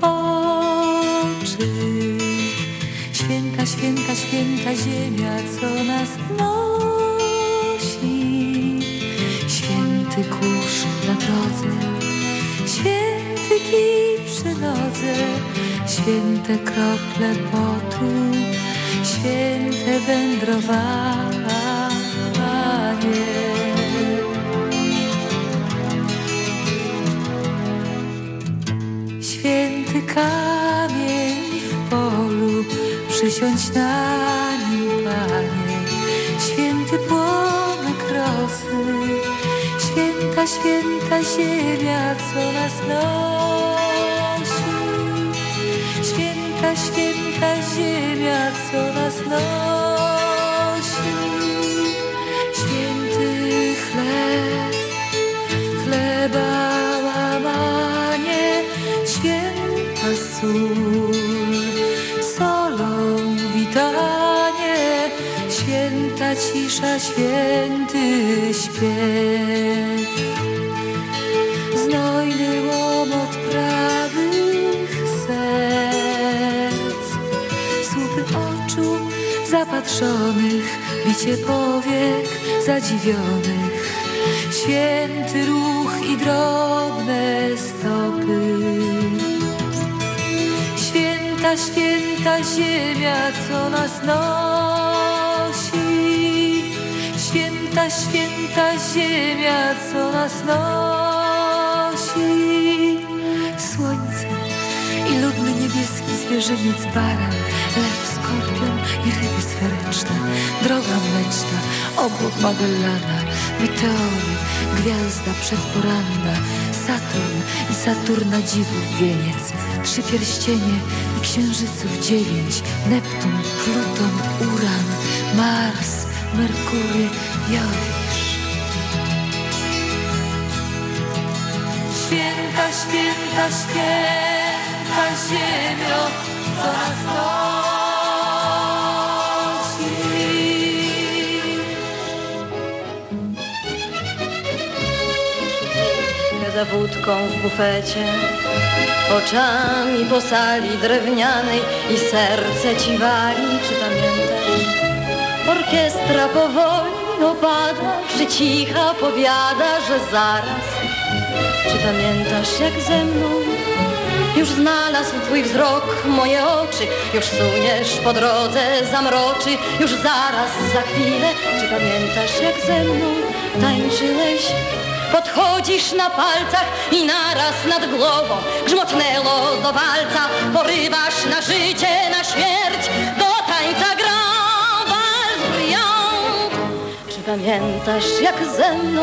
Oczy. Święta, święta, święta ziemia, co nas nosi. Święty kurz na drodze, święty kij przy nodze, święte krople potu, święte wędrowanie. Przysiądź na nim, Panie. Święty płomek rosy, święta, święta ziemia, co nas nosi. Święta, święta ziemia, co nas nosi. Święty chleb, chleba łamanie, święta sól, cisza, święty śpiew. Znojny łomot prawych serc, słupy oczu zapatrzonych, bicie powiek zadziwionych, święty ruch i drobne stopy. Święta, święta ziemia, co nas nosi. Święta, święta ziemia, co nas nosi. Słońce i ludny niebieski zwierzyniec baran, lew, skorpion i ryby sferyczne, droga mleczna, obłok Magellana, meteory, gwiazda przedporanna, Saturn i Saturna dziwów wieniec, trzy pierścienie i księżyców dziewięć, Neptun, Pluton, Uran, Mars, Merkury, Jowisz. Święta, święta, święta ziemio, co nas za wódką w bufecie, oczami po sali drewnianej i serce ci wali, czy pamiętasz? Orkiestra powoli opada, przycicha, powiada, że zaraz. Czy pamiętasz jak ze mną? Już znalazł twój wzrok moje oczy, już suniesz po drodze zamroczy, już zaraz, za chwilę. Czy pamiętasz jak ze mną tańczyłeś? Podchodzisz na palcach i naraz nad głową grzmotnęło do walca. Porywasz na życie, na śmierć, pamiętasz jak ze mną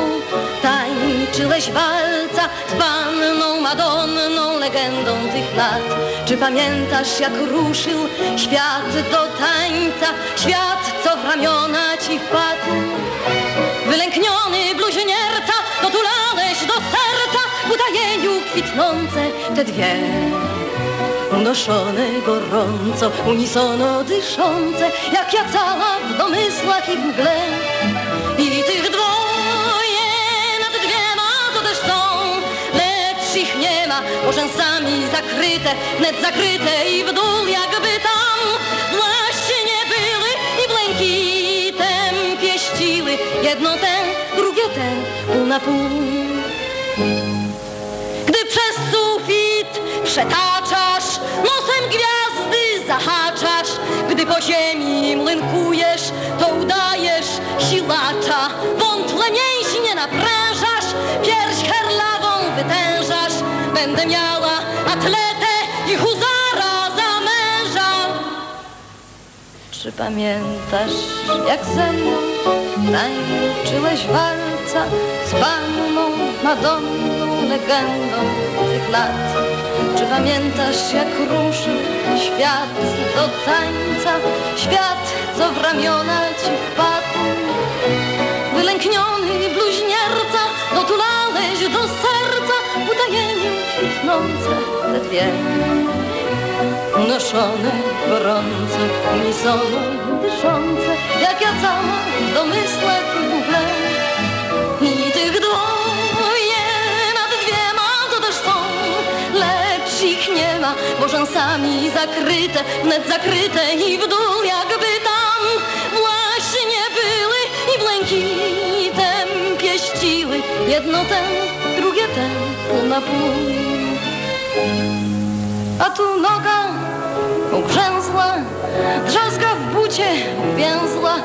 tańczyłeś walca z panną Madonną, legendą tych lat? Czy pamiętasz jak ruszył świat do tańca, świat co w ramiona ci wpadł? Wylękniony bluźnierca, dotulałeś do serca w utajeniu kwitnące te dwie. Unoszone gorąco, unisono dyszące, jak ja cała w domysłach i w mgle. Rzęsami zakryte, net zakryte i w dół jakby tam właśnie były i błękitem pieściły jedno ten, drugie ten, pół na pół. Gdy przez sufit przetaczasz, nosem gwiazdy zahaczasz, gdy po ziemi młynkujesz, to udajesz silacza. Będę miała atletę i huzara za męża. Czy pamiętasz, jak ze mną tańczyłeś walca z panną Madonną, legendą tych lat? Czy pamiętasz, jak ruszył świat do tańca, świat, co w ramiona ci wpadł? Wylękniony bluźnierca, dotulałeś do serca ślące te dwie. Noszone, gorące, unisono, dyszące Jak ja cała w domysłach I tych dwoje nad dwiema to też są Lecz ich nie ma, bo rzęsami zakryte Wnet zakryte i w dół jakby tam Właśnie były i błękitem pieściły Jedno ten, drugie ten pół na pół. A tu noga ugrzęzła, drzazga w bucie uwięzła,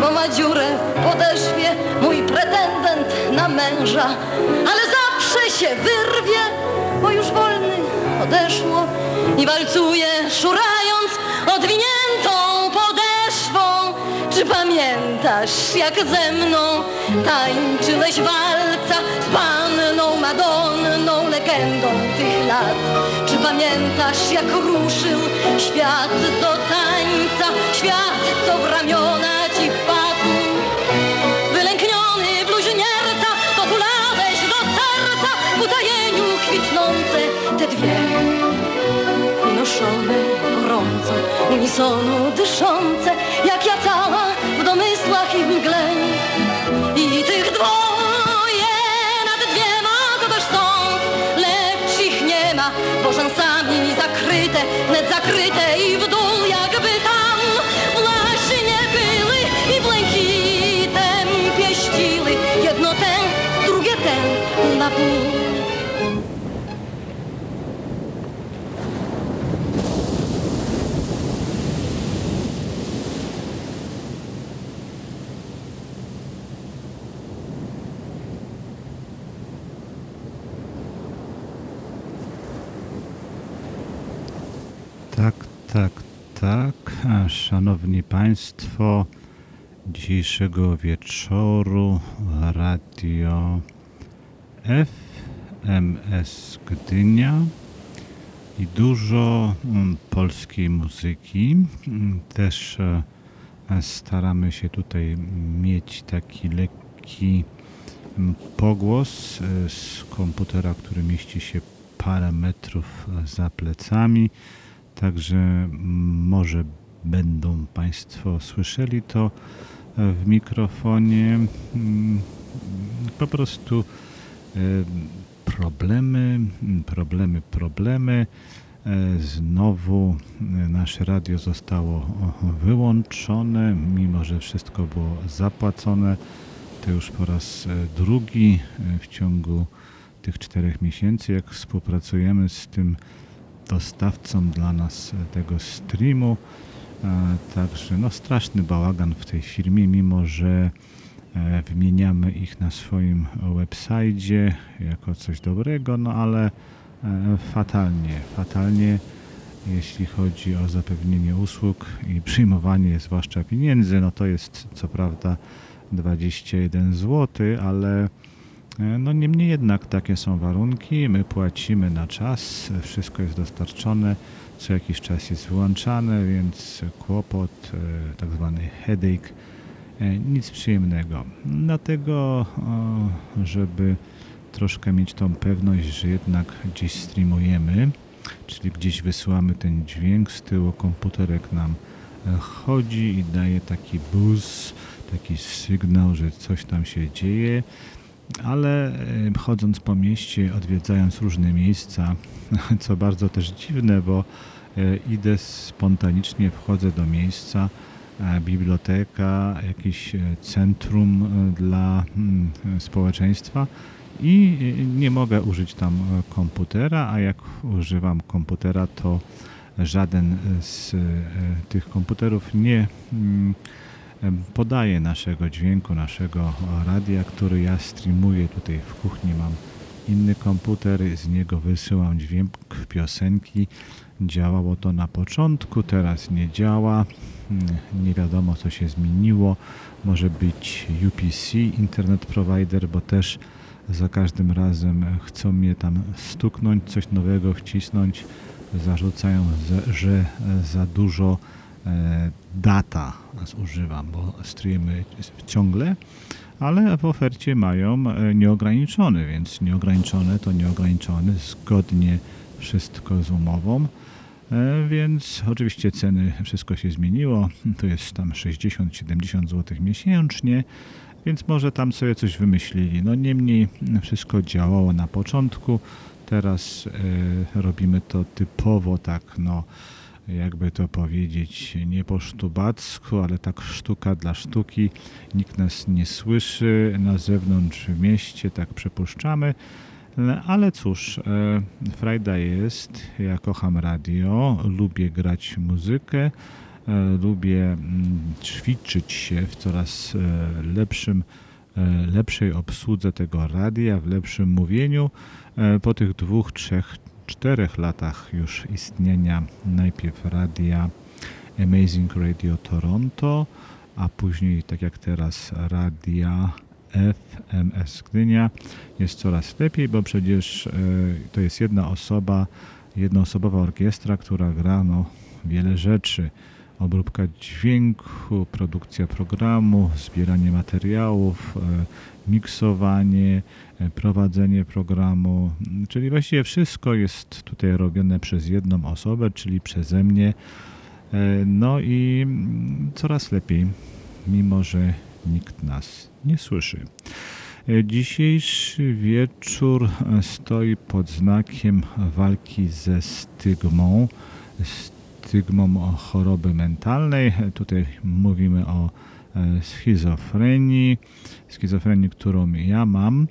bo ma dziurę w podeszwie mój pretendent na męża. Ale zawsze się wyrwie, bo już wolny odeszło i walcuje, szurając odwiniętą pamiętasz, jak ze mną tańczyłeś walca z panną Madonną, legendą tych lat? Czy pamiętasz, jak ruszył świat do tańca, świat, co w ramiona ci wpadł? Wylękniony bluźnierca, dotulałeś do serca w utajeniu kwitnące te dwie noszone gorąco, unisonu dyszące, jak ja cała mgle. I tych dwoje nad dwiema to też są, lecz ich nie ma, bo rzęsami zakryte, net zakryte i w tak, Szanowni Państwo, dzisiejszego wieczoru radio FMS Gdynia i dużo mm, polskiej muzyki. Mm, Też e, staramy się tutaj mieć taki lekki mm, pogłos e, z komputera, który mieści się parę metrów za plecami. Także może będą Państwo słyszeli to w mikrofonie. Mm, Po prostu e, problemy, problemy, problemy. E, Znowu e, nasze radio zostało wyłączone, mimo że wszystko było zapłacone. To już po raz drugi w ciągu tych czterech miesięcy, jak współpracujemy z tym dostawcą dla nas e, tego streamu. E, Także no straszny bałagan w tej firmie, mimo że e, wymieniamy ich na swoim websajdzie jako coś dobrego, no ale fatalnie, fatalnie jeśli chodzi o zapewnienie usług i przyjmowanie zwłaszcza pieniędzy, no to jest co prawda 21 zł, ale No niemniej jednak takie są warunki, my płacimy na czas, wszystko jest dostarczone, co jakiś czas jest wyłączane, więc kłopot, e, tak zwany headache, e, nic przyjemnego. Dlatego, o, żeby troszkę mieć tą pewność, że jednak gdzieś streamujemy, czyli gdzieś wysyłamy ten dźwięk, z tyłu komputerek nam e, chodzi i daje taki buzz, taki sygnał, że coś tam się dzieje ale e, chodząc po mieście, odwiedzając różne miejsca, co bardzo też dziwne, bo e, idę spontanicznie, wchodzę do miejsca, e, biblioteka, jakieś centrum dla mm, społeczeństwa i nie mogę użyć tam komputera, a jak używam komputera, to żaden z tych komputerów nie em, podaje naszego dźwięku, naszego radia, który ja streamuję tutaj w kuchni. Mam inny komputer, z niego wysyłam dźwięk piosenki. Działało to na początku, teraz nie działa. Mm, Nie wiadomo, co się zmieniło. Może być UPC, Internet Provider, bo też za każdym razem chcą mnie tam stuknąć, coś nowego wcisnąć. Zarzucają, że- za dużo e, data zużywam, bo streamy ciągle, ale w ofercie mają e, nieograniczony, więc nieograniczone to nieograniczony, zgodnie wszystko z umową. E, Więc oczywiście ceny, wszystko się zmieniło. To jest tam 60-70 zł miesięcznie, więc może tam sobie coś wymyślili. No niemniej wszystko działało na początku. Teraz e, robimy to typowo tak, no jakby to powiedzieć, nie po sztubacku, ale tak sztuka dla sztuki. Nikt nas nie słyszy na zewnątrz w mieście, tak przypuszczamy. No, Ale cóż, e, frajda jest, ja kocham radio, lubię grać muzykę, e, lubię mm, ćwiczyć się w coraz e, lepszym, lepszej obsłudze tego radia, w lepszym mówieniu. Po tych dwóch, trzech, czterech latach już istnienia najpierw radia Amazing Radio Toronto, a później, tak jak teraz, radia FMS Gdynia jest coraz lepiej, bo przecież e, to jest jedna osoba, jednoosobowa orkiestra, która gra no, wiele rzeczy. Obróbka dźwięku, produkcja programu, zbieranie materiałów, e, miksowanie, e, prowadzenie programu, czyli właściwie wszystko jest tutaj robione przez jedną osobę, czyli przeze mnie. E, No i mm, coraz lepiej, mimo że nikt nas nie słyszy. E, Dzisiejszy wieczór stoi pod znakiem walki ze stygmą, stygmą choroby mentalnej. Tutaj mówimy o schizofrenii, schizofrenii, którą ja mam.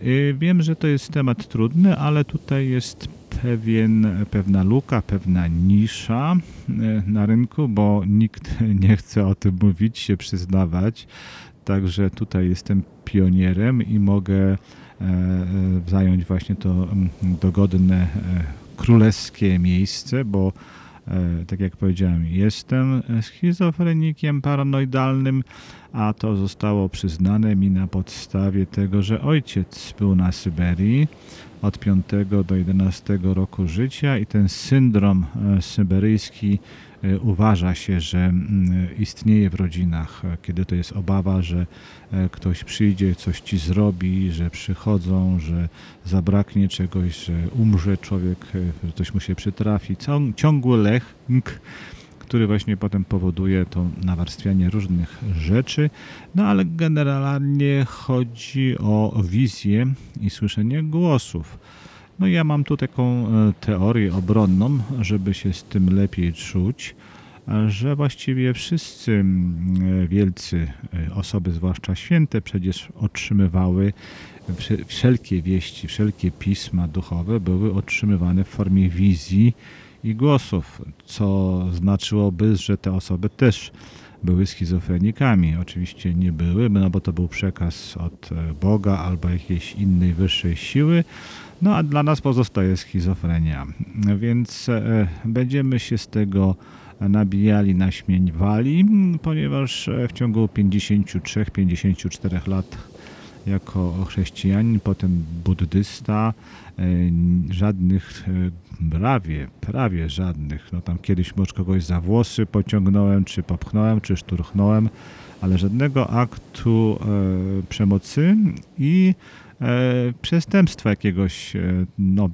E, Wiem, że to jest temat trudny, ale tutaj jest pewien, pewna luka, pewna nisza e, na rynku, bo nikt nie chce o tym mówić, się przyznawać. Także tutaj jestem pionierem i mogę e, e, zająć właśnie to mm, dogodne e, królewskie miejsce, bo e, tak jak powiedziałem, jestem schizofrenikiem paranoidalnym, a to zostało przyznane mi na podstawie tego, że ojciec był na Syberii od 5 do 11 roku życia i ten syndrom e, syberyjski e, uważa się, że mm, istnieje w rodzinach, e, kiedy to jest obawa, że e, ktoś przyjdzie, coś ci zrobi, że przychodzą, że zabraknie czegoś, że umrze człowiek, e, że coś mu się przytrafi. Cią- Ciągły lęk, który właśnie potem powoduje to nawarstwianie różnych rzeczy. No ale generalnie chodzi o wizję i słyszenie głosów. No ja mam tu taką e, teorię obronną, żeby się z tym lepiej czuć, e, że właściwie wszyscy e, wielcy osoby, zwłaszcza święte, przecież otrzymywały wsze- wszelkie wieści, wszelkie pisma duchowe były otrzymywane w formie wizji i głosów, co znaczyłoby, że te osoby też były schizofrenikami. Oczywiście nie były, no bo to był przekaz od Boga albo jakiejś innej wyższej siły. No a dla nas pozostaje schizofrenia. Więc e, będziemy się z tego nabijali, naśmiewali, ponieważ e, w ciągu 53-54 lat jako chrześcijanin, potem buddysta, e, żadnych, prawie, prawie żadnych, no tam kiedyś może kogoś za włosy pociągnąłem, czy popchnąłem, czy szturchnąłem, ale żadnego aktu przemocy i przestępstwa jakiegoś, e, no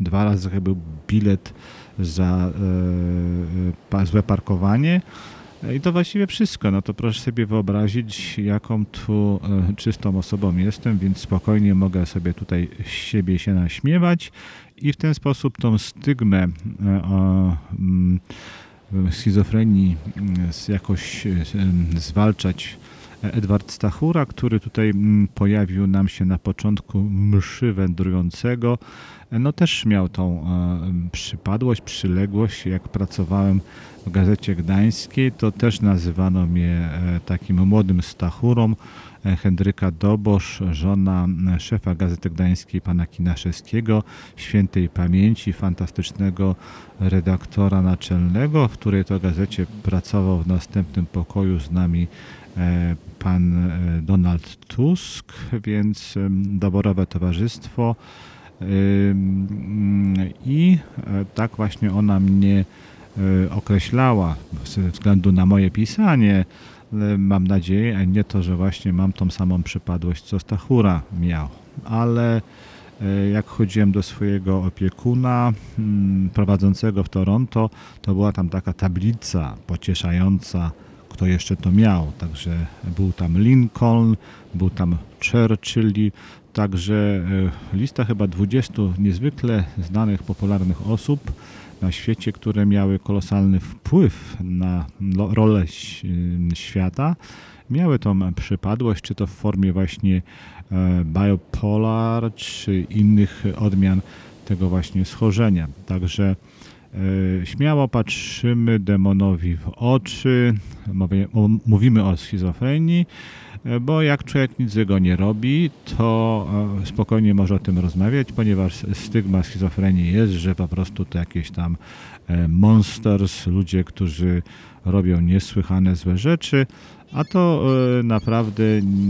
dwa razy chyba był bilet za e, złe parkowanie, i to właściwie wszystko. No to proszę sobie wyobrazić, jaką tu e, czystą osobą jestem, więc spokojnie mogę sobie tutaj siebie się naśmiewać i w ten sposób tą stygmę e, o mm, schizofrenii mm, jakoś e, zwalczać. Edward Stachura, który tutaj mm, pojawił nam się na początku mszy wędrującego, no też miał tą e, przypadłość, przyległość. Jak pracowałem w Gazecie Gdańskiej, to też nazywano mnie e, takim młodym Stachurą. E, Henryka Dobosz, żona szefa Gazety Gdańskiej, pana Kinaszewskiego, świętej pamięci, fantastycznego redaktora naczelnego, w której to gazecie pracował w następnym pokoju z nami pan e, Donald Tusk, więc doborowe towarzystwo. Ym, I e, tak właśnie ona mnie e, określała ze względu na moje pisanie. Mam nadzieję, a nie to, że właśnie mam tą samą przypadłość, co Stachura miał. Ale e, jak chodziłem do swojego opiekuna mm, prowadzącego w Toronto, to była tam taka tablica pocieszająca, kto jeszcze to miał. Także był tam Lincoln, był tam Churchill, także e, lista chyba 20 niezwykle znanych, popularnych osób na świecie, które miały kolosalny wpływ na rolę świata. Miały tą przypadłość, czy to w formie właśnie e, bipolar, czy innych odmian tego właśnie schorzenia. Także śmiało patrzymy demonowi w oczy, mówimy o schizofrenii, e, bo jak człowiek nic złego nie robi, to e, spokojnie może o tym rozmawiać, ponieważ stygma schizofrenii jest, że po prostu to jakieś tam e, monsters, ludzie, którzy robią niesłychane złe rzeczy, a to e, naprawdę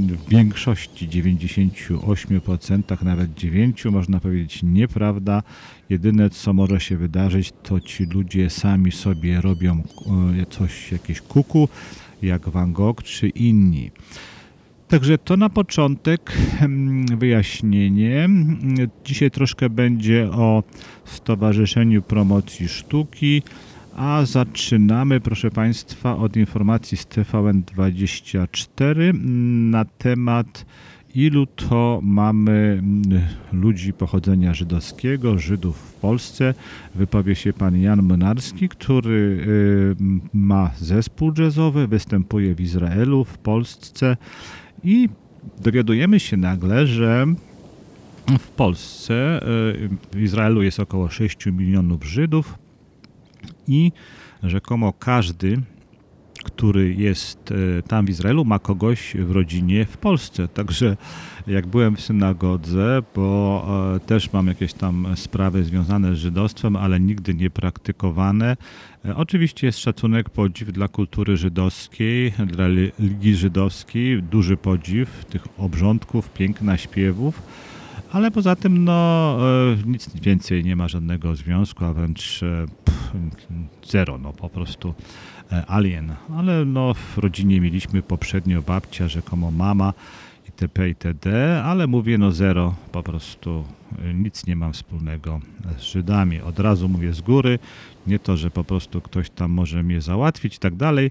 w większości 98%, nawet 9% można powiedzieć nieprawda. Jedyne co może się wydarzyć, to ci ludzie sami sobie robią e, coś, jakieś kuku, jak Van Gogh czy inni. Także to na początek wyjaśnienie. Dzisiaj troszkę będzie o Stowarzyszeniu Promocji Sztuki, a zaczynamy, proszę Państwa, od informacji z TVN24 mm, na temat ilu to mamy mm, ludzi pochodzenia żydowskiego, Żydów w Polsce. Wypowie się pan Jan Mynarski, który y, ma zespół jazzowy, występuje w Izraelu, w Polsce i dowiadujemy się nagle, że w Polsce, y, w Izraelu jest około 6 milionów Żydów i rzekomo każdy, który jest e, tam w Izraelu, ma kogoś w rodzinie w Polsce. Także jak byłem w synagodze, bo e, też mam jakieś tam sprawy związane z żydostwem, ale nigdy nie praktykowane. E, Oczywiście jest szacunek, podziw dla kultury żydowskiej, dla religii żydowskiej, duży podziw tych obrządków, piękna śpiewów. Ale poza tym, no, e, nic więcej nie ma żadnego związku, a wręcz e, pff, zero, no po prostu e, alien. Ale no, w rodzinie mieliśmy poprzednio babcia, rzekomo mama itp. itd., ale mówię, no zero, po prostu nic nie mam wspólnego z Żydami. Od razu mówię z góry, nie to, że po prostu ktoś tam może mnie załatwić i tak dalej,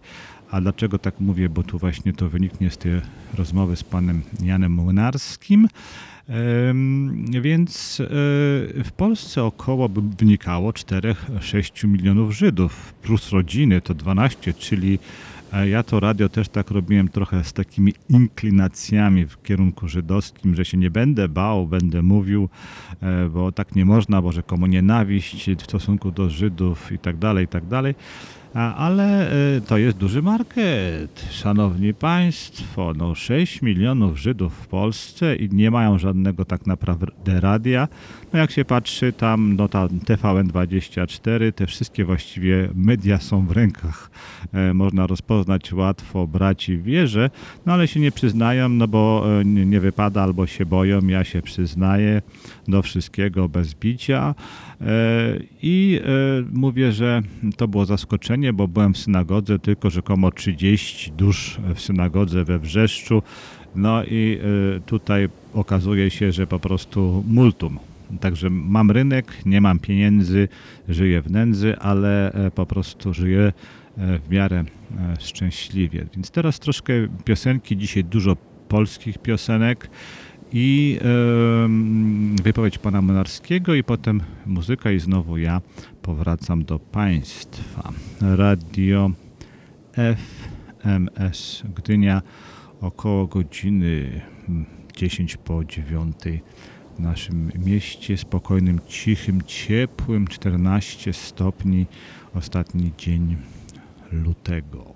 a dlaczego tak mówię, bo tu właśnie to wyniknie z tej rozmowy z panem Janem Młynarskim. Więc e, w Polsce około by wynikało 4-6 milionów Żydów, plus rodziny to 12, czyli e, ja to radio też tak robiłem trochę z takimi inklinacjami w kierunku żydowskim, że się nie będę bał, będę mówił, e, bo tak nie można, bo rzekomo nienawiść w stosunku do Żydów i tak dalej, i tak dalej. Ale e, to jest duży market. Szanowni Państwo, no 6 milionów Żydów w Polsce i nie mają żadnego tak naprawdę radia. No jak się patrzy tam, no ta TVN24, te wszystkie właściwie media są w rękach. E, Można rozpoznać łatwo braci w wierze, no ale się nie przyznają, no bo e, nie wypada albo się boją. Ja się przyznaję do wszystkiego bez bicia. E, I e, mówię, że to było zaskoczenie, bo byłem w synagodze, tylko rzekomo 30 dusz w synagodze we Wrzeszczu. No i e, tutaj okazuje się, że po prostu multum. Także mam rynek, nie mam pieniędzy, żyję w nędzy, ale e, po prostu żyję e, w miarę e, szczęśliwie. Więc teraz troszkę piosenki, dzisiaj dużo polskich piosenek i wypowiedź pana Młynarskiego i potem muzyka i znowu ja powracam do państwa. Radio FMS Gdynia około godziny mm, 10 po 9 w naszym mieście spokojnym, cichym, ciepłym 14 stopni ostatni dzień lutego.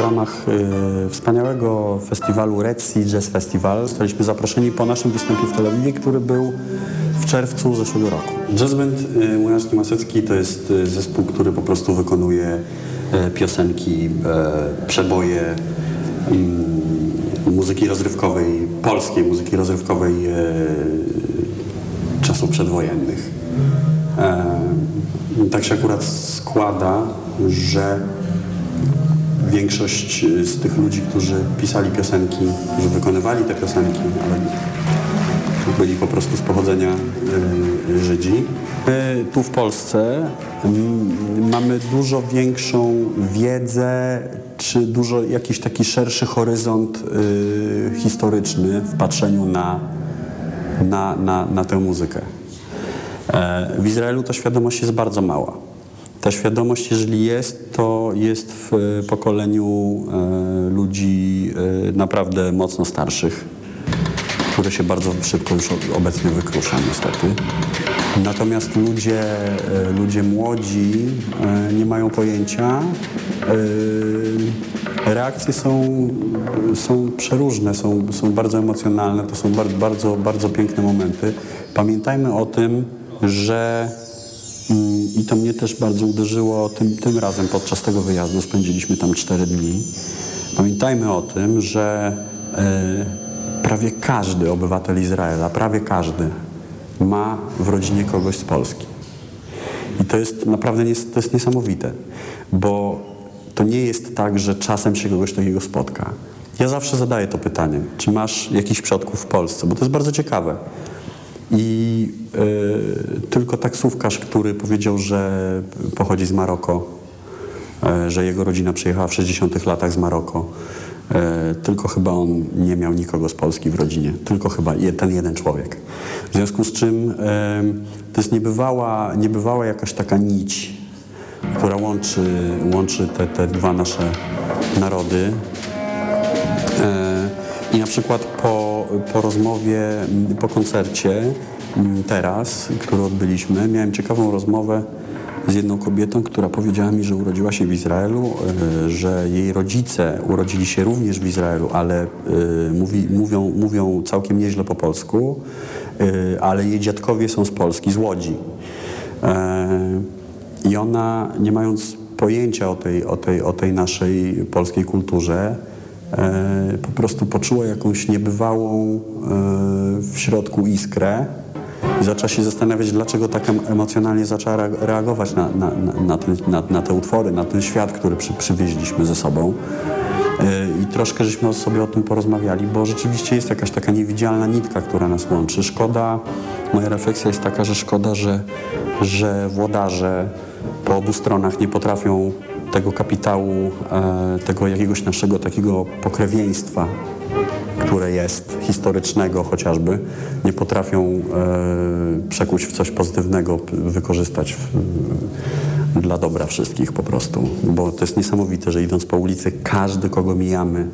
W ramach y, wspaniałego festiwalu Red Sea Jazz Festival. Zostaliśmy zaproszeni po naszym występie w Tel który był w czerwcu zeszłego roku. Jazz Band y, Młynarski Masecki to jest y, zespół, który po prostu wykonuje y, piosenki, y, przeboje mm, muzyki rozrywkowej, polskiej muzyki rozrywkowej y, czasów przedwojennych. E, tak się akurat składa, że większość y, z tych ludzi, którzy pisali piosenki, którzy wykonywali te piosenki, ale byli po prostu z pochodzenia y, Żydzi. My tu w Polsce mm, mamy dużo większą wiedzę, czy dużo jakiś taki szerszy horyzont y, historyczny w patrzeniu na, na, na, na tę muzykę. E, W Izraelu ta świadomość jest bardzo mała. Ta świadomość, jeżeli jest, to jest w e, pokoleniu e, ludzi e, naprawdę mocno starszych, które się bardzo szybko już obecnie wykrusza niestety. Natomiast ludzie, ludzie młodzi nie mają pojęcia. Reakcje są, są przeróżne, są, są bardzo emocjonalne, to są bardzo, bardzo, piękne momenty. Pamiętajmy o tym, że i to mnie też bardzo uderzyło tym, tym razem podczas tego wyjazdu, spędziliśmy tam cztery dni. Pamiętajmy o tym, że e, prawie każdy obywatel Izraela, prawie każdy ma w rodzinie kogoś z Polski. I to jest naprawdę nies- to jest niesamowite, bo to nie jest tak, że czasem się kogoś takiego spotka. Ja zawsze zadaję to pytanie, czy masz jakichś przodków w Polsce, bo to jest bardzo ciekawe. I y, tylko taksówkarz, który powiedział, że pochodzi z Maroko, e, że jego rodzina przyjechała w 60 latach z Maroko, e, tylko chyba on nie miał nikogo z Polski w rodzinie, tylko chyba ten jeden człowiek. W związku z czym to jest niebywała, niebywała jakaś taka nić, która łączy, łączy te, te dwa nasze narody. I na przykład po, po rozmowie, m, po koncercie m, teraz, który odbyliśmy, miałem ciekawą rozmowę z jedną kobietą, która powiedziała mi, że urodziła się w Izraelu, e, że jej rodzice urodzili się również w Izraelu, ale e, mówi, mówią, mówią całkiem nieźle po polsku, e, ale jej dziadkowie są z Polski, z Łodzi. I ona, nie mając pojęcia o tej, o tej, o tej naszej polskiej kulturze, po prostu poczuła jakąś niebywałą e, w środku iskrę i zaczęła się zastanawiać, dlaczego tak em- emocjonalnie zaczęła rea- reagować na, na, na, ten, na te utwory, na ten świat, który przy, przywieźliśmy ze sobą. E, I troszkę żeśmy sobie o tym porozmawiali, bo rzeczywiście jest jakaś taka niewidzialna nitka, która nas łączy. Szkoda, moja refleksja jest taka, że szkoda, że, że włodarze po obu stronach nie potrafią tego kapitału, e, tego jakiegoś naszego takiego pokrewieństwa, które jest historycznego chociażby, nie potrafią e, przekuć w coś pozytywnego, wykorzystać dla dobra wszystkich po prostu. Bo to jest niesamowite, że idąc po ulicy, każdy, kogo mijamy,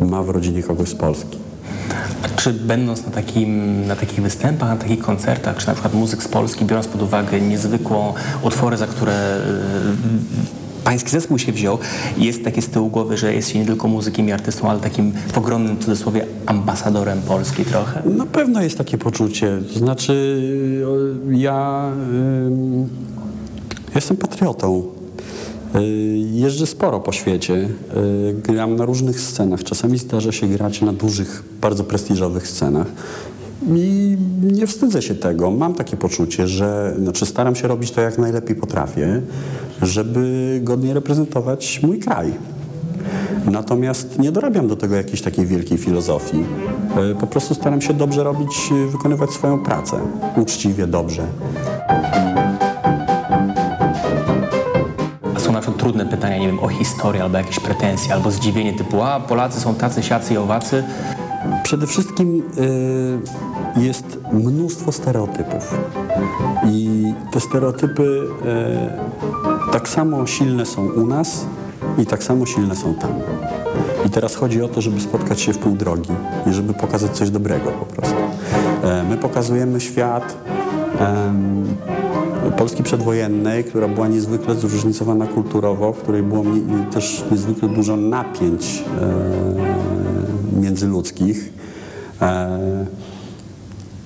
ma w rodzinie kogoś z Polski. A Czy będąc na, takim, na takich występach, na takich koncertach, czy na przykład muzyk z Polski, biorąc pod uwagę niezwykłą utwory, za które y, pański zespół się wziął, jest takie z tyłu głowy, że jest się nie tylko muzykiem i artystą, ale takim w ogromnym cudzysłowie ambasadorem Polski trochę? Na pewno jest takie poczucie. Znaczy, ja ym, jestem patriotą. Y, Jeżdżę sporo po świecie. Y, Gram na różnych scenach. Czasami zdarza się grać na dużych, bardzo prestiżowych scenach. I nie wstydzę się tego. Mam takie poczucie, że znaczy staram się robić to jak najlepiej potrafię, żeby godnie reprezentować mój kraj. Natomiast nie dorabiam do tego jakiejś takiej wielkiej filozofii. E, Po prostu staram się dobrze robić, e, wykonywać swoją pracę. Uczciwie, dobrze. Są na przykład trudne pytania, nie wiem, o historię albo jakieś pretensje, albo zdziwienie typu, a Polacy są tacy, siacy i owacy. Przede wszystkim e, jest mnóstwo stereotypów. I te stereotypy e, tak samo silne są u nas i tak samo silne są tam. I teraz chodzi o to, żeby spotkać się w pół drogi i żeby pokazać coś dobrego po prostu. E, my pokazujemy świat Polski przedwojennej, która była niezwykle zróżnicowana kulturowo, w której było też niezwykle dużo napięć e, międzyludzkich. E,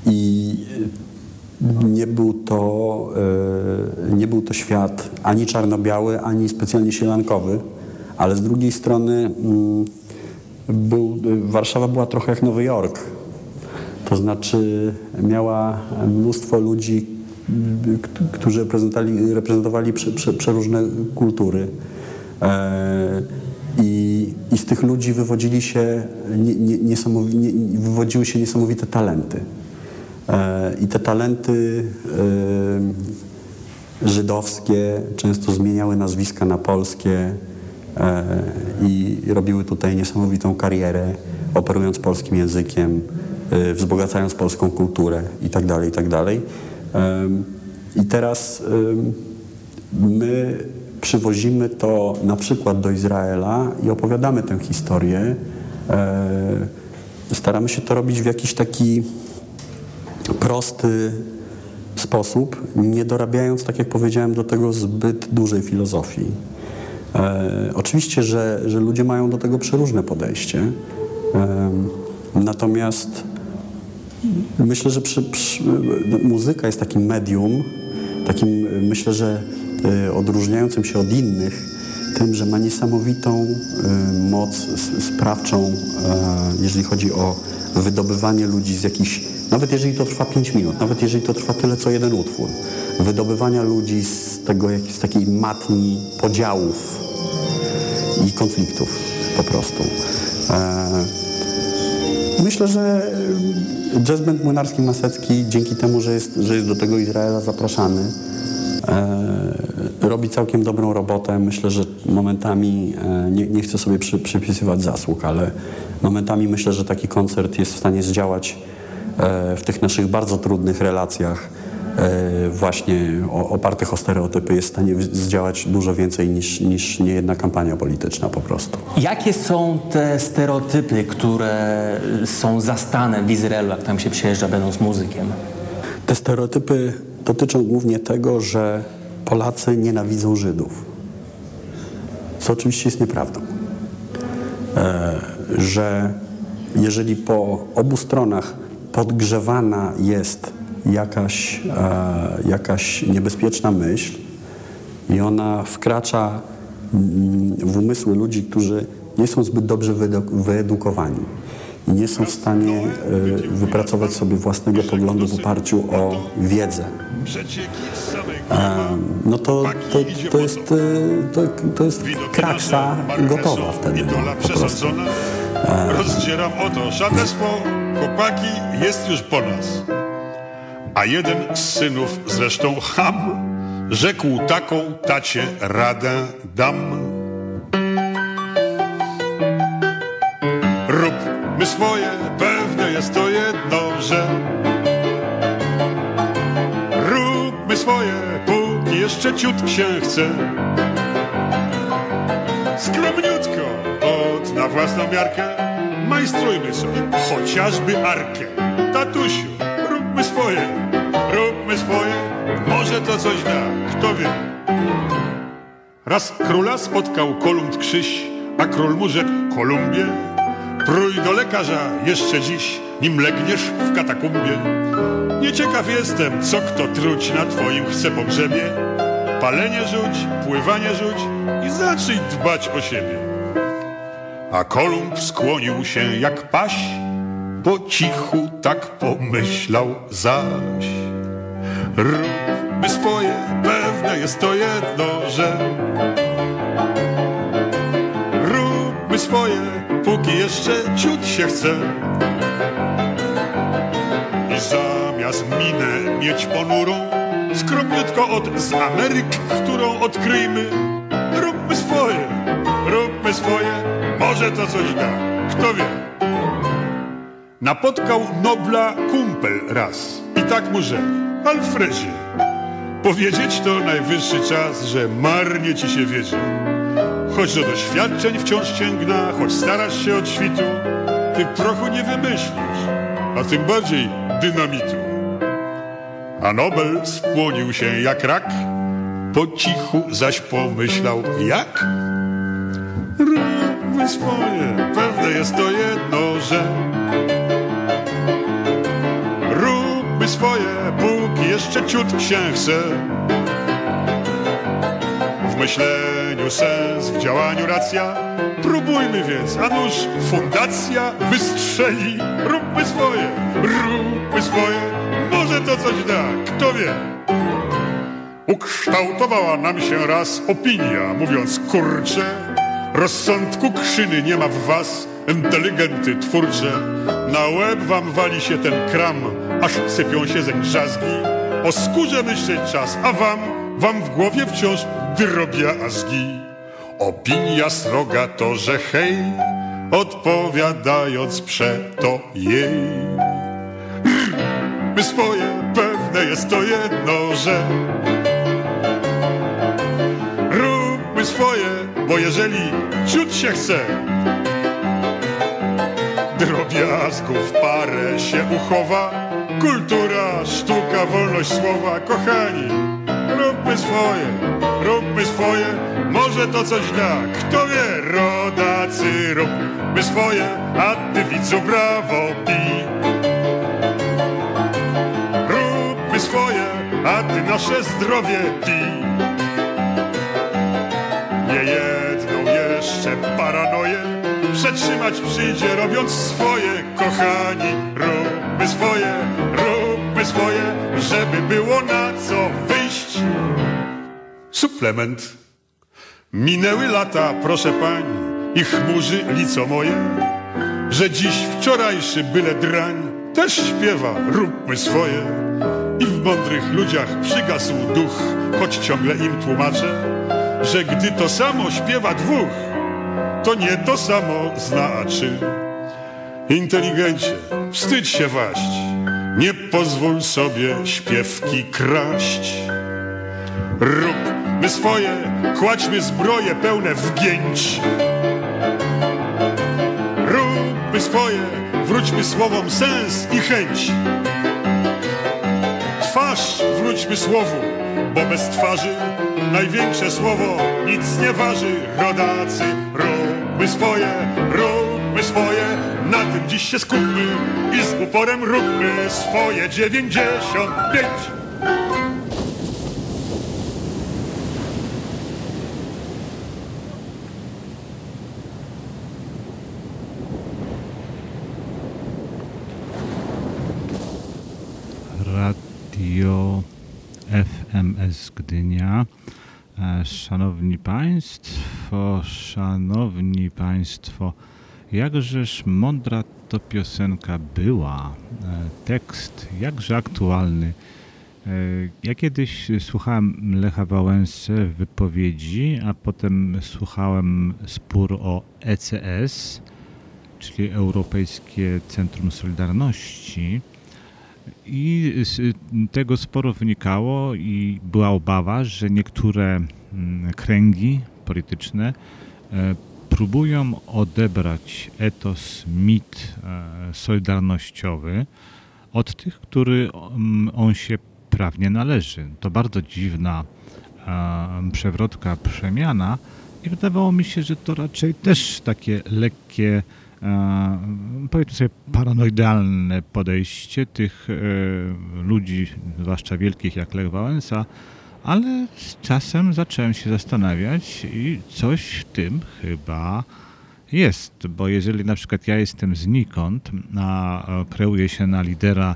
I nie był, to, e, nie był to świat ani czarno-biały, ani specjalnie sielankowy, ale z drugiej strony mm, był, Warszawa była trochę jak Nowy Jork. To znaczy miała mnóstwo ludzi, którzy reprezentowali, reprezentowali prze, prze, przeróżne kultury. I, I z tych ludzi wywodzili się nie, nie, nie, wywodziły się niesamowite talenty. E, I te talenty e, żydowskie często zmieniały nazwiska na polskie e, i robiły tutaj niesamowitą karierę, operując polskim językiem, wzbogacając polską kulturę itd. itd. Em, I teraz my przywozimy to na przykład do Izraela i opowiadamy tę historię. E, Staramy się to robić w jakiś taki prosty sposób, nie dorabiając, tak jak powiedziałem, do tego zbyt dużej filozofii. E, oczywiście, że, że ludzie mają do tego przeróżne podejście, Em, natomiast myślę, że przy, przy, muzyka jest takim medium, takim myślę, że odróżniającym się od innych tym, że ma niesamowitą y, moc sprawczą, e, jeżeli chodzi o wydobywanie ludzi z jakichś, nawet jeżeli to trwa 5 minut, nawet jeżeli to trwa tyle co jeden utwór, wydobywania ludzi z, tego, z takiej matni podziałów i konfliktów po prostu. E, Myślę, że y, jazz band młynarski Masecki dzięki temu, że jest, że jest do tego Izraela zapraszany, e, robi całkiem dobrą robotę. Myślę, że momentami, e, nie, nie chcę sobie przy, przypisywać zasług, ale momentami myślę, że taki koncert jest w stanie zdziałać e, w tych naszych bardzo trudnych relacjach e, właśnie opartych o stereotypy jest w stanie zdziałać dużo więcej niż, niż niejedna kampania polityczna po prostu. Jakie są te stereotypy, które są zastane w Izraelu, jak tam się przyjeżdża, będąc muzykiem? Te stereotypy dotyczą głównie tego, że Polacy nienawidzą Żydów. Co oczywiście jest nieprawdą. E, że jeżeli po obu stronach podgrzewana jest jakaś, e, jakaś niebezpieczna myśl i ona wkracza mm, w umysły ludzi, którzy nie są zbyt dobrze wyedu- wyedukowani i nie są w stanie e, wypracować sobie własnego poglądu w oparciu o wiedzę, no to, to, to, jest, to, to jest kraksa gotowa wtedy. No, po prostu. Rozdzieram oto szatę swą, chłopaki, jest już po nas. A jeden z synów, zresztą Ham, rzekł taką tacie radę dam. Róbmy swoje, jeszcze ciut się chce. Skromniutko, od na własną miarkę, majstrujmy sobie chociażby arkę. Tatusiu, róbmy swoje, róbmy swoje, może to coś da, kto wie. Raz króla spotkał Kolumb Krzyś, a król mu rzekł Kolumbie, prój do lekarza jeszcze dziś, nim legniesz w katakumbie. Nieciekaw jestem, co kto truć na twoim chce pogrzebie. Palenie rzuć, pływanie rzuć i zacznij dbać o siebie. A Kolumb skłonił się jak paś, po cichu tak pomyślał zaś. Róbmy swoje, pewne jest to jedno, że Róbmy swoje, póki jeszcze ciut się chce. I zamiast minę mieć ponurą, skromniutko od z Ameryk, którą odkryjmy, róbmy swoje, róbmy swoje, może to coś da, kto wie. Napotkał Nobla kumpel raz i tak mu rzekł, Alfredzie, powiedzieć to najwyższy czas, że marnie ci się wiedzie. Choć do doświadczeń wciąż cięgna, choć starasz się od świtu, ty prochu nie wymyślisz, a tym bardziej dynamitu. A Nobel spłonił się jak rak, po cichu zaś pomyślał jak? Róbmy swoje, pewne jest to jedno, że Róbmy swoje, póki jeszcze ciut się chce W myśleniu sens, w działaniu racja Próbujmy więc, a nuż fundacja wystrzeli Róbmy swoje, róbmy swoje Może to coś da, kto wie Ukształtowała nam się raz opinia, mówiąc kurcze, rozsądku krzyny nie ma w was, inteligenty twórcze. Na łeb wam wali się ten kram, aż sypią się zeń drzazgi. O skórze myśleć czas, a wam, wam w głowie wciąż drobiazgi. Opinia sroga to, że hej, odpowiadając przeto jej. My swoje, pewne jest to jedno, że Róbmy swoje, bo jeżeli ciut się chce, drobiazgów parę się uchowa. Kultura, sztuka, wolność słowa, kochani, róbmy swoje, róbmy swoje, może to coś da, kto wie, rodacy, róbmy swoje, a ty widzu brawo pij. Róbmy swoje, a ty nasze zdrowie pij. Nie jedną jeszcze paranoję Przetrzymać przyjdzie robiąc swoje Kochani, róbmy swoje, róbmy swoje Żeby było na co wyjść Suplement Minęły lata, proszę pań I chmurzy lico moje Że dziś wczorajszy byle drań Też śpiewa, róbmy swoje I w mądrych ludziach przygasł duch Choć ciągle im tłumaczę że gdy to samo śpiewa dwóch, to nie to samo znaczy. Inteligencie, wstydź się waść, nie pozwól sobie śpiewki kraść. Róbmy swoje, kładźmy zbroje pełne wgięć. Róbmy swoje, wróćmy słowom sens i chęć. Twarz wróćmy słowu, bo bez twarzy największe słowo nic nie waży. Rodacy, róbmy swoje, róbmy swoje, na tym dziś się skupmy i z uporem róbmy swoje dziewięćdziesiąt pięć. Radio FMS Gdynia. E, Szanowni Państwo, Szanowni Państwo, jakżeż mądra to piosenka była. E, Tekst jakże aktualny. E, Ja kiedyś słuchałem Lecha Wałęsy w wypowiedzi, a potem słuchałem spór o ECS, czyli Europejskie Centrum Solidarności. I z tego sporo wynikało i była obawa, że niektóre mm, kręgi polityczne e, próbują odebrać etos, mit e, solidarnościowy od tych, który mm, on się prawnie należy. To bardzo dziwna e, przewrotka, przemiana i wydawało mi się, że to raczej też takie lekkie powiedzmy sobie paranoidalne podejście tych e, ludzi, zwłaszcza wielkich jak Lech Wałęsa, ale z czasem zacząłem się zastanawiać i coś w tym chyba jest, bo jeżeli na przykład ja jestem znikąd, a e, kreuję się na lidera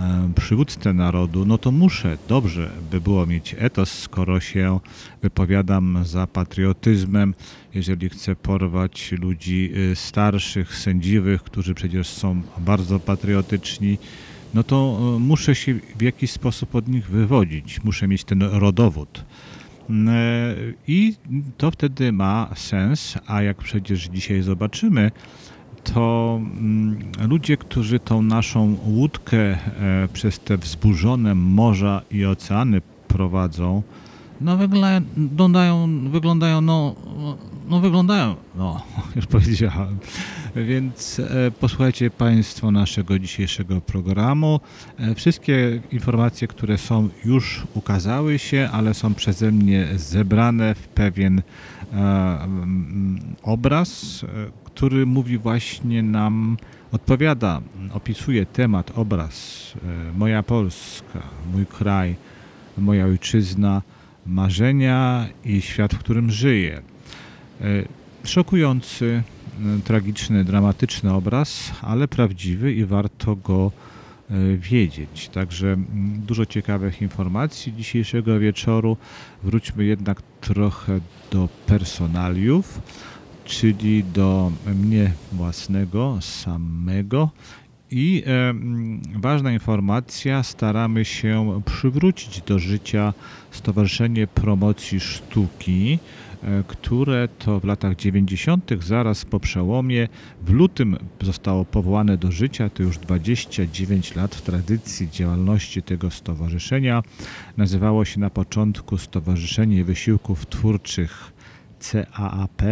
e, przywódcę narodu, no to muszę, dobrze by było mieć etos, skoro się wypowiadam za patriotyzmem, jeżeli chcę porwać ludzi y, starszych, sędziwych, którzy przecież są bardzo patriotyczni, no to y, muszę się w jakiś sposób od nich wywodzić, muszę mieć ten rodowód. Mm, e, I to wtedy ma sens, a jak przecież dzisiaj zobaczymy, to mm, ludzie, którzy tą naszą łódkę e, przez te wzburzone morza i oceany prowadzą, no wyglądają, wyglądają no, no wyglądają, no już powiedziałem. Więc e, posłuchajcie Państwo naszego dzisiejszego programu. E, wszystkie informacje, które są już ukazały się, ale są przeze mnie zebrane w pewien e, mm, obraz, e, który mówi właśnie nam, odpowiada, opisuje temat, obraz, e, moja Polska, mój kraj, moja ojczyzna, marzenia i świat, w którym żyję. E, Szokujący, e, tragiczny, dramatyczny obraz, ale prawdziwy i warto go e, wiedzieć. Także dużo ciekawych informacji dzisiejszego wieczoru. Wróćmy jednak trochę do personaliów, czyli do mnie własnego, samego. I e, ważna informacja, staramy się przywrócić do życia Stowarzyszenie Promocji Sztuki, e, które to w latach 90., zaraz po przełomie, w lutym zostało powołane do życia. To już 29 lat w tradycji działalności tego stowarzyszenia. Nazywało się na początku Stowarzyszenie Wysiłków Twórczych CAAP,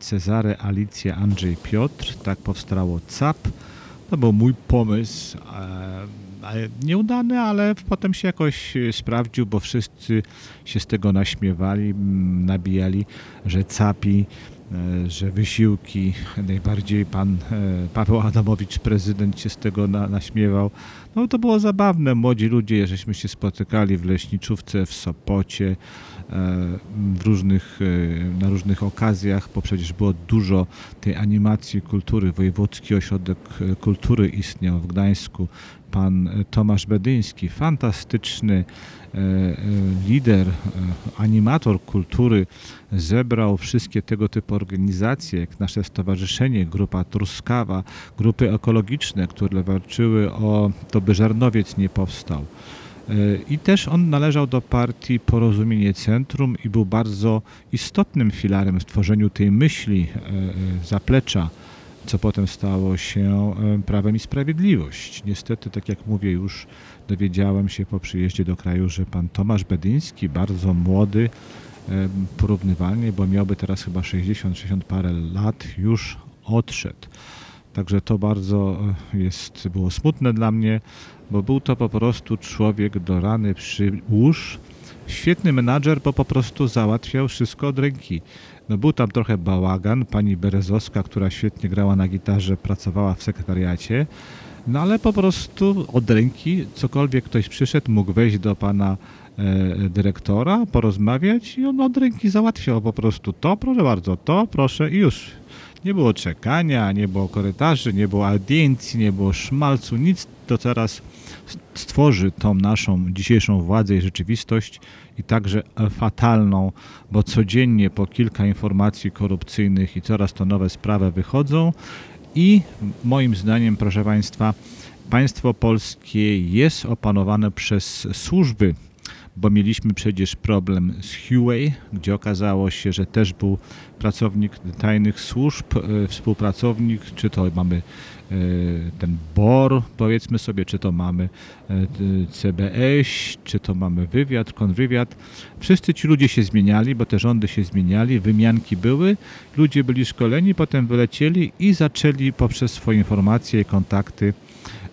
Cezary Alicja Andrzej Piotr, tak powstało CAP. To był mój pomysł, e, nieudany, ale potem się jakoś e, sprawdził, bo wszyscy się z tego naśmiewali, nabijali, że capi, e, że wysiłki, najbardziej pan Paweł Adamowicz, prezydent się z tego na, naśmiewał. No to było zabawne, młodzi ludzie, żeśmy się spotykali w Leśniczówce, w Sopocie, w różnych, e, na różnych okazjach, bo przecież było dużo tej animacji kultury. Wojewódzki Ośrodek e, Kultury istniał w Gdańsku. Pan e, Tomasz Bedyński, fantastyczny lider, animator kultury, zebrał wszystkie tego typu organizacje, jak nasze stowarzyszenie, Grupa Truskawa, grupy ekologiczne, które walczyły o to, by Żarnowiec nie powstał. I też on należał do partii Porozumienie Centrum i był bardzo istotnym filarem w tworzeniu tej myśli e, e, zaplecza, co potem stało się e, Prawem i Sprawiedliwość. Niestety, tak jak mówię, już dowiedziałem się po przyjeździe do kraju, że pan Tomasz Bedyński, bardzo młody, porównywalnie, bo miałby teraz chyba 60-60 parę lat, już odszedł. Także to bardzo jest, było smutne dla mnie, bo był to po prostu człowiek do rany przyłóż, świetny menadżer, bo po prostu załatwiał wszystko od ręki. No był tam trochę bałagan, pani Berezowska, która świetnie grała na gitarze, pracowała w sekretariacie, no ale po prostu od ręki, cokolwiek ktoś przyszedł, mógł wejść do pana e, dyrektora, porozmawiać i on od ręki załatwiał po prostu to, proszę bardzo, to, proszę i już. Nie było czekania, nie było korytarzy, nie było audiencji, nie było szmalcu, nic to teraz stworzy tą naszą dzisiejszą władzę i rzeczywistość i także fatalną, bo codziennie po kilka informacji korupcyjnych i coraz to nowe sprawy wychodzą. I moim zdaniem, proszę Państwa, państwo polskie jest opanowane przez służby, bo mieliśmy przecież problem z Huawei, gdzie okazało się, że też był pracownik tajnych służb, e, współpracownik, czy to mamy ten BOR, powiedzmy sobie, czy to mamy t- CBS, czy to mamy wywiad, kontrwywiad. Wszyscy ci ludzie się zmieniali, bo te rządy się zmieniali, wymianki były, ludzie byli szkoleni, potem wylecieli i zaczęli poprzez swoje informacje i kontakty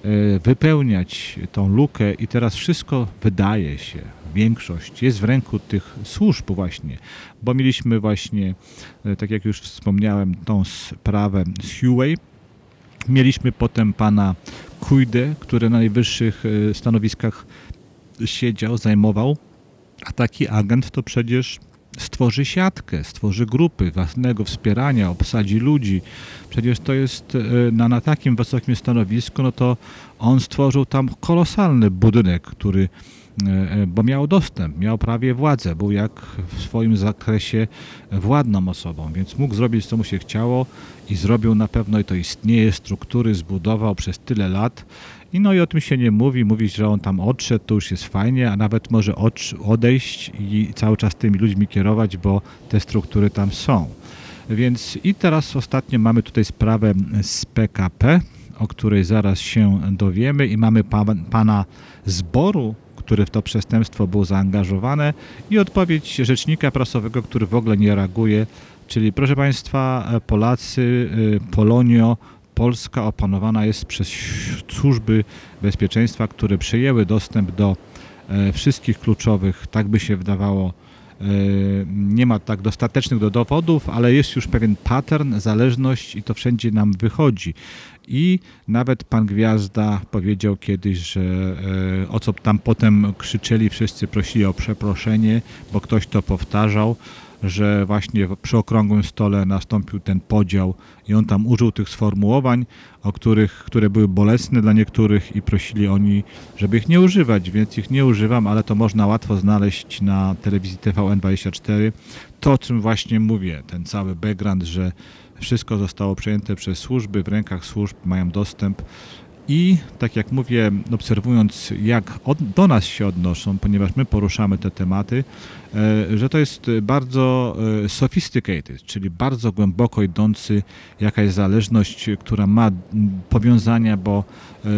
e, wypełniać tą lukę i teraz wszystko wydaje się, większość jest w ręku tych służb właśnie, bo mieliśmy właśnie, tak jak już wspomniałem, tą sprawę z Huawei, mieliśmy potem pana Kujdę, który na najwyższych e, stanowiskach siedział, zajmował, a taki agent to przecież stworzy siatkę, stworzy grupy własnego wspierania, obsadzi ludzi. Przecież to jest e, na, na takim wysokim stanowisku, no to on stworzył tam kolosalny budynek, który e, bo miał dostęp, miał prawie władzę, był jak w swoim zakresie władną osobą, więc mógł zrobić co mu się chciało i zrobił na pewno i to istnieje, struktury zbudował przez tyle lat i no i o tym się nie mówi, mówi, że on tam odszedł, to już jest fajnie, a nawet może odejść i cały czas tymi ludźmi kierować, bo te struktury tam są. Więc i teraz ostatnio mamy tutaj sprawę z PKP, o której zaraz się dowiemy i mamy pa, pana zboru, który w to przestępstwo był zaangażowany i odpowiedź rzecznika prasowego, który w ogóle nie reaguje, Czyli proszę Państwa, e, Polacy, e, Polonio, Polska opanowana jest przez służby bezpieczeństwa, które przejęły dostęp do e, wszystkich kluczowych, tak by się wydawało, nie ma tak dostatecznych do dowodów, ale jest już pewien pattern, zależność i to wszędzie nam wychodzi. I nawet pan Gwiazda powiedział kiedyś, że o co tam potem krzyczeli, wszyscy prosili o przeproszenie, bo ktoś to powtarzał, że właśnie przy okrągłym stole nastąpił ten podział i on tam użył tych sformułowań, o których, które były bolesne dla niektórych i prosili oni, żeby ich nie używać, więc ich nie używam, ale to można łatwo znaleźć na telewizji TVN24. To, o czym właśnie mówię, ten cały background, że wszystko zostało przejęte przez służby, w rękach służb mają dostęp i tak jak mówię, obserwując jak od, do nas się odnoszą, ponieważ my poruszamy te tematy, e, że to jest bardzo e, sophisticated, czyli bardzo głęboko idący, jaka jest zależność, która ma powiązania, bo e,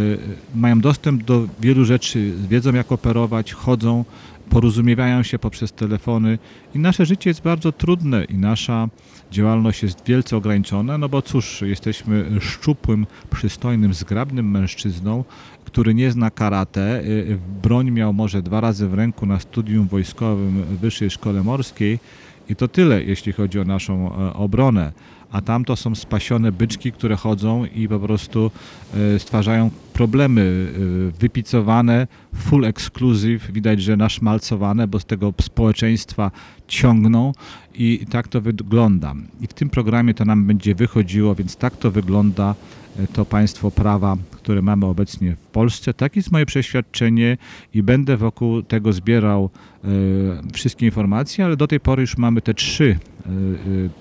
mają dostęp do wielu rzeczy, wiedzą jak operować, chodzą, porozumiewają się poprzez telefony i nasze życie jest bardzo trudne i nasza działalność jest wielce ograniczona, no bo cóż, jesteśmy szczupłym, przystojnym, zgrabnym mężczyzną, który nie zna karate. Y, Broń miał może dwa razy w ręku na studium wojskowym w Wyższej Szkole Morskiej i to tyle, jeśli chodzi o naszą e, obronę. A tam to są spasione byczki, które chodzą i po prostu e, stwarzają problemy e, wypicowane, full exclusive, widać, że naszmalcowane, bo z tego społeczeństwa ciągną i tak to wygląda. I w tym programie to nam będzie wychodziło, więc tak to wygląda to państwo prawa, które mamy obecnie w Polsce. Tak jest moje przeświadczenie i będę wokół tego zbierał e, wszystkie informacje, ale do tej pory już mamy te trzy e, e,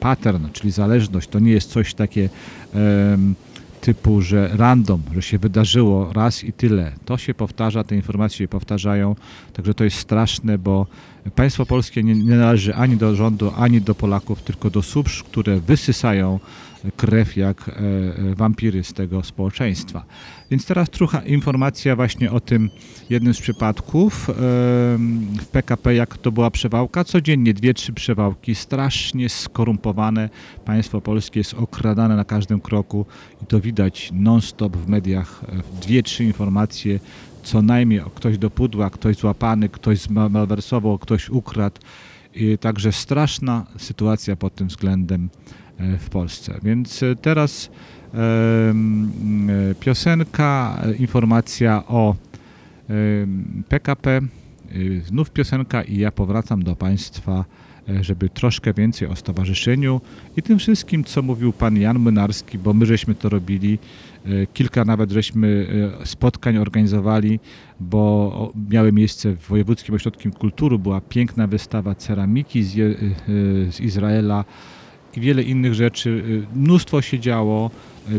pattern, czyli zależność. To nie jest coś takie typu, że random, że się wydarzyło raz i tyle. To się powtarza, te informacje się powtarzają, także to jest straszne, bo państwo polskie nie, nie należy ani do rządu, ani do Polaków, tylko do służb, które wysysają krew jak e, e, wampiry z tego społeczeństwa. Więc teraz trochę informacja właśnie o tym jednym z przypadków em, w PKP, jak to była przewałka. Codziennie dwie, trzy przewałki, strasznie skorumpowane. Państwo polskie jest okradane na każdym kroku i to widać non-stop w mediach. E, Dwie, trzy informacje co najmniej ktoś do pudła, ktoś złapany, ktoś zma- malwersował, ktoś ukradł. I także straszna sytuacja pod tym względem e, w Polsce. Więc e, teraz e, piosenka, e, informacja o PKP, znów piosenka i ja powracam do Państwa, e, żeby troszkę więcej o stowarzyszeniu i tym wszystkim, co mówił Pan Jan Młynarski, bo my żeśmy to robili, e, kilka nawet żeśmy e, spotkań organizowali, bo miały miejsce w Wojewódzkim Ośrodku Kultury, była piękna wystawa ceramiki z, e, z Izraela, i wiele innych rzeczy. Y, Mnóstwo się działo,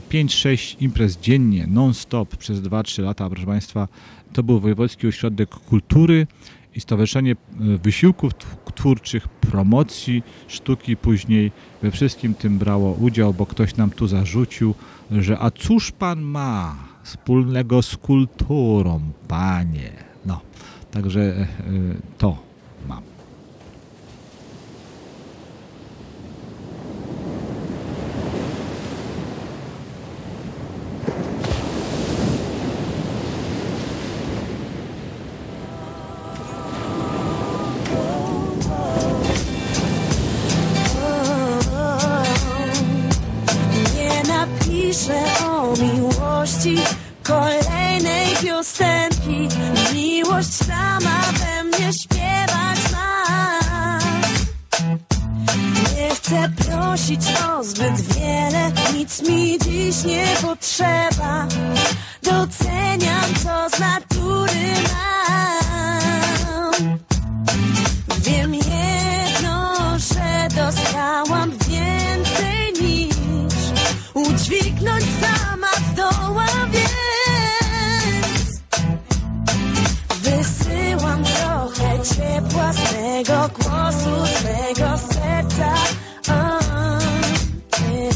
5-6 imprez dziennie, non-stop przez 2-3 lata, proszę Państwa. To był Wojewódzki Ośrodek Kultury i Stowarzyszenie y, Wysiłków Tw- Twórczych, promocji sztuki później we wszystkim tym brało udział, bo ktoś nam tu zarzucił, że a cóż Pan ma wspólnego z kulturą, Panie? No, także y, to sama we mnie śpiewać ma. Nie chcę prosić o zbyt wiele, nic mi dziś nie potrzeba. Doceniam, co z natury mam. Wiem jedno, że dostałam więcej niż udźwignąć sama ciepła swego głosu, swego serca. Oh, yeah.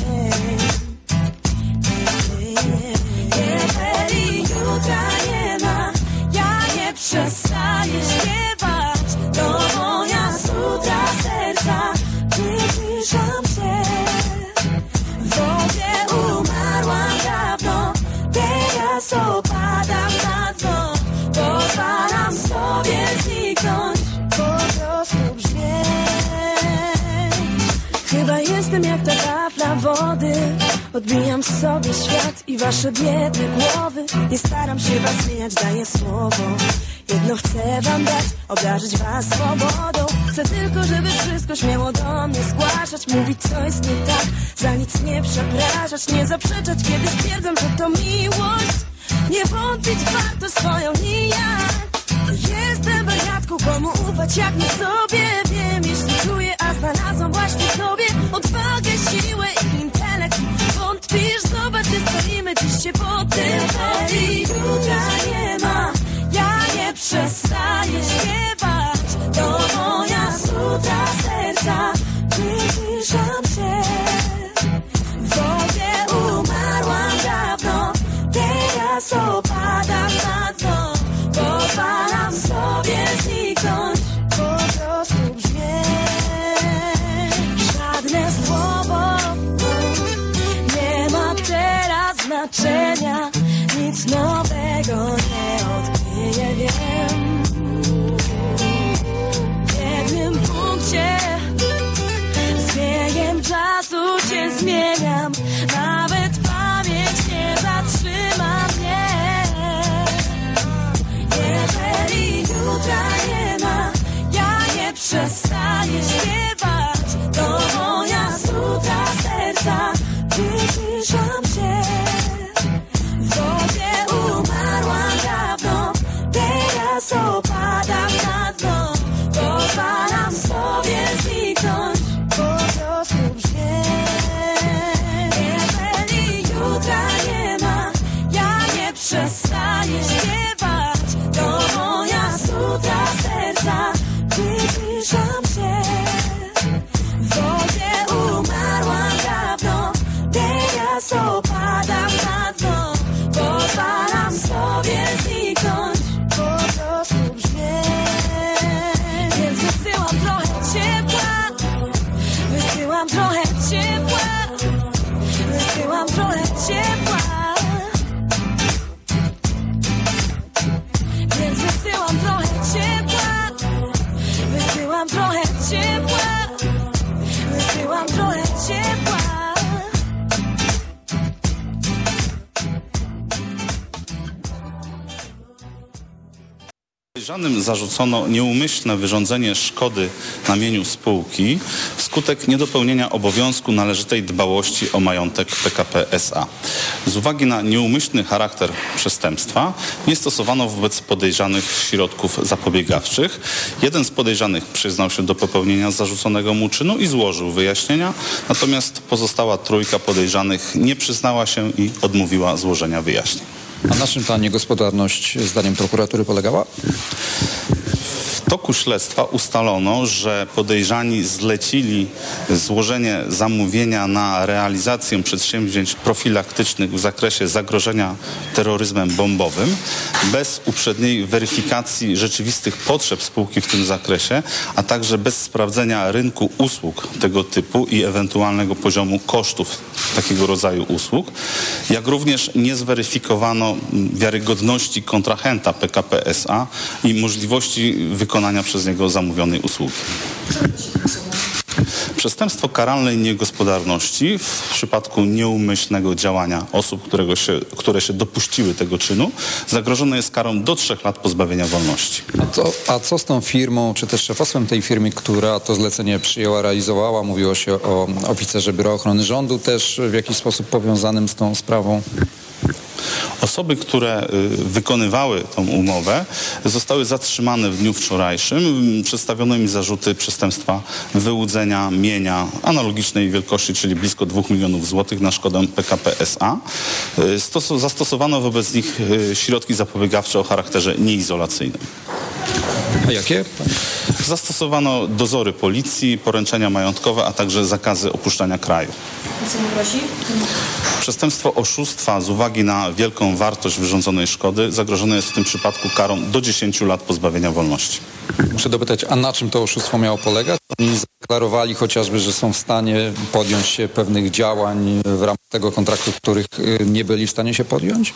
Jeżeli jutra nie ma, ja nie przestaję śpiewać. Odbijam sobie świat i wasze biedne głowy. Nie staram się was zmieniać, daję słowo. Jedno chcę wam dać, obdarzyć was swobodą. Chcę tylko, żeby wszystko śmiało do mnie zgłaszać. Mówić co jest nie tak, za nic nie przepraszać. Nie zaprzeczać, kiedy stwierdzam, że to miłość. Nie wątpić warto swoją nijak Jestem wariatką, komu ufać jak nie sobie. Wiem, jeśli czuję, a znalazłam właśnie sobie Odwagę, siłę stoimy dziś się po tym I jutra nie ma, ja nie przestaję śpiewać. To moja sutra serca, wyciszam się. W wodzie umarłam dawno. Teraz opadam czasu się zmieniam. Nawet pamięć nie zatrzyma mnie. Jeżeli jutra nie ma Ja nie przestaję śpiewać nie przestaję śpiewać Podejrzanym zarzucono nieumyślne wyrządzenie szkody na mieniu spółki wskutek niedopełnienia obowiązku należytej dbałości o majątek PKP SA. Z uwagi na nieumyślny charakter przestępstwa nie stosowano wobec podejrzanych środków zapobiegawczych. Jeden z podejrzanych przyznał się do popełnienia zarzuconego mu czynu i złożył wyjaśnienia, natomiast pozostała trójka podejrzanych nie przyznała się i odmówiła złożenia wyjaśnień. A na czym ta niegospodarność zdaniem prokuratury polegała? Toku śledztwa ustalono, że podejrzani zlecili złożenie zamówienia na realizację przedsięwzięć profilaktycznych w zakresie zagrożenia terroryzmem bombowym bez uprzedniej weryfikacji rzeczywistych potrzeb spółki w tym zakresie, a także bez sprawdzenia rynku usług tego typu i ewentualnego poziomu kosztów takiego rodzaju usług, jak również nie zweryfikowano wiarygodności kontrahenta PKP SA i możliwości wykonania przez niego zamówionej usługi. Przestępstwo karalnej niegospodarności w przypadku nieumyślnego działania osób, się, które się dopuściły tego czynu, zagrożone jest karą do trzech lat pozbawienia wolności. A, to, a co z tą firmą, czy też szefostwem tej firmy, która to zlecenie przyjęła, realizowała? Mówiło się o oficerze Biura Ochrony Rządu, też w jakiś sposób powiązanym z tą sprawą. Osoby, które y, wykonywały tą umowę, zostały zatrzymane w dniu wczorajszym. Przedstawiono im zarzuty przestępstwa wyłudzenia mienia analogicznej wielkości, czyli blisko 2 milionów złotych na szkodę PKP SA. Y, Stos- zastosowano wobec nich y, środki zapobiegawcze o charakterze nieizolacyjnym. A jakie? Zastosowano dozory policji, poręczenia majątkowe, a także zakazy opuszczania kraju. Przestępstwo oszustwa z uwagi na wielką wartość wyrządzonej szkody zagrożone jest w tym przypadku karą do 10 lat pozbawienia wolności. Muszę dopytać, a na czym to oszustwo miało polegać? Oni zadeklarowali chociażby, że są w stanie podjąć się pewnych działań w ramach tego kontraktu, których y, nie byli w stanie się podjąć?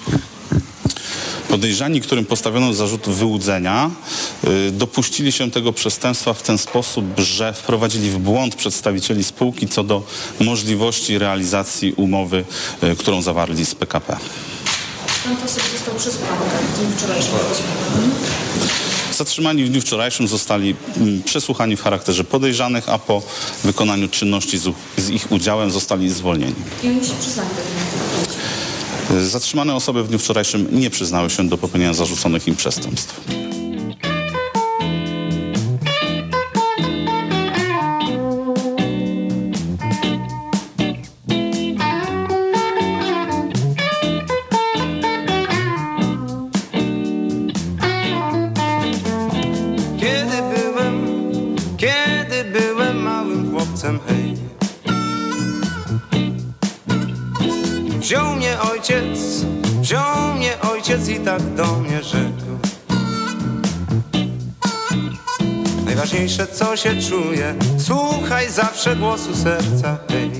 Podejrzani, którym postawiono zarzut wyłudzenia, y, dopuścili się tego przestępstwa w ten sposób, że wprowadzili w błąd przedstawicieli spółki co do możliwości realizacji umowy, y, którą zawarli z PKP. Pan poseł został przesłuchany w dniu wczorajszym. Zatrzymani w dniu wczorajszym zostali mm, przesłuchani w charakterze podejrzanych, a po wykonaniu czynności z, ich udziałem zostali zwolnieni. I oni się przyznali do Zatrzymane osoby w dniu wczorajszym nie przyznały się do popełnienia zarzuconych im przestępstw. Wziął mnie ojciec, wziął mnie ojciec i tak do mnie rzekł. Najważniejsze co się czuje, słuchaj zawsze głosu serca, hej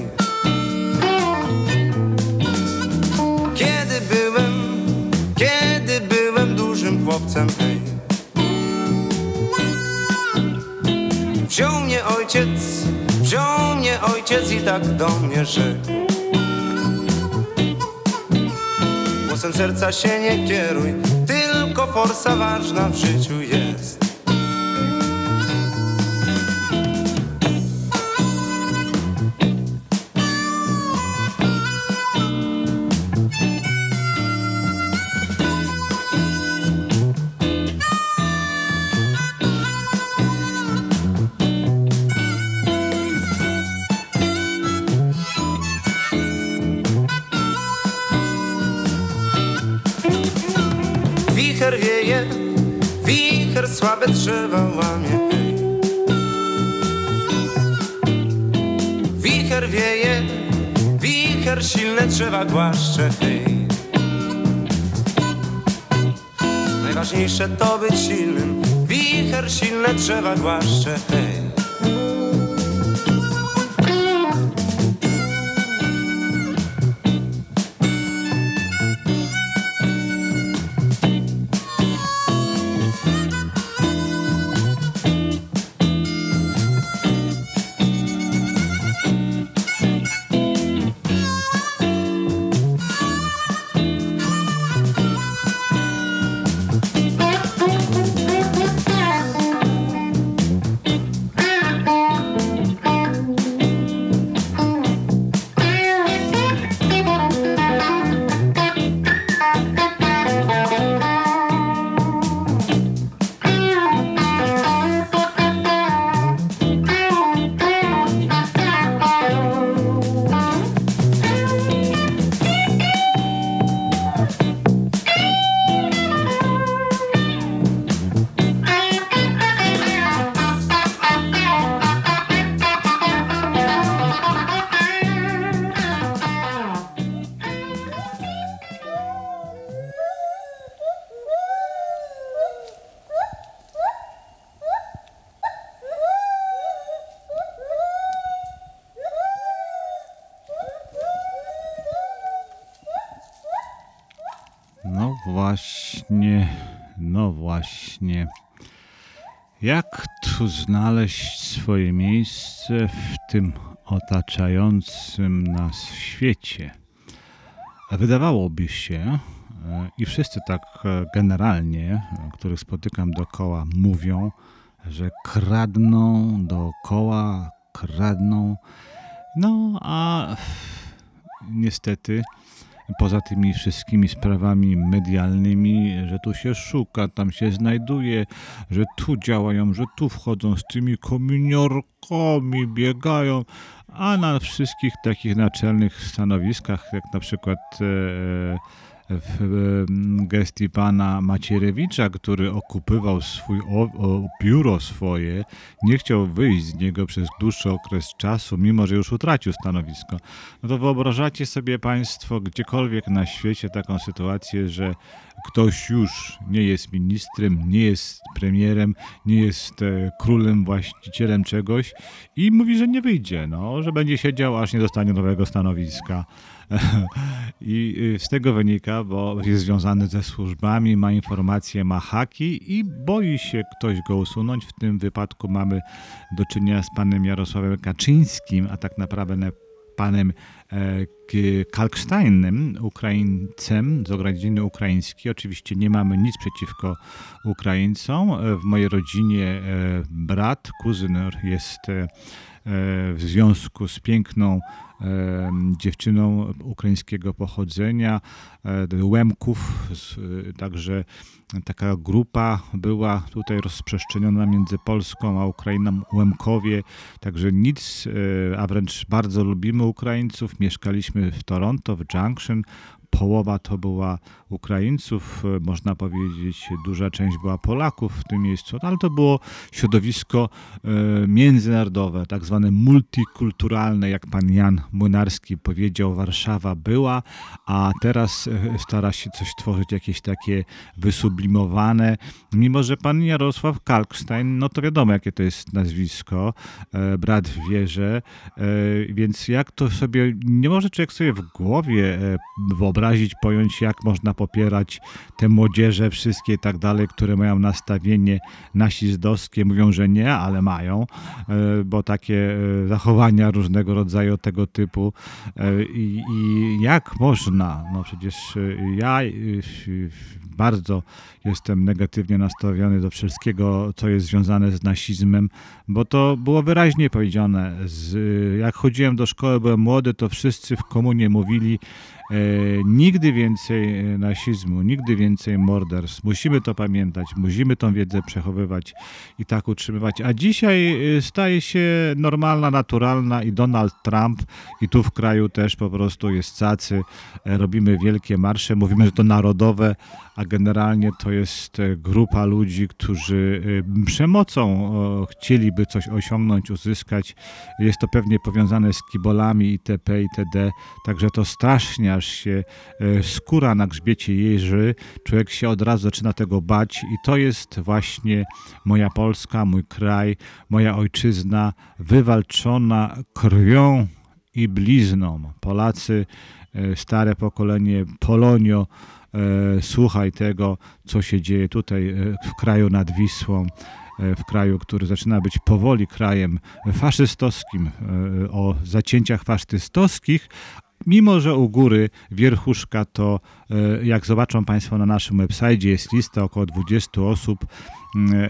Kiedy byłem, kiedy byłem dużym chłopcem, hej Wziął mnie ojciec, wziął mnie ojciec i tak do mnie rzekł Głosem serca się nie kieruj, tylko forsa ważna w życiu jest słabe drzewa łamie. Wicher wieje, wicher silne drzewa głaszcze hej. Najważniejsze to być silnym, wicher silne drzewa głaszcze hej. Jak tu znaleźć swoje miejsce w tym otaczającym nas świecie? Wydawałoby się, e, i wszyscy tak e, generalnie, których spotykam dookoła, mówią, że kradną dookoła, kradną. No a niestety poza tymi wszystkimi sprawami medialnymi, że tu się szuka, tam się znajduje, że tu działają, że tu wchodzą z tymi kominiorkami, biegają, a na wszystkich takich naczelnych stanowiskach, jak na przykład e, w gestii pana Macierewicza, który okupywał swój o, o, biuro swoje, nie chciał wyjść z niego przez dłuższy okres czasu, mimo że już utracił stanowisko. No to wyobrażacie sobie Państwo gdziekolwiek na świecie taką sytuację, że ktoś już nie jest ministrem, nie jest premierem, nie jest e, królem, właścicielem czegoś i mówi, że nie wyjdzie, no, że będzie siedział, aż nie dostanie nowego stanowiska. I y, z tego wynika, bo jest związany ze służbami, ma informacje, ma haki i boi się ktoś go usunąć. W tym wypadku mamy do czynienia z panem Jarosławem Kaczyńskim, a tak naprawdę panem e, Kalksteinem, Ukraińcem z ogrodziny ukraińskiej. Oczywiście nie mamy nic przeciwko Ukraińcom. E, w mojej rodzinie e, brat, kuzyn jest w związku z piękną dziewczyną ukraińskiego pochodzenia, Łemków, także taka grupa była tutaj rozprzestrzeniona między Polską a Ukrainą, Łemkowie, także nic, a wręcz bardzo lubimy Ukraińców. Mieszkaliśmy w Toronto, w Junction, połowa to była Ukraińców, e, można powiedzieć, duża część była Polaków w tym miejscu, ale to było środowisko e, międzynarodowe, tak zwane multikulturalne, jak pan Jan Młynarski powiedział, Warszawa była, a teraz e, stara się coś tworzyć, jakieś takie wysublimowane, mimo że pan Jarosław Kalkstein, no to wiadomo, jakie to jest nazwisko, brat w wierze, więc jak to sobie, nie może człowiek sobie w głowie wyobrazić, pojąć, jak można popierać te młodzieże, wszystkie i tak dalej, które mają nastawienie nasizdowskie, mówią, że nie, ale mają, e, bo takie e, zachowania różnego rodzaju tego typu. E, i, i jak można, no przecież ja bardzo jestem negatywnie nastawiony do wszystkiego, co jest związane z nasizmem, bo to było wyraźnie powiedziane. Z, jak chodziłem do szkoły, byłem młody, to wszyscy w komunie mówili, nigdy więcej e, nasizmu, nigdy więcej morderstw. Musimy to pamiętać, musimy tą wiedzę przechowywać i tak utrzymywać. A dzisiaj e, staje się normalna, naturalna i Donald Trump i tu w kraju też po prostu jest cacy. Robimy wielkie marsze, mówimy, że to narodowe, a generalnie to jest grupa ludzi, którzy przemocą chcieliby coś osiągnąć, uzyskać. Jest to pewnie powiązane z kibolami itp. itd. Także to strasznie aż się e, skóra na grzbiecie jeży, człowiek się od razu zaczyna tego bać i to jest właśnie moja Polska, mój kraj, moja ojczyzna wywalczona krwią i blizną. Polacy, e, stare pokolenie, Polonio, e, słuchaj tego, co się dzieje tutaj w kraju nad Wisłą w kraju, który zaczyna być powoli krajem faszystowskim, o zacięciach faszystowskich, Mimo, że u góry wierchuszka to, e, jak zobaczą Państwo na naszym website, jest lista około 20 osób, mm, e,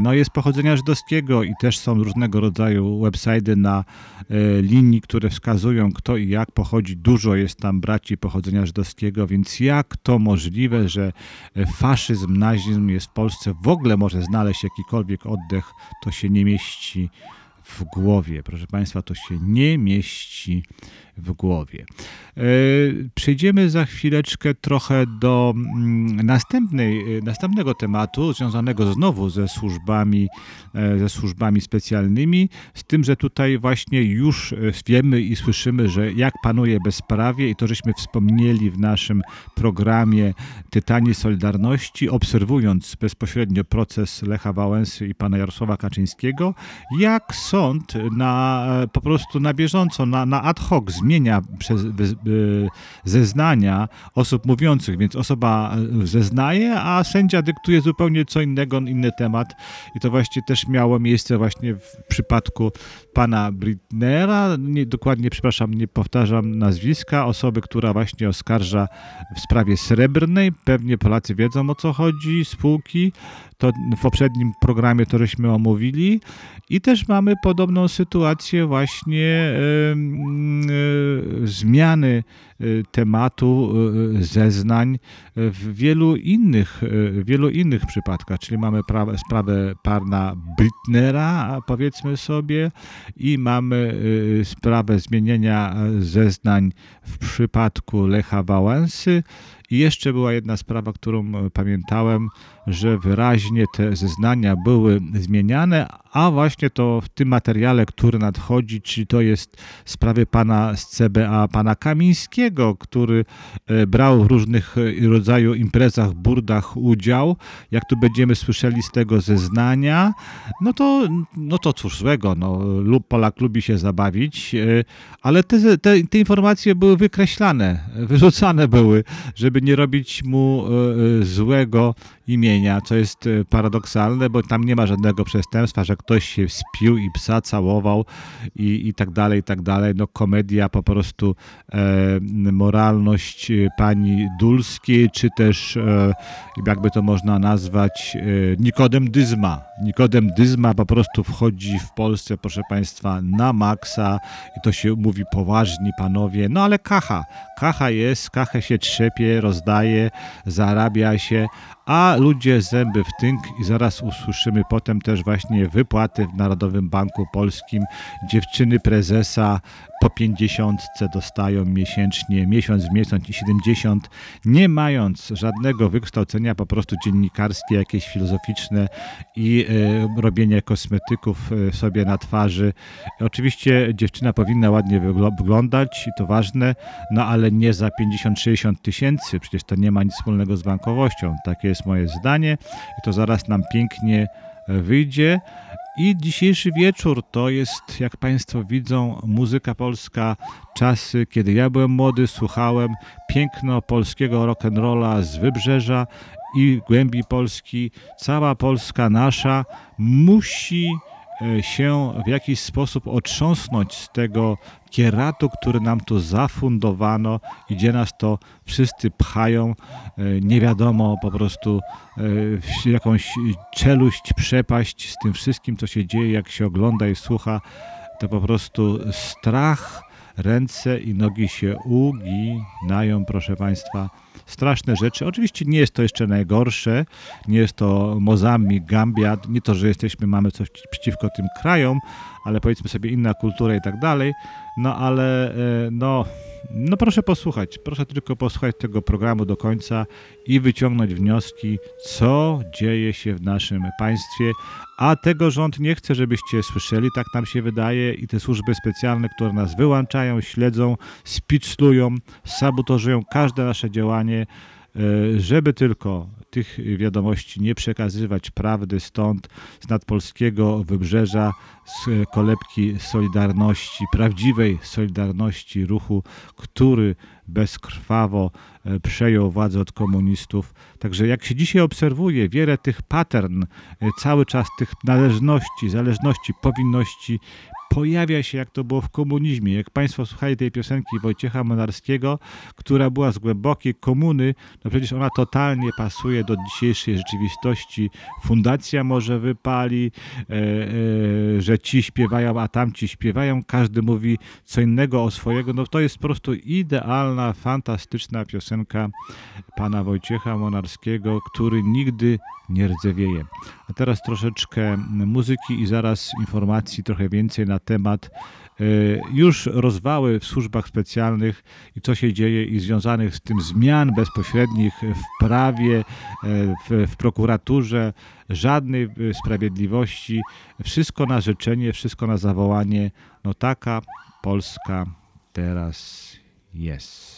no jest pochodzenia żydowskiego i też są różnego rodzaju websajdy na e, linii, które wskazują kto i jak pochodzi. Dużo jest tam braci pochodzenia żydowskiego, więc jak to możliwe, że faszyzm, nazizm jest w Polsce, w ogóle może znaleźć jakikolwiek oddech, to się nie mieści w głowie. Proszę Państwa, to się nie mieści w głowie. E, przejdziemy za chwileczkę trochę do mm, następnej, e, następnego tematu, związanego znowu ze służbami, e, ze służbami specjalnymi, z tym, że tutaj właśnie już wiemy i słyszymy, że jak panuje bezprawie i to żeśmy wspomnieli w naszym programie Tytanie Solidarności, obserwując bezpośrednio proces Lecha Wałęsy i pana Jarosława Kaczyńskiego, jak sąd na, po prostu na bieżąco, na, na ad hoc zmienia przez zeznania osób mówiących, więc osoba e, zeznaje, a sędzia dyktuje zupełnie co innego, inny temat. I to właśnie też miało miejsce właśnie w przypadku pana Britnera, nie, dokładnie, przepraszam, nie powtarzam nazwiska, osoby, która właśnie oskarża w sprawie srebrnej, pewnie Polacy wiedzą o co chodzi, spółki, to w poprzednim programie to żeśmy omówili. I też mamy podobną sytuację właśnie y, y, zmiany y, tematu zeznań w wielu innych, w wielu innych przypadkach, czyli mamy pra, sprawę pana Britnera, powiedzmy sobie, i mamy sprawę zmienienia zeznań w przypadku Lecha Wałęsy. I jeszcze była jedna sprawa, którą pamiętałem, że wyraźnie te zeznania były zmieniane, a właśnie to w tym materiale, który nadchodzi, czyli to jest sprawy pana z CBA, pana Kamińskiego, który e, brał w różnych e, rodzaju imprezach, burdach udział. Jak tu będziemy słyszeli z tego zeznania, no to, no to cóż złego, no, lub Polak lubi się zabawić, e, ale te, te, te informacje były wykreślane, wyrzucane były, żeby nie robić mu złego imienia, co jest e, paradoksalne, bo tam nie ma żadnego przestępstwa, że ktoś się spił i psa całował i, i tak dalej, i tak dalej. No komedia po prostu e, moralność e, pani Dulskiej, czy też e, jakby to można nazwać e, Nikodem Dyzma. Nikodem Dyzma po prostu wchodzi w Polsce, proszę Państwa, na maksa i to się mówi poważni panowie, no ale kacha, kacha jest, kachę się trzepie, rozdaje, zarabia się, a ludzie zęby w tynk i zaraz usłyszymy potem też właśnie wypłaty w Narodowym Banku Polskim. Dziewczyny prezesa po 50 dostają miesięcznie, miesiąc w miesiąc i 70, nie mając żadnego wykształcenia, po prostu dziennikarskie, jakieś filozoficzne i e, robienie kosmetyków e, sobie na twarzy. Oczywiście dziewczyna powinna ładnie wyglądać i to ważne, no ale nie za 50-60 tysięcy, przecież to nie ma nic wspólnego z bankowością. Takie jest moje zdanie i to zaraz nam pięknie e, wyjdzie. I dzisiejszy wieczór to jest, jak Państwo widzą, muzyka polska, czasy, kiedy ja byłem młody, słuchałem piękno polskiego rock'n'rolla z wybrzeża i głębi Polski. Cała Polska nasza musi się w jakiś sposób otrząsnąć z tego kieratu, który nam tu zafundowano i gdzie nas to wszyscy pchają, e, nie wiadomo po prostu e, jakąś czeluść, przepaść z tym wszystkim, co się dzieje, jak się ogląda i słucha, to po prostu strach, ręce i nogi się uginają, proszę Państwa. Straszne rzeczy. Oczywiście nie jest to jeszcze najgorsze, nie jest to Mozambik, Gambia, nie to, że jesteśmy, mamy coś przeciwko tym krajom, ale powiedzmy sobie inna kultura i tak dalej, no ale e, no, no proszę posłuchać, proszę tylko posłuchać tego programu do końca i wyciągnąć wnioski, co dzieje się w naszym państwie, a tego rząd nie chce, żebyście słyszeli, tak nam się wydaje i te służby specjalne, które nas wyłączają, śledzą, spiczlują, sabotażują każde nasze działanie, e, żeby tylko tych wiadomości nie przekazywać prawdy stąd, z nadpolskiego wybrzeża, z kolebki Solidarności, prawdziwej Solidarności ruchu, który bezkrwawo e, przejął władzę od komunistów. Także jak się dzisiaj obserwuje, wiele tych pattern, e, cały czas tych należności, zależności, powinności pojawia się, jak to było w komunizmie. Jak Państwo słuchali tej piosenki Wojciecha Monarskiego, która była z głębokiej komuny, no przecież ona totalnie pasuje do dzisiejszej rzeczywistości. Fundacja może wypali, e, e, że ci śpiewają, a tamci śpiewają, każdy mówi co innego o swojego. No to jest po prostu idealna, fantastyczna piosenka pana Wojciecha Monarskiego, który nigdy nie rdzewieje. A teraz troszeczkę muzyki i zaraz informacji trochę więcej na temat e, już rozwały w służbach specjalnych i co się dzieje i związanych z tym zmian bezpośrednich w prawie, e, w, w prokuraturze, żadnej e, sprawiedliwości, wszystko na życzenie, wszystko na zawołanie. No taka Polska teraz jest.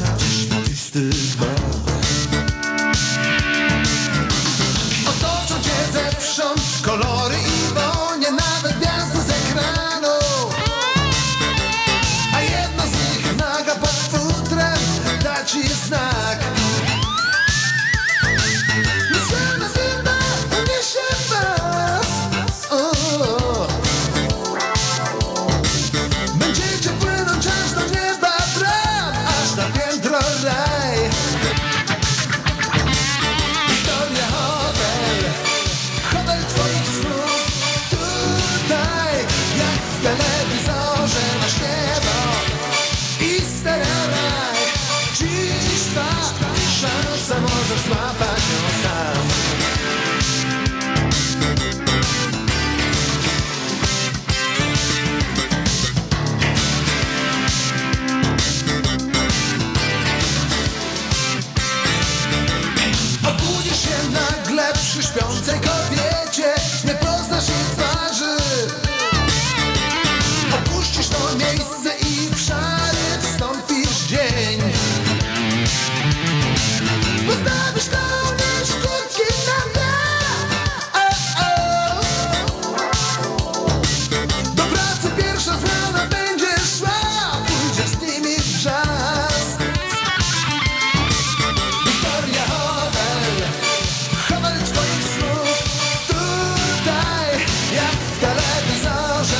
w telewizorze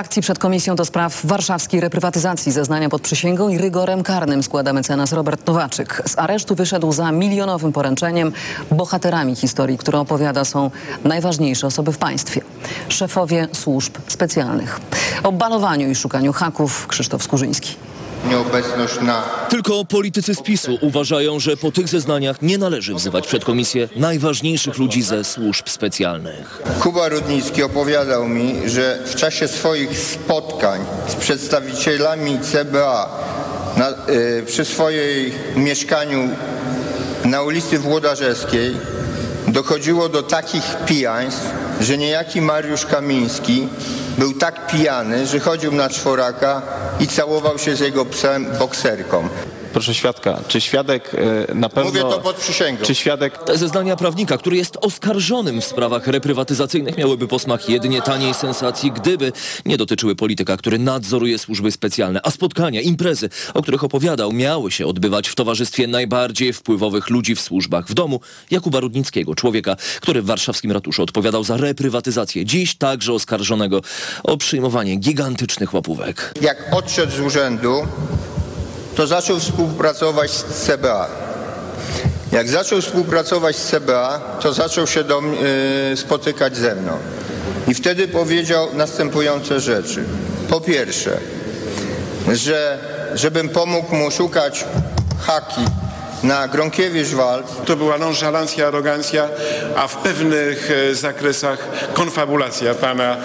Ciekawy zwrot akcji przed Komisją do Spraw Warszawskiej Reprywatyzacji, zeznania pod przysięgą i rygorem karnym składa mecenas Robert Nowaczyk. Z aresztu wyszedł za milionowym poręczeniem. Bohaterami historii, którą opowiada są najważniejsze osoby w państwie. Szefowie służb specjalnych. O balowaniu i szukaniu haków Krzysztof Skurzyński. Nieobecność na Tylko politycy z PiSu uważają, że po tych zeznaniach nie należy wzywać przed komisję najważniejszych ludzi ze służb specjalnych. Kuba Rudnicki opowiadał mi, że w czasie swoich spotkań z przedstawicielami CBA na, y, przy swojej mieszkaniu na ulicy Włodarzewskiej dochodziło do takich pijaństw, że niejaki Mariusz Kamiński był tak pijany, że chodził na czworaka i całował się z jego psem bokserką. Proszę świadka, czy świadek e, na pewno... Mówię to pod przysięgą. Czy świadek... Te zeznania prawnika, który jest oskarżonym w sprawach reprywatyzacyjnych, miałyby posmak jedynie taniej sensacji, gdyby nie dotyczyły polityka, który nadzoruje służby specjalne. A spotkania, imprezy, o których opowiadał, miały się odbywać w towarzystwie najbardziej wpływowych ludzi w służbach. W domu Jakuba Rudnickiego, człowieka, który w warszawskim ratuszu odpowiadał za reprywatyzację. Dziś także oskarżonego o przyjmowanie gigantycznych łapówek. Jak odszedł z urzędu, to zaczął współpracować z CBA. Jak zaczął współpracować z CBA, to zaczął się do, y, spotykać ze mną. I wtedy powiedział następujące rzeczy. Po pierwsze, że żebym pomógł mu szukać haki na Gronkiewicz-Walc. To była nonszalancja, arogancja, a w pewnych e, zakresach konfabulacja pana,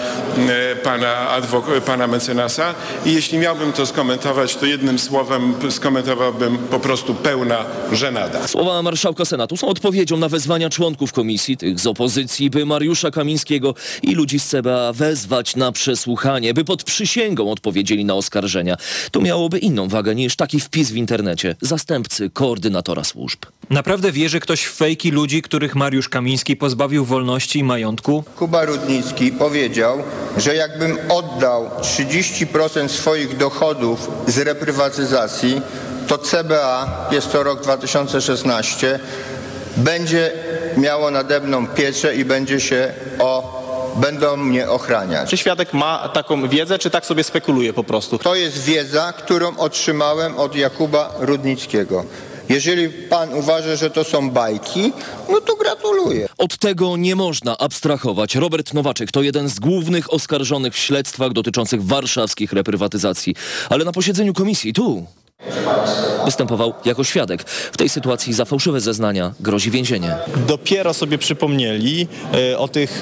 e, pana, adwok- pana mecenasa. I jeśli miałbym to skomentować, to jednym słowem skomentowałbym po prostu pełna żenada. Słowa marszałka Senatu są odpowiedzią na wezwania członków komisji, tych z opozycji, by Mariusza Kamińskiego i ludzi z CBA wezwać na przesłuchanie, by pod przysięgą odpowiedzieli na oskarżenia. To miałoby inną wagę niż taki wpis w internecie zastępcy koordynatora służb. Naprawdę wierzy ktoś w fejki ludzi, których Mariusz Kamiński pozbawił wolności i majątku? Kuba Rudnicki powiedział, że jakbym oddał 30% swoich dochodów z reprywatyzacji, to CBA, jest to rok 2016, będzie miało nade mną pieczę i będzie się o będą mnie ochraniać. Czy świadek ma taką wiedzę, czy tak sobie spekuluje po prostu? To jest wiedza, którą otrzymałem od Jakuba Rudnickiego. Jeżeli pan uważa, że to są bajki, no to gratuluję. Od tego nie można abstrahować. Robert Nowaczek to jeden z głównych oskarżonych w śledztwach dotyczących warszawskich reprywatyzacji. Ale na posiedzeniu komisji tu występował jako świadek. W tej sytuacji za fałszywe zeznania grozi więzienie. Dopiero sobie przypomnieli e, o tych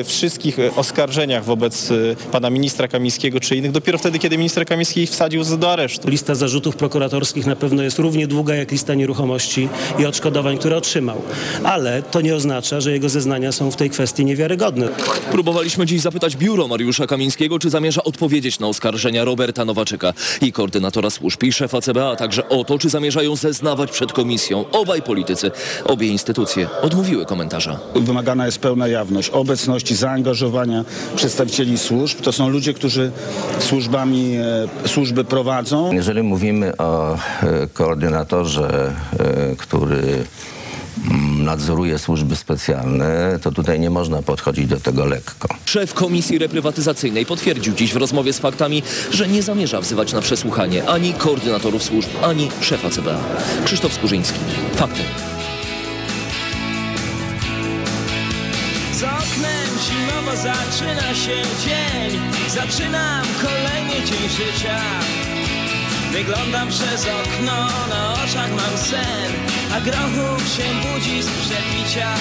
e, wszystkich e, oskarżeniach wobec pana ministra Kamińskiego czy innych, dopiero wtedy, kiedy minister Kamiński ich wsadził do aresztu. Lista zarzutów prokuratorskich na pewno jest równie długa jak lista nieruchomości i odszkodowań, które otrzymał. Ale to nie oznacza, że jego zeznania są w tej kwestii niewiarygodne. Próbowaliśmy dziś zapytać biuro Mariusza Kamińskiego, czy zamierza odpowiedzieć na oskarżenia Roberta Nowaczyka i koordynatora służb i szefa CBA, a także o to, czy zamierzają zeznawać przed komisją. Obaj politycy, obie instytucje odmówiły komentarza. Wymagana jest pełna jawność obecności, zaangażowania przedstawicieli służb. To są ludzie, którzy służbami, e, służby prowadzą. Jeżeli mówimy o e, koordynatorze, e, który nadzoruje służby specjalne, to tutaj nie można podchodzić do tego lekko. Szef Komisji Reprywatyzacyjnej potwierdził dziś w rozmowie z faktami, że nie zamierza wzywać na przesłuchanie ani koordynatorów służb, ani szefa CBA. Krzysztof Skurzyński. Fakty. Z oknem zimowo zaczyna się dzień Zaczynam kolejny dzień życia Wyglądam przez okno, na oczach mam sen A grochów się budzi z przepicia.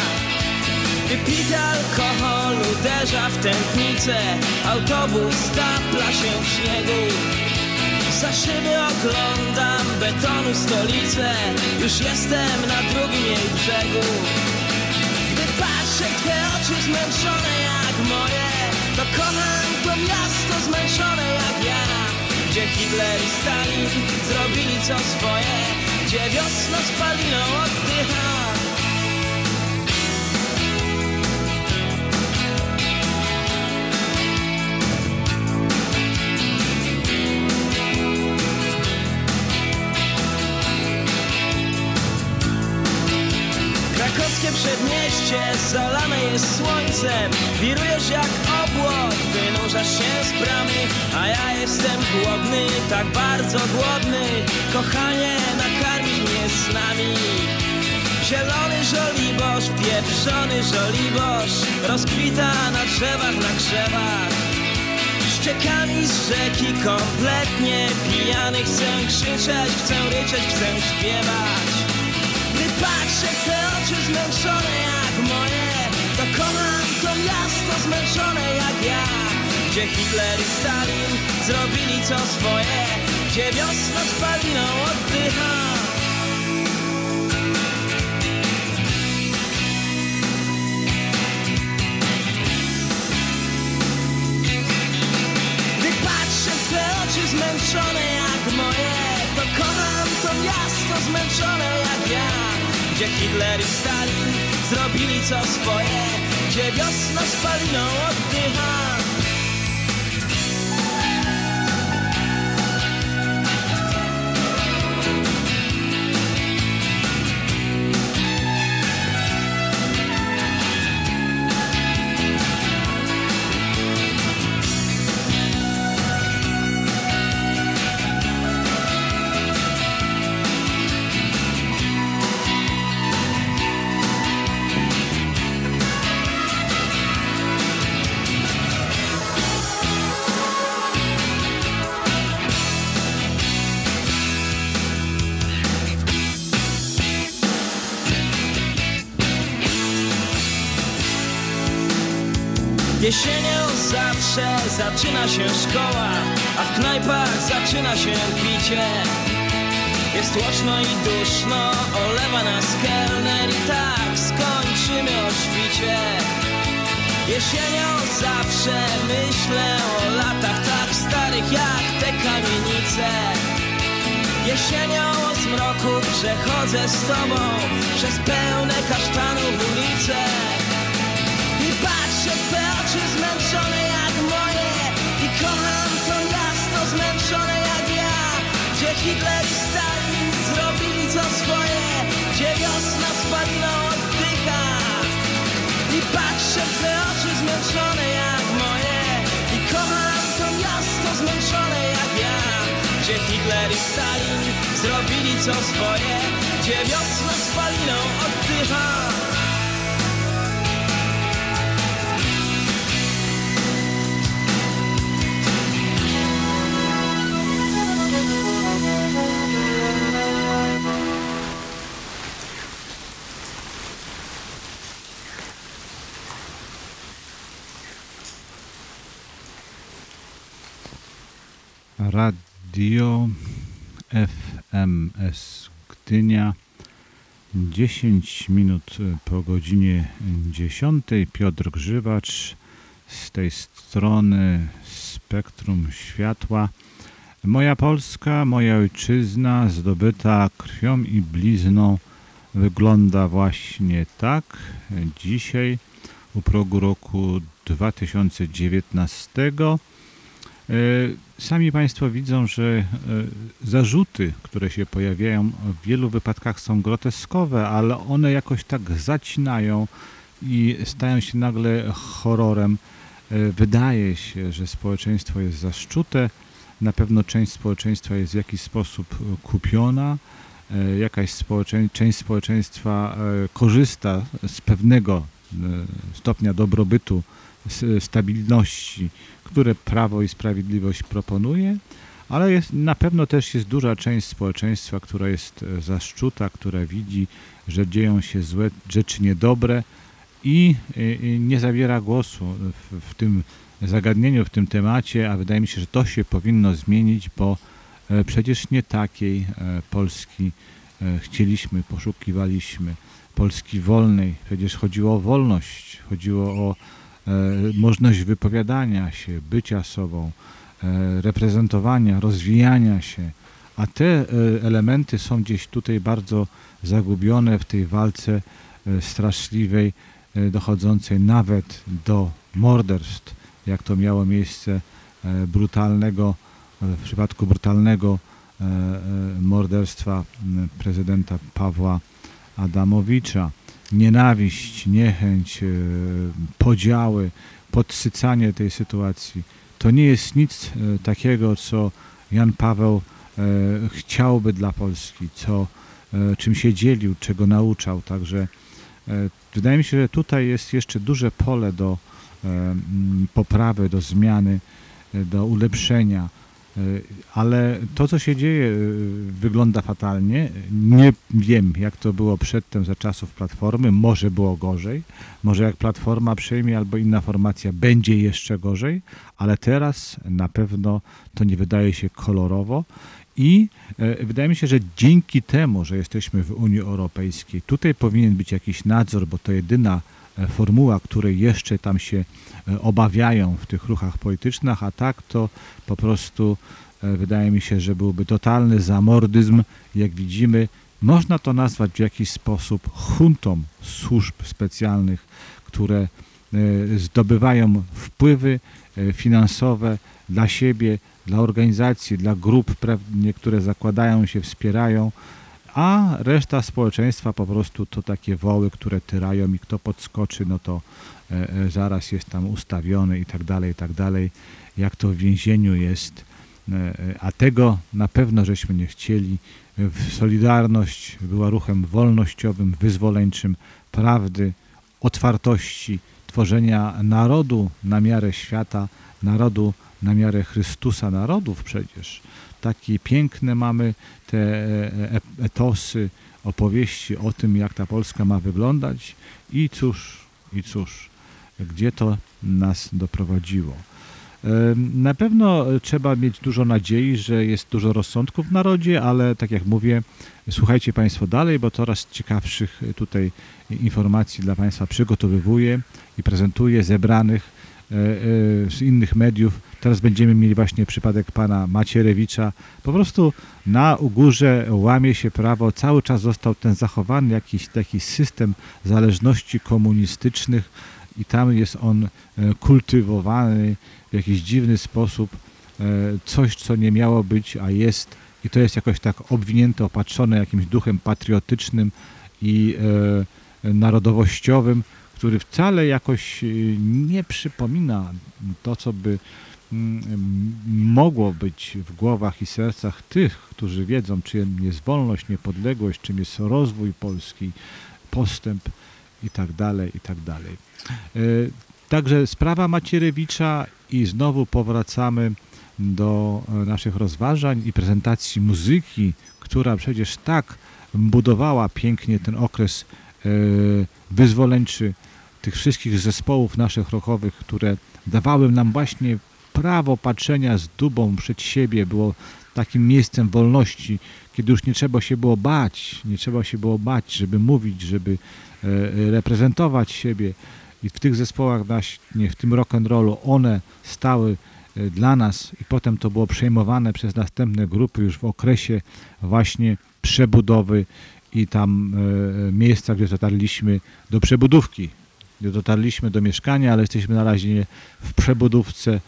Wypity alkohol uderza w tętnicę Autobus stapla się w śniegu. Za szyby oglądam betonu stolicę Już jestem na drugim jej brzegu. Gdy patrzę Twe oczy zmęczone jak moje To kocham to miasto zmęczone Gdzie Hitler i Stalin zrobili co swoje Gdzie wiosna spaliną oddycha. Krakowskie przedmieście zalane jest słońcem Wirujesz jak wynurzasz się z bramy A ja jestem głodny, tak bardzo głodny. Kochanie, nakarmisz mnie z nami. Zielony żoliborz, pieprzony żoliborz Rozkwita na drzewach, na krzewach. Ściekami z rzeki kompletnie pijany Chcę krzyczeć, chcę ryczeć, chcę śpiewać. Gdy patrzę te oczy zmęczone jak moje To kocham to miasto zmęczone jak ja Gdzie Hitler i Stalin zrobili co swoje Gdzie wiosna spaliną oddycha. Oczy zmęczone jak moje To kocham to miasto zmęczone jak ja. Gdzie Hitler i Stalin zrobili co swoje Gdzie wiosna spaliną oddycha zaczyna się szkoła, a w knajpach zaczyna się picie. Jest tłoczno i duszno, olewa nas kelner i tak skończymy o świcie. Jesienią zawsze myślę o latach tak starych jak te kamienice. Jesienią o zmroku przechodzę z tobą przez pełne kasztanów ulice. Hitler i Stalin zrobili co swoje, gdzie wiosna spadną oddycha. I patrzę w te oczy zmęczone jak moje i kocham to miasto zmęczone jak ja. Gdzie Hitler i Stalin zrobili co swoje, gdzie wiosna spaliną oddycha. Radio FMS Gdynia 10 minut po godzinie 10. Piotr Grzywacz z tej strony Spektrum Światła. Moja Polska, moja ojczyzna zdobyta krwią i blizną wygląda właśnie tak dzisiaj u progu roku 2019. E, Sami Państwo widzą, że e, zarzuty, które się pojawiają, w wielu wypadkach są groteskowe, ale one jakoś tak zacinają i stają się nagle horrorem. E, Wydaje się, że społeczeństwo jest zaszczute, na pewno część społeczeństwa jest w jakiś sposób kupiona, jakaś społecze- część społeczeństwa korzysta z pewnego stopnia dobrobytu, stabilności, które Prawo i Sprawiedliwość proponuje, ale jest, na pewno też jest duża część społeczeństwa, która jest e, zaszczuta, która widzi, że dzieją się złe rzeczy niedobre i, i, nie zabiera głosu w, w tym zagadnieniu, w tym temacie, a wydaje mi się, że to się powinno zmienić, bo e, przecież nie takiej e, Polski e, chcieliśmy, poszukiwaliśmy. Polski wolnej. Przecież chodziło o wolność, chodziło o e, możliwość wypowiadania się, bycia sobą, e, reprezentowania, rozwijania się. A te e, elementy są gdzieś tutaj bardzo zagubione w tej walce e, straszliwej, e, dochodzącej nawet do morderstw, jak to miało miejsce e, brutalnego, e, w przypadku brutalnego e, e, morderstwa prezydenta Pawła Adamowicza. Nienawiść, niechęć, e, podziały, podsycanie tej sytuacji. To nie jest nic e, takiego, co Jan Paweł e, chciałby dla Polski, co, czym się dzielił, czego nauczał. Także wydaje mi się, że tutaj jest jeszcze duże pole do poprawy, do zmiany, do ulepszenia. E, Ale to, co się dzieje, e, wygląda fatalnie. Nie wiem, jak to było przedtem za czasów Platformy. Może było gorzej. Może jak Platforma przejmie albo inna formacja, będzie jeszcze gorzej. Ale teraz na pewno to nie wydaje się kolorowo. I e, wydaje mi się, że dzięki temu, że jesteśmy w Unii Europejskiej, tutaj powinien być jakiś nadzór, bo to jedyna e, formuła, której jeszcze tam się obawiają w tych ruchach politycznych, a tak to po prostu e, wydaje mi się, że byłby totalny zamordyzm. Jak widzimy, można to nazwać w jakiś sposób huntą służb specjalnych, które e, zdobywają wpływy e, finansowe dla siebie, dla organizacji, dla grup pewnie, które zakładają się, wspierają, a reszta społeczeństwa po prostu to takie woły, które tyrają i kto podskoczy, no to e, e, zaraz jest tam ustawiony i tak dalej, i tak dalej, jak to w więzieniu jest. E, A tego na pewno żeśmy nie chcieli. Solidarność była ruchem wolnościowym, wyzwoleńczym, prawdy, otwartości, tworzenia narodu na miarę świata, narodu na miarę Chrystusa, narodów przecież. Takie piękne mamy te e, e, etosy, opowieści o tym, jak ta Polska ma wyglądać i cóż, i cóż, gdzie to nas doprowadziło. Na pewno trzeba mieć dużo nadziei, że jest dużo rozsądku w narodzie, ale tak jak mówię, słuchajcie Państwo dalej, bo coraz ciekawszych tutaj informacji dla Państwa przygotowywuję i prezentuję zebranych e, e, z innych mediów. Teraz będziemy mieli właśnie przypadek pana Macierewicza. Po prostu na górze łamie się prawo. Cały czas został ten zachowany jakiś taki system zależności komunistycznych i tam jest on e, kultywowany w jakiś dziwny sposób. E, Coś, co nie miało być, a jest i to jest jakoś tak obwinięte, opatrzone jakimś duchem patriotycznym i e, narodowościowym, który wcale jakoś nie przypomina to, co by mogło być w głowach i sercach tych, którzy wiedzą, czym jest wolność, niepodległość, czym jest rozwój Polski, postęp i tak dalej, i tak. E, Także sprawa Macierewicza i znowu powracamy do e, naszych rozważań i prezentacji muzyki, która przecież tak budowała pięknie ten okres e, wyzwoleńczy tych wszystkich zespołów naszych rockowych, które dawały nam właśnie prawo patrzenia z dubą przed siebie, było takim miejscem wolności, kiedy już nie trzeba się było bać, nie trzeba się było bać, żeby mówić, żeby e, reprezentować siebie. I w tych zespołach właśnie, w tym rock and rollu, one stały e, dla nas i potem to było przejmowane przez następne grupy już w okresie właśnie przebudowy i tam e, miejsca, gdzie dotarliśmy do przebudówki. Gdzie dotarliśmy do mieszkania, ale jesteśmy na razie w przebudówce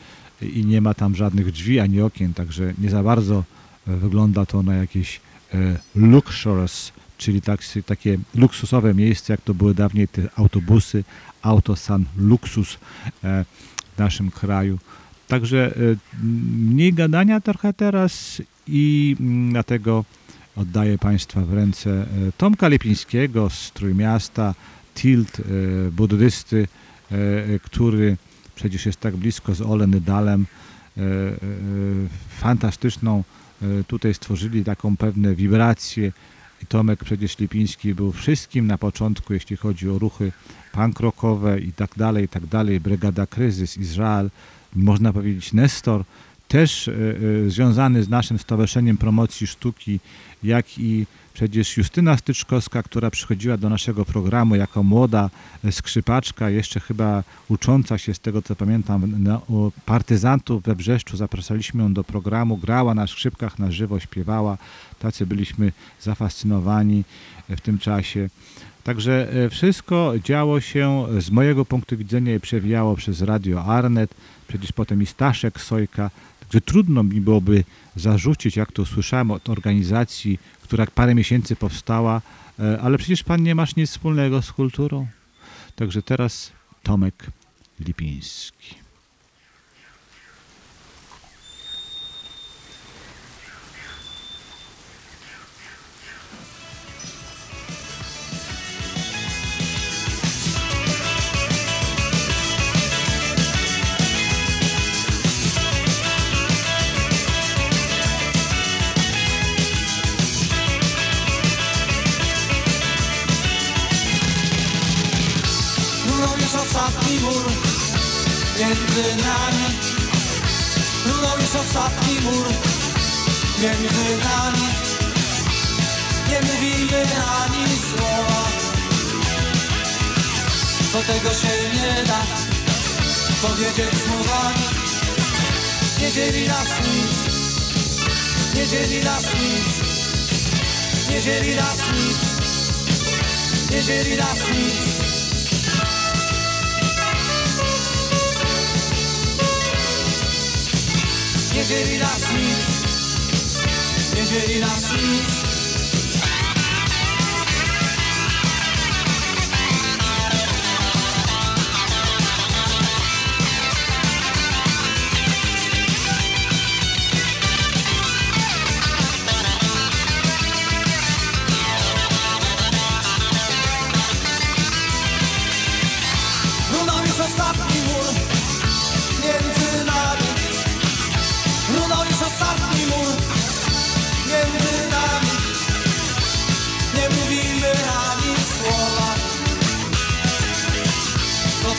i nie ma tam żadnych drzwi ani okien, także nie za bardzo e, wygląda to na jakieś e, luxurious, czyli tak, takie luksusowe miejsce, jak to były dawniej te autobusy, Autosan Luxus e, w naszym kraju. Także mniej gadania trochę teraz i mm, dlatego oddaję Państwa w ręce Tomka Lipińskiego z Trójmiasta, Tilt, buddysty, który przecież jest tak blisko z Olen Dalem. E, e, fantastyczną e, tutaj stworzyli taką pewne wibracje i Tomek przecież Lipiński był wszystkim na początku, jeśli chodzi o ruchy punk rockowe i tak dalej, i tak dalej, Brygada Kryzys, Izrael, można powiedzieć Nestor, też związany z naszym Stowarzyszeniem Promocji Sztuki, jak i przecież Justyna Styczkowska, która przychodziła do naszego programu jako młoda e, skrzypaczka, jeszcze chyba ucząca się z tego co pamiętam na, partyzantów we Brzeszczu, zapraszaliśmy ją do programu, grała na skrzypkach na żywo, śpiewała, tacy byliśmy zafascynowani e, w tym czasie. Także e, wszystko działo się z mojego punktu widzenia i przewijało przez Radio Arnet, przecież potem i Staszek Sojka, Także trudno mi byłoby zarzucić, jak to słyszałem od organizacji, która parę miesięcy powstała, e, ale przecież pan nie masz nic wspólnego z kulturą. Także teraz Tomek Lipiński. Runął już ostatni mur między nami Nie mówimy ani słowa. Bo tego się nie da powiedzieć słowami. Nie dzieli nas nic Nie dzieli nas nic. Nie dzieli nas nic Nie dzieli nas nic Nie dzieli nas nic Nie dzieli nas nic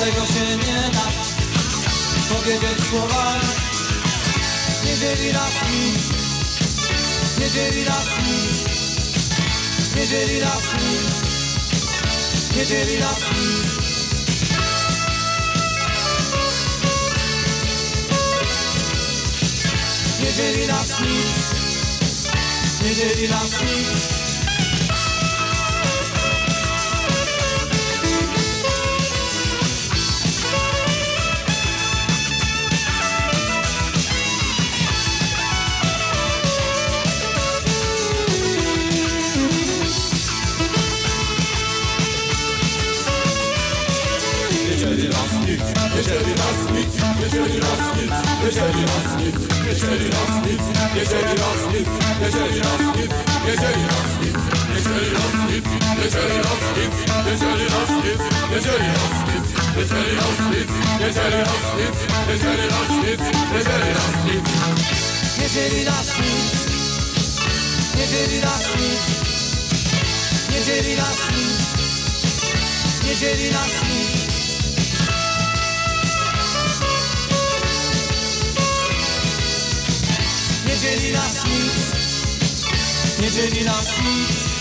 tego się nie da powiedzieć słowami Nie dzieli nas nic. Nie dzieli nas nic. Nie dzieli nas nic. Nie dzieli nas nic. Nie dzieli nas nic. Nie dzieli nas nic nic, jeżeli nas nic, jeżeli nas nic, jeżeli nas nic, jeżeli nas nic, jeżeli nas nic, jeżeli nas nic, jeżeli nas nic, jeżeli nas nic, jeżeli nas nic, jeżeli nas nic, jeżeli nas nic, jeżeli nas nic, jeżeli nas nic, jeżeli nas nic. Nie dzieli nas nic, nie byli na nic.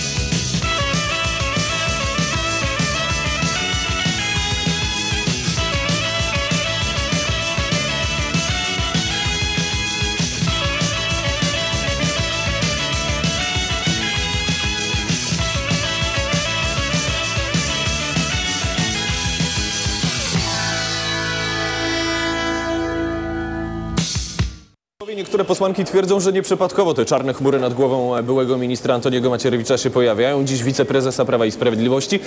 Niektóre posłanki twierdzą, że nieprzypadkowo te czarne chmury nad głową byłego ministra Antoniego Macierewicza się pojawiają. Dziś wiceprezesa Prawa i Sprawiedliwości.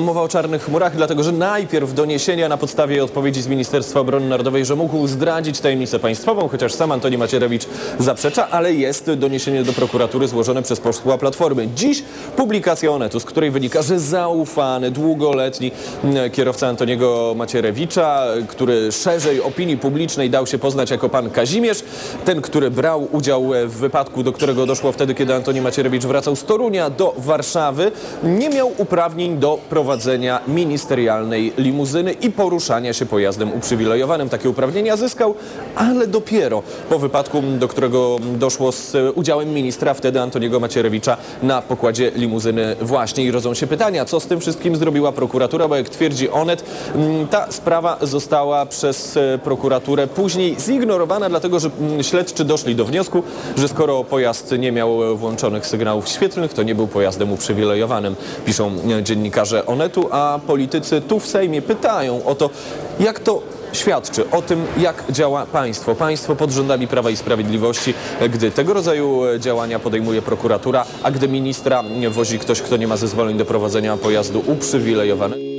Mowa o czarnych chmurach, dlatego że najpierw doniesienia na podstawie odpowiedzi z Ministerstwa Obrony Narodowej, że mógł zdradzić tajemnicę państwową, chociaż sam Antoni Macierewicz zaprzecza, ale jest doniesienie do prokuratury złożone przez posła Platformy. Dziś publikacja Onetu, z której wynika, że zaufany, długoletni mm, kierowca Antoniego Macierewicza, który szerzej opinii publicznej dał się poznać jako pan Kazimierz, ten, który brał udział w wypadku, do którego doszło wtedy, kiedy Antoni Macierewicz wracał z Torunia do Warszawy, nie miał uprawnień do prowadzenia ministerialnej limuzyny i poruszania się pojazdem uprzywilejowanym. Takie uprawnienia zyskał, ale dopiero po wypadku, do którego doszło z udziałem ministra wtedy Antoniego Macierewicza na pokładzie limuzyny właśnie. I rodzą się pytania, co z tym wszystkim zrobiła prokuratura, bo jak twierdzi Onet, mm, ta sprawa została przez prokuraturę później zignorowana, dlatego że mm, śledczy doszli do wniosku, że skoro pojazd nie miał włączonych sygnałów świetlnych, to nie był pojazdem uprzywilejowanym, piszą dziennikarze Onetu, a politycy tu w Sejmie pytają o to, jak to świadczy o tym, jak działa państwo. Państwo pod rządami Prawa i Sprawiedliwości, gdy tego rodzaju działania podejmuje prokuratura, a gdy ministra wozi ktoś, kto nie ma zezwoleń do prowadzenia pojazdu uprzywilejowanego.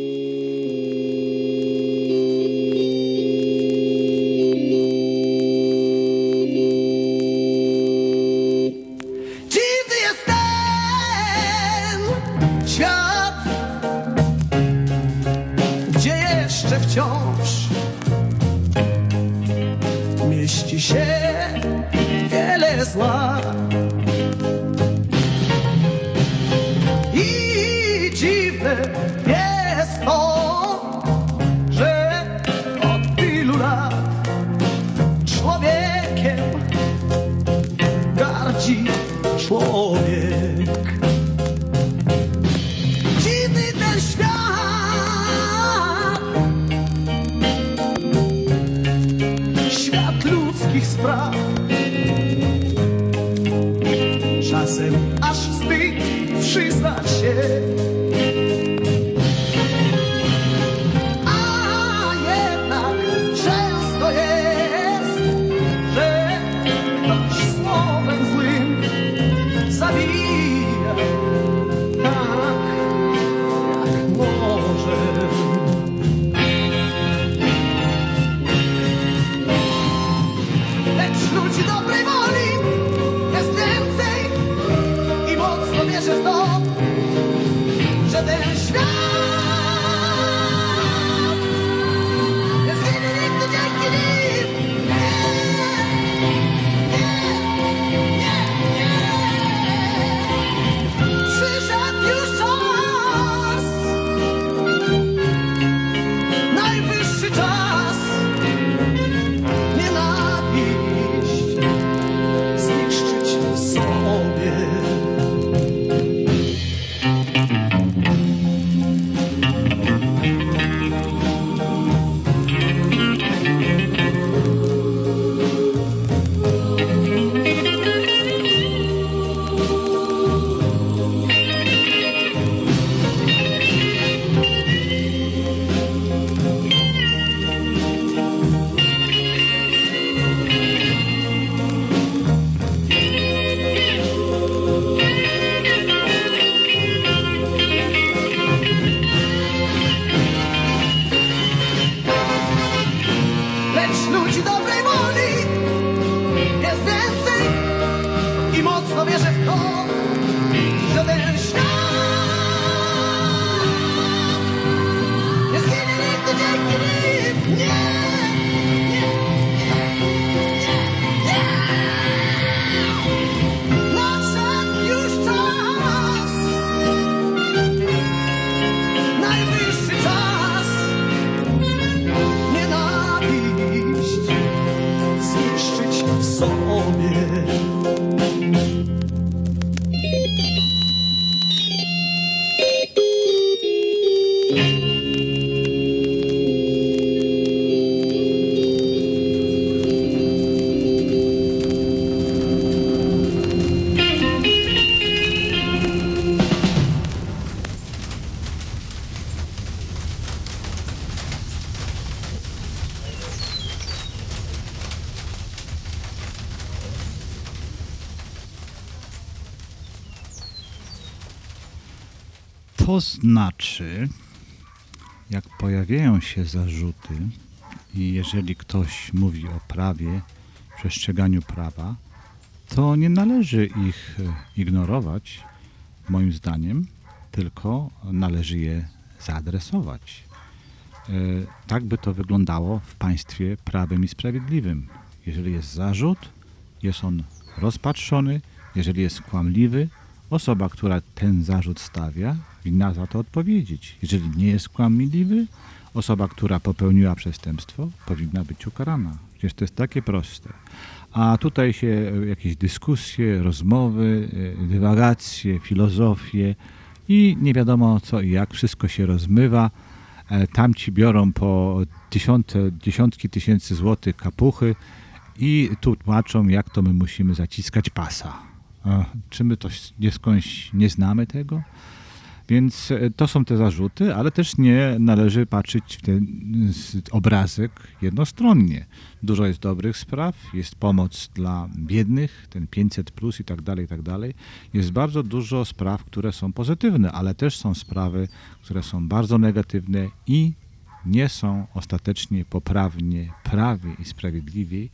To znaczy, jak pojawiają się zarzuty i jeżeli ktoś mówi o prawie, przestrzeganiu prawa, to nie należy ich e, ignorować, moim zdaniem, tylko należy je zaadresować. E, Tak by to wyglądało w państwie prawem i sprawiedliwym. Jeżeli jest zarzut, jest on rozpatrzony, jeżeli jest kłamliwy, osoba, która ten zarzut stawia, winna za to odpowiedzieć. Jeżeli nie jest kłamliwy, osoba, która popełniła przestępstwo, powinna być ukarana. Przecież to jest takie proste. A tutaj się e, jakieś dyskusje, rozmowy, e, dywagacje, filozofie i nie wiadomo co i jak, wszystko się rozmywa. E, Tamci biorą po tysiące, dziesiątki tysięcy złotych kapuchy i tłumaczą, jak to my musimy zaciskać pasa. Czy my to nie skądś nie znamy tego? Więc e, to są te zarzuty, ale też nie należy patrzeć w ten obrazek jednostronnie. Dużo jest dobrych spraw, jest pomoc dla biednych, ten 500 plus i tak dalej, i tak dalej. Jest bardzo dużo spraw, które są pozytywne, ale też są sprawy, które są bardzo negatywne i nie są ostatecznie poprawnie, prawie i sprawiedliwie,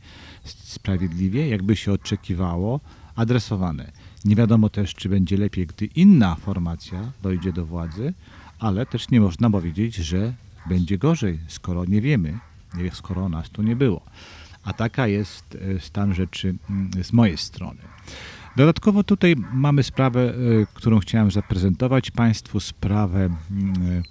sprawiedliwie, jakby się oczekiwało, adresowane. Nie wiadomo też, czy będzie lepiej, gdy inna formacja dojdzie do władzy, ale też nie można powiedzieć, że będzie gorzej, skoro nie wiemy, skoro nas tu nie było. A taka jest e, stan rzeczy mm, z mojej strony. Dodatkowo tutaj mamy sprawę, e, którą chciałem zaprezentować Państwu, sprawę mm,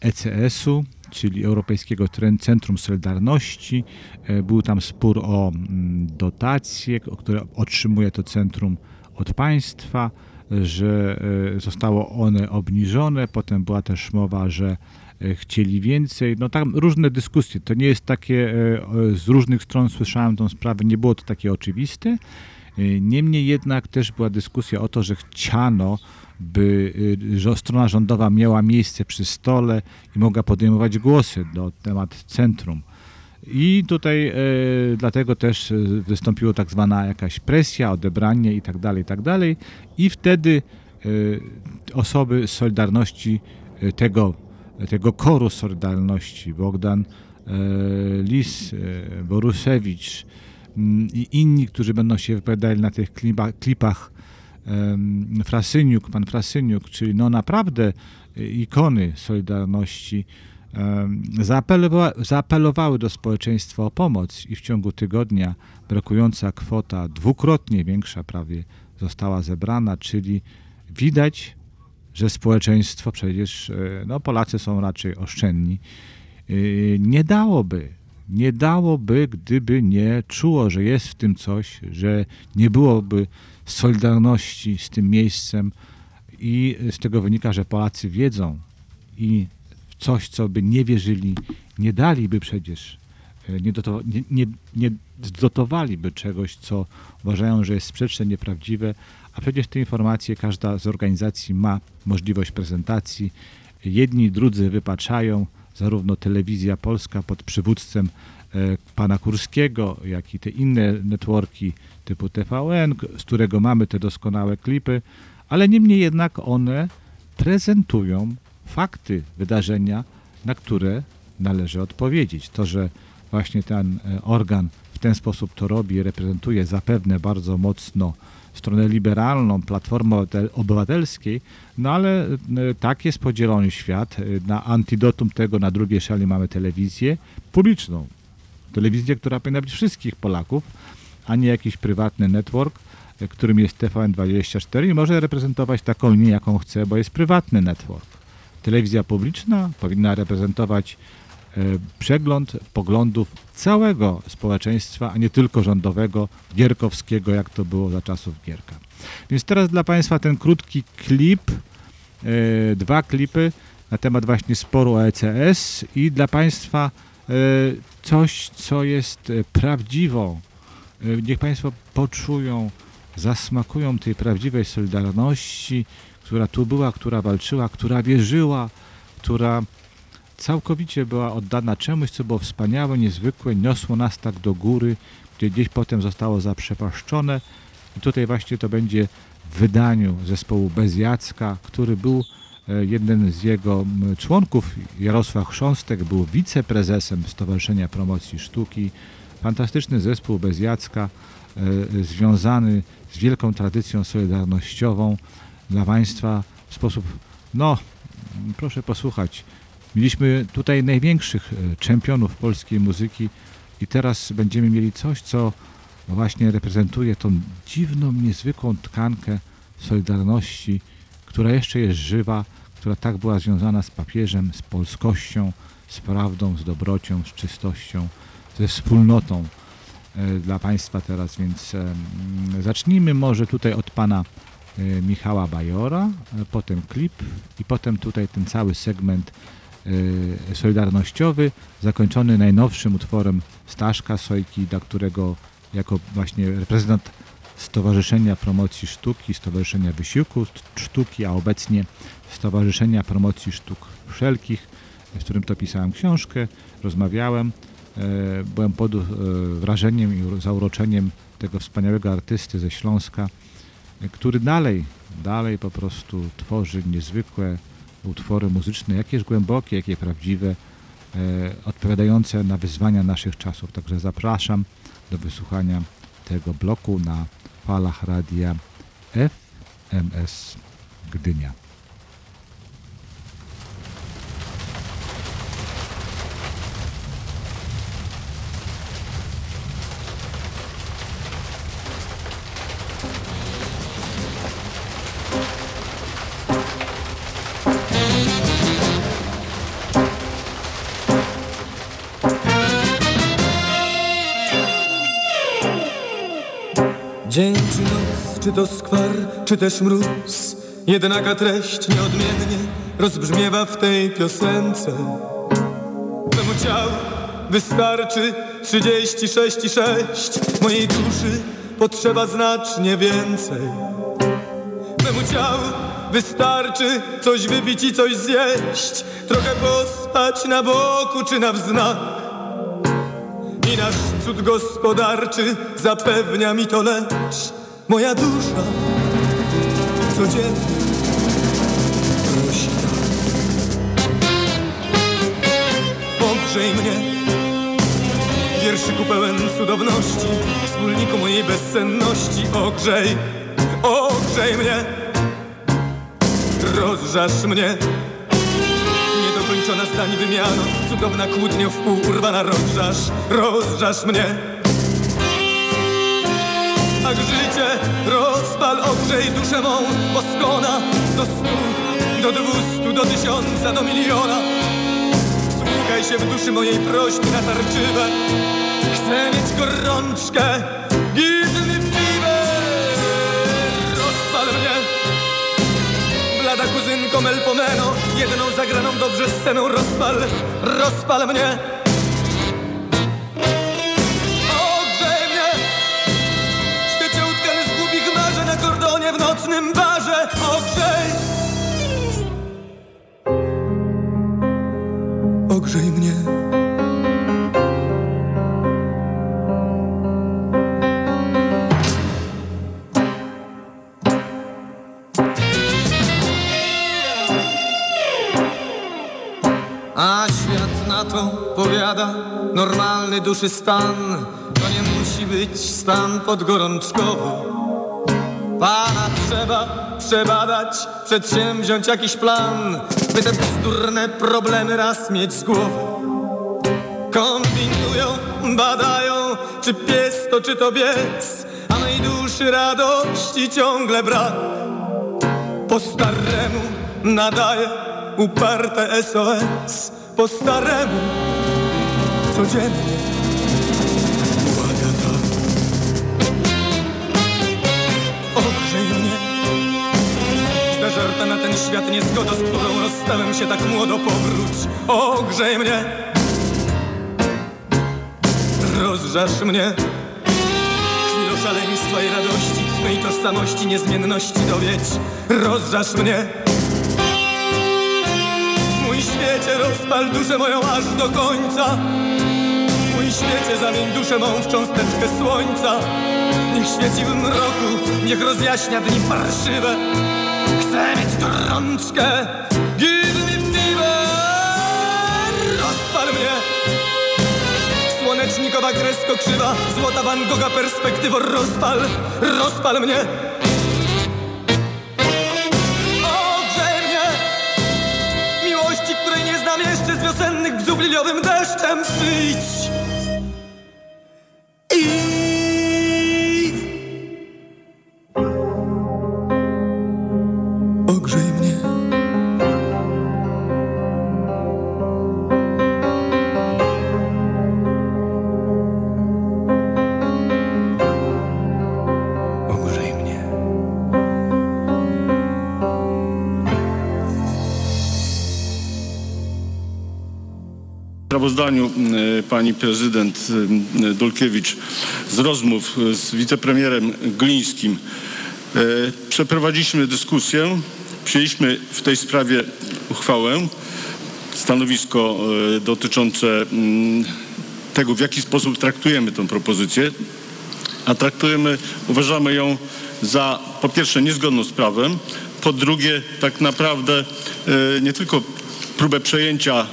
ECS-u, czyli Europejskiego Centrum Solidarności. E, Był tam spór o mm, dotacje, które otrzymuje to centrum od państwa, że e, zostało one obniżone. Potem była też mowa, że e, chcieli więcej. No tam różne dyskusje. To nie jest takie, e, z różnych stron słyszałem tą sprawę, nie było to takie oczywiste. E, Niemniej jednak też była dyskusja o to, że chciano, by y, strona rządowa miała miejsce przy stole i mogła podejmować głosy na temat centrum. I tutaj e, dlatego też e, wystąpiła tak zwana jakaś presja, odebranie i tak dalej, i tak dalej. I wtedy osoby z Solidarności, tego, tego koru Solidarności, Bogdan e, Lis, Borusewicz i inni, którzy będą się wypowiadali na tych klipa, klipach, em, Frasyniuk, pan Frasyniuk, czyli no naprawdę e, ikony Solidarności, zaapelowa, zaapelowały do społeczeństwa o pomoc i w ciągu tygodnia brakująca kwota dwukrotnie większa prawie została zebrana, czyli widać, że społeczeństwo przecież, e, no Polacy są raczej oszczędni, y, nie dałoby, nie dałoby, gdyby nie czuło, że jest w tym coś, że nie byłoby solidarności z tym miejscem i z tego wynika, że Polacy wiedzą i w coś, co by nie wierzyli, nie daliby przecież, e, nie, doto, nie, nie, nie zdotowaliby czegoś, co uważają, że jest sprzeczne, nieprawdziwe, a przecież te informacje każda z organizacji ma możliwość prezentacji. Jedni, drudzy wypaczają, zarówno telewizja polska pod przywództwem e, pana Kurskiego, jak i te inne networki typu TVN, z którego mamy te doskonałe klipy, ale niemniej jednak one prezentują fakty wydarzenia, na które należy odpowiedzieć. To, że właśnie ten e, organ w ten sposób to robi, reprezentuje zapewne bardzo mocno stronę liberalną, Obywatel- Obywatelskiej, no ale e, tak jest podzielony świat. E, Na antidotum tego na drugiej szali mamy telewizję publiczną. Telewizję, która powinna być wszystkich Polaków, a nie jakiś prywatny network, e, którym jest TVN24 i może reprezentować taką linię, jaką chce, bo jest prywatny network. Telewizja publiczna powinna reprezentować e, przegląd poglądów całego społeczeństwa, a nie tylko rządowego, gierkowskiego, jak to było za czasów Gierka. Więc teraz dla Państwa ten krótki klip, e, dwa klipy na temat właśnie sporu o ECS i dla Państwa coś, co jest prawdziwą. E, Niech Państwo poczują, zasmakują tej prawdziwej solidarności, która tu była, która walczyła, która wierzyła, która całkowicie była oddana czemuś, co było wspaniałe, niezwykłe, niosło nas tak do góry, gdzie gdzieś potem zostało zaprzepaszczone. I tutaj właśnie to będzie w wydaniu zespołu Bez Jacka, który był e, jeden z jego członków, Jarosław Chrząstek, był wiceprezesem Stowarzyszenia Promocji Sztuki. Fantastyczny zespół Bez Jacka, e, e, związany z wielką tradycją solidarnościową dla Państwa w sposób, no, proszę posłuchać. Mieliśmy tutaj największych e, czempionów polskiej muzyki i teraz będziemy mieli coś, co właśnie reprezentuje tą dziwną, niezwykłą tkankę solidarności, która jeszcze jest żywa, która tak była związana z papieżem, z polskością, z prawdą, z dobrocią, z czystością, ze wspólnotą e, dla Państwa teraz, więc em, zacznijmy może tutaj od Pana e, Michała Bajora, e, potem klip i potem tutaj ten cały segment e, solidarnościowy, zakończony najnowszym utworem Staszka Sojki, dla którego jako właśnie reprezentant Stowarzyszenia Promocji Sztuki, Stowarzyszenia Wysiłku Sztuki, a obecnie Stowarzyszenia Promocji Sztuk Wszelkich, z którym to pisałem książkę, rozmawiałem. E, Byłem pod e, wrażeniem i zauroczeniem tego wspaniałego artysty ze Śląska, e, który dalej, dalej po prostu tworzy niezwykłe utwory muzyczne, jakieś głębokie, jakie prawdziwe, odpowiadające na wyzwania naszych czasów. Także zapraszam do wysłuchania tego bloku na falach radia FMS Gdynia. Czy też mróz. Jednaka treść nieodmiennie rozbrzmiewa w tej piosence. Memu ciału wystarczy 36 i 6 Mojej duszy potrzeba znacznie więcej. Memu ciału wystarczy coś wypić i coś zjeść. Trochę pospać na boku czy na wznak. I nasz cud gospodarczy zapewnia mi to, lecz. Moja dusza codziennie prosi. Pogrzej mnie, wierszyku pełen cudowności, wspólniku mojej bezsenności, ogrzej, ogrzej mnie, rozżasz mnie. Niedokończona zdań wymiana Cudowna kłótnia w pół urwana Rozżasz, rozżasz mnie Tak życie rozpal, ogrzej duszę mą Poskona do stu, do dwustu, do tysiąca, do miliona. Wsłuchaj się w duszy mojej prośby natarczywe Chcę mieć gorączkę me fever Rozpal mnie. Blada kuzynko Melpomeno Jedną zagraną dobrze sceną Rozpal, rozpal mnie Normalny duszy stan To nie musi być stan podgorączkowy Pana trzeba przebadać, przedsięwziąć jakiś plan, by te bzdurne problemy raz mieć z głowy. Kombinują, badają, czy pies to czy to bies, a mej duszy radości ciągle brak. Po staremu nadaje uparte SOS, po staremu codziennie. Błaga tak. Ogrzej mnie Zażarta na ten świat niezgoda, z którą rozstałem się tak młodo powróć Ogrzej mnie Rozżarz mnie. Chwilą szaleństwa i radości Mej tożsamości, niezmienności dowiedź. Rozżarz mnie. Mój świecie rozpal duszę moją aż do końca Mój świecie zamień duszę mą w cząsteczkę słońca. Niech świeci w mroku, niech rozjaśnia dni parszywe. Chcę mieć gorączkę Give me fever Rozpal mnie. Słonecznikowa kresko krzywa Złota Van Gogha perspektywo Rozpal, rozpal mnie. Z wiosennych bzów liliowym deszczem. Przyjdź i sprawozdaniu pani prezydent Dulkiewicz z rozmów z wicepremierem Glińskim. E, przeprowadziliśmy dyskusję, przyjęliśmy w tej sprawie uchwałę, stanowisko e, dotyczące tego, w jaki sposób traktujemy tę propozycję, a traktujemy, uważamy ją za po pierwsze niezgodną z prawem, po drugie tak naprawdę e, nie tylko próbę przejęcia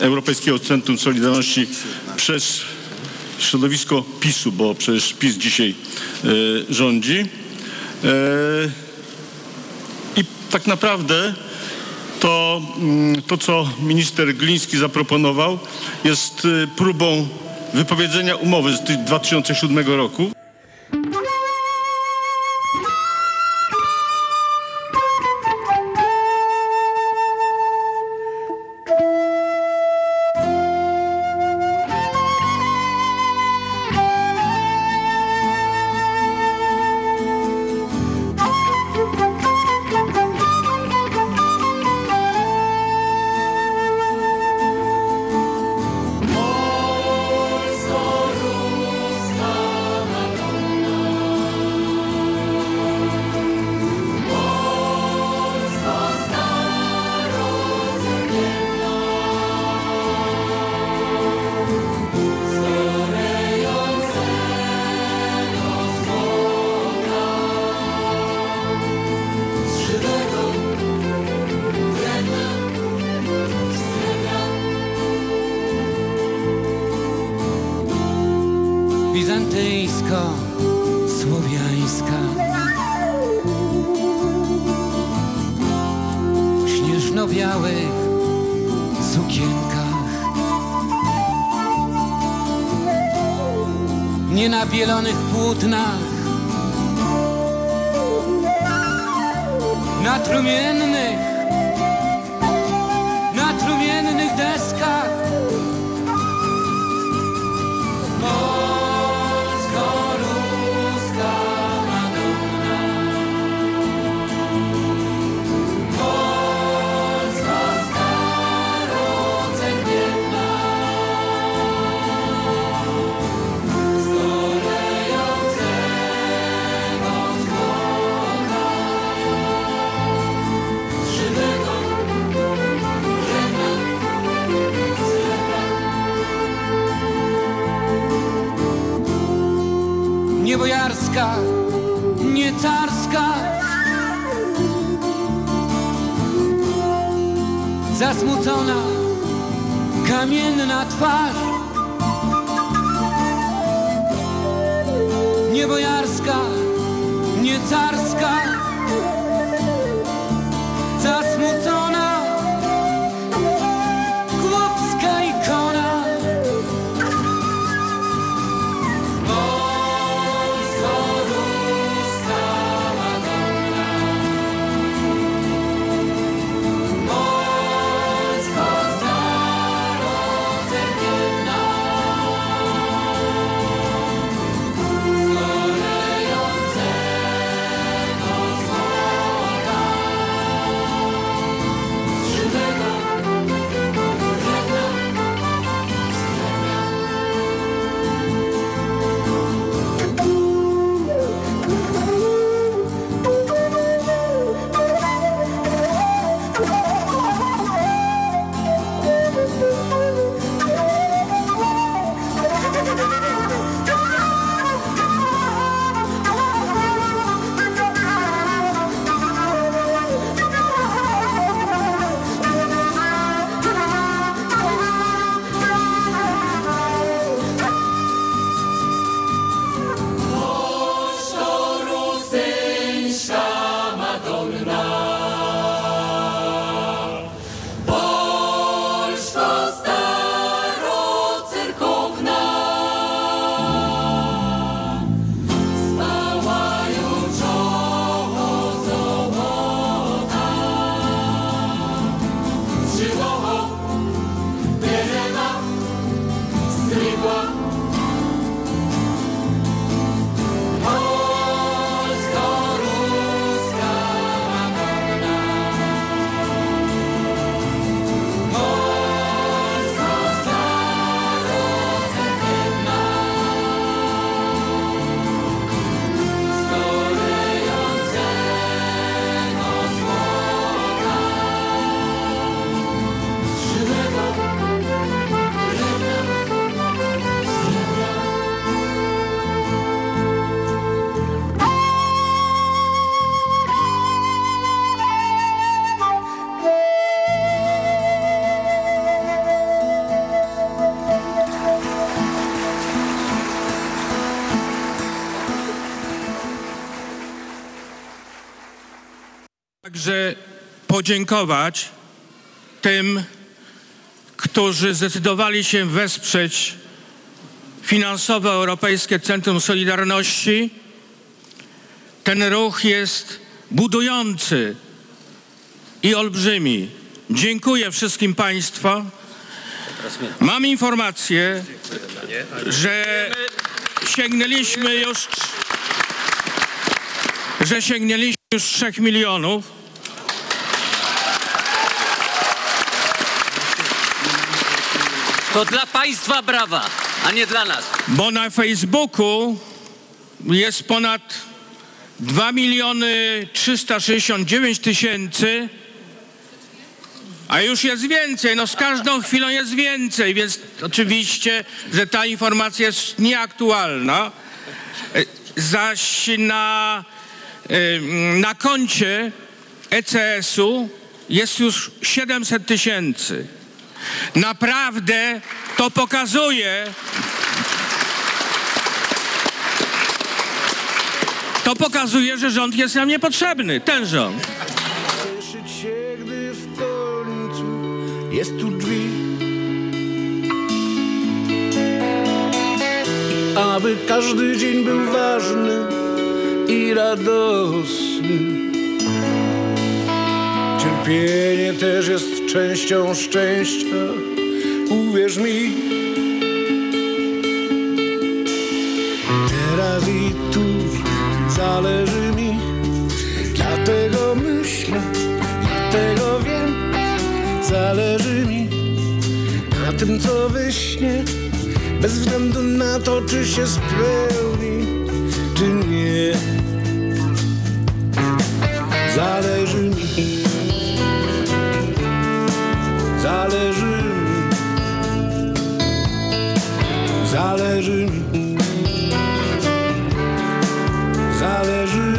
Europejskiego Centrum Solidarności przez środowisko PiSu, bo przecież PiS dzisiaj e, rządzi. E, I tak naprawdę to, mm, to, co minister Gliński zaproponował, jest e, próbą wypowiedzenia umowy z ty- 2007 roku. Bizantyjsko-słowiańska śnieżno-białych sukienkach. Nie na bielonych płótnach. Na trumiennych bojarska, nie carska. Zasmucona, kamienna twarz. Nie bojarska, nie carska, Także podziękować tym, którzy zdecydowali się wesprzeć finansowe Europejskie Centrum Solidarności. Ten ruch jest budujący i olbrzymi. Dziękuję wszystkim Państwu. Mam informację, że sięgnęliśmy już że sięgnęliśmy już 3 milionów. To dla państwa brawa, a nie dla nas. Bo na Facebooku jest ponad 2 miliony 369 tysięcy, a już jest więcej. No z każdą chwilą jest więcej, więc oczywiście, że ta informacja jest nieaktualna. Zaś na, na koncie ECS-u jest już 700 tysięcy. Naprawdę to pokazuje, to pokazuje, że rząd jest nam niepotrzebny, ten rząd. Cieszyć się, gdy w końcu jest tu drzwi. Aby każdy dzień był ważny i radosny. Cierpienie też jest częścią szczęścia, uwierz mi. Teraz i tu zależy mi, dlatego myślę, dlatego wiem, zależy mi na tym, co wyśnie, bez względu na to, czy się spełni, czy nie. Zależy mi, zależy mi, zależy mi, zależy, zależy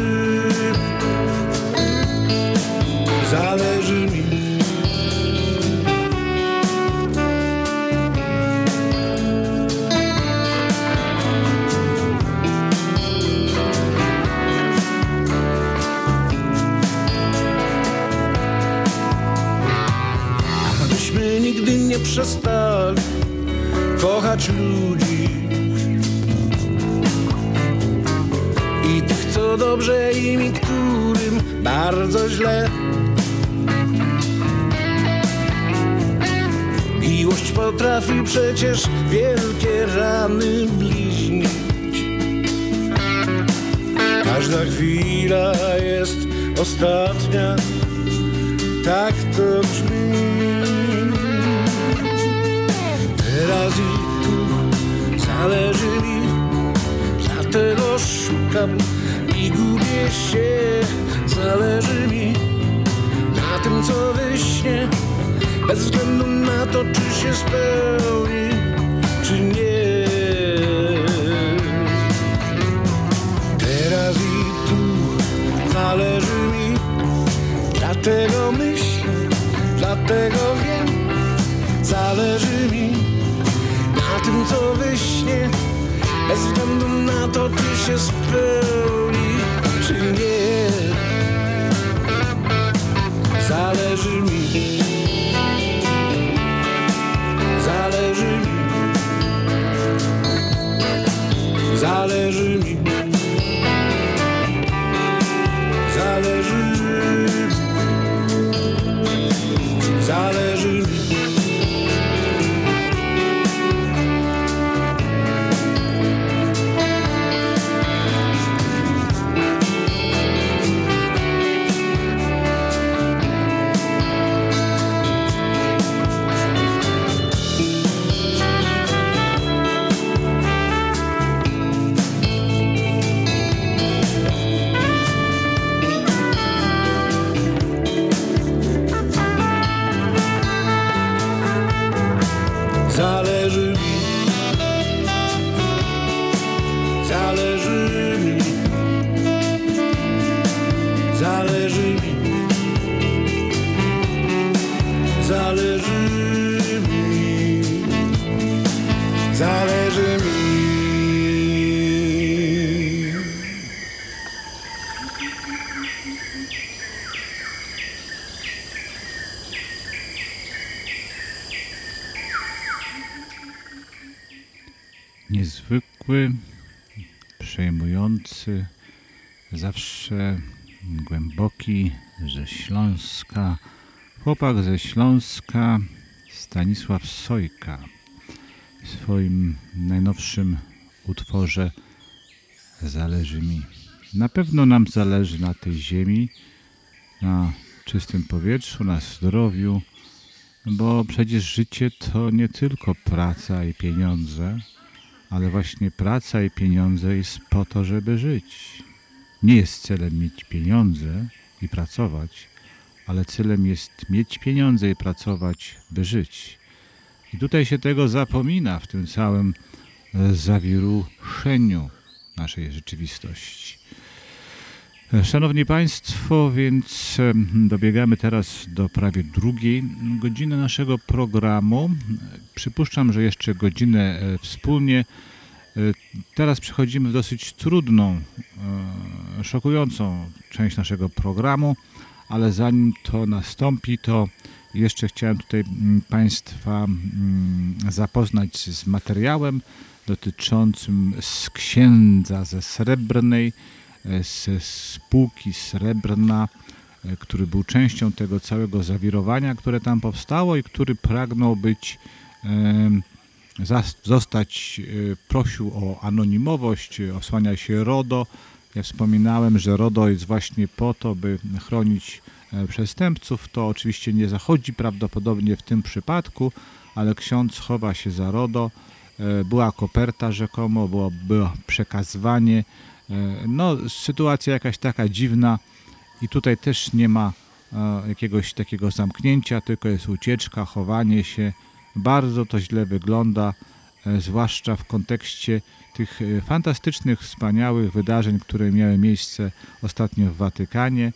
przestali kochać ludzi. I tych, co dobrze im i którym bardzo źle. Miłość potrafi przecież wielkie rany bliźnić. Każda chwila jest ostatnia, tak to brzmi. Zależy mi, dlatego szukam i gubię się. Zależy mi na tym, co wyśnie, bez względu na to, czy się spełni, czy nie. Teraz i tu zależy mi, dlatego myślę, dlatego wiem, zależy co wyśnie, bez względu na to, czy się spełni, czy nie. Zależy mi, zależy mi, zależy mi, chłopak ze Śląska, Stanisław Sojka. W swoim najnowszym utworze Zależy mi. Na pewno nam zależy na tej ziemi, na czystym powietrzu, na zdrowiu, bo przecież życie to nie tylko praca i pieniądze, ale właśnie praca i pieniądze jest po to, żeby żyć. Nie jest celem mieć pieniądze i pracować, ale celem jest mieć pieniądze i pracować, by żyć. I tutaj się tego zapomina w tym całym e, zawiruszeniu naszej rzeczywistości. E, Szanowni Państwo, więc dobiegamy teraz do prawie drugiej godziny naszego programu. Przypuszczam, że jeszcze godzinę e, wspólnie. Teraz przechodzimy w dosyć trudną, szokującą część naszego programu, ale zanim to nastąpi, to jeszcze chciałem tutaj mm, Państwa mm, zapoznać z materiałem dotyczącym z księdza ze Srebrnej, ze spółki Srebrna, e, który był częścią tego całego zawirowania, które tam powstało i który pragnął być, zostać, e, prosił o anonimowość, osłania się RODO. Ja wspominałem, że RODO jest właśnie po to, by chronić e, przestępców. To oczywiście nie zachodzi prawdopodobnie w tym przypadku, ale ksiądz chowa się za RODO. E, Była koperta rzekomo, było, było przekazywanie. E, No, sytuacja jakaś taka dziwna i tutaj też nie ma jakiegoś takiego zamknięcia, tylko jest ucieczka, chowanie się. Bardzo to źle wygląda, zwłaszcza w kontekście tych e, fantastycznych, wspaniałych wydarzeń, które miały miejsce ostatnio w Watykanie.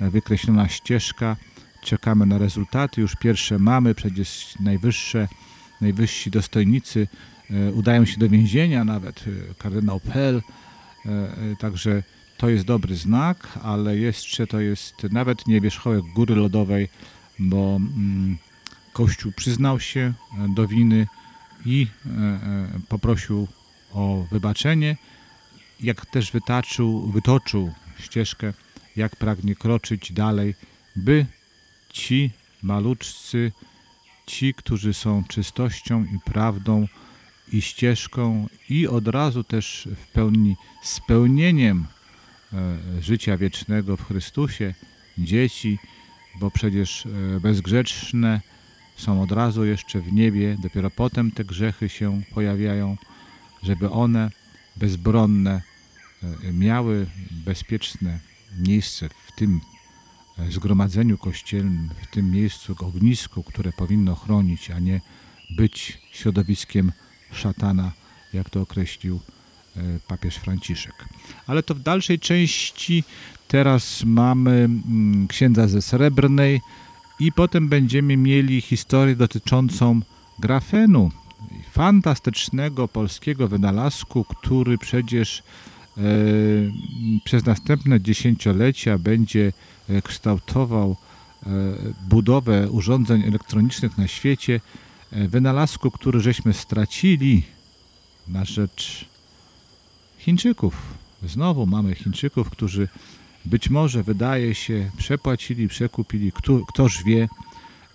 E, Wykreślona ścieżka, czekamy na rezultaty, już pierwsze mamy, przecież najwyższe, najwyżsi dostojnicy e, udają się do więzienia, nawet e, kardynał Pell, e, e, także to jest dobry znak, ale jeszcze to jest nawet nie wierzchołek góry lodowej, bo mm, Kościół przyznał się e, do winy i e, e, poprosił o wybaczenie, jak też wytaczył, wytoczył ścieżkę, jak pragnie kroczyć dalej, by ci maluczcy, ci, którzy są czystością i prawdą i ścieżką i od razu też w pełni spełnieniem e, życia wiecznego w Chrystusie, dzieci, bo przecież bezgrzeczne są od razu jeszcze w niebie, dopiero potem te grzechy się pojawiają, żeby one bezbronne e, miały bezpieczne miejsce w tym e, zgromadzeniu kościelnym, w tym miejscu, ognisku, które powinno chronić, a nie być środowiskiem szatana, jak to określił e, papież Franciszek. Ale to w dalszej części teraz mamy mm, księdza ze Srebrnej i potem będziemy mieli historię dotyczącą grafenu, fantastycznego polskiego wynalazku, który przecież e, przez następne dziesięciolecia będzie e, kształtował e, budowę urządzeń elektronicznych na świecie, e, wynalazku, który żeśmy stracili na rzecz Chińczyków. Znowu mamy Chińczyków, którzy być może wydaje się przepłacili, przekupili, kto, ktoż wie,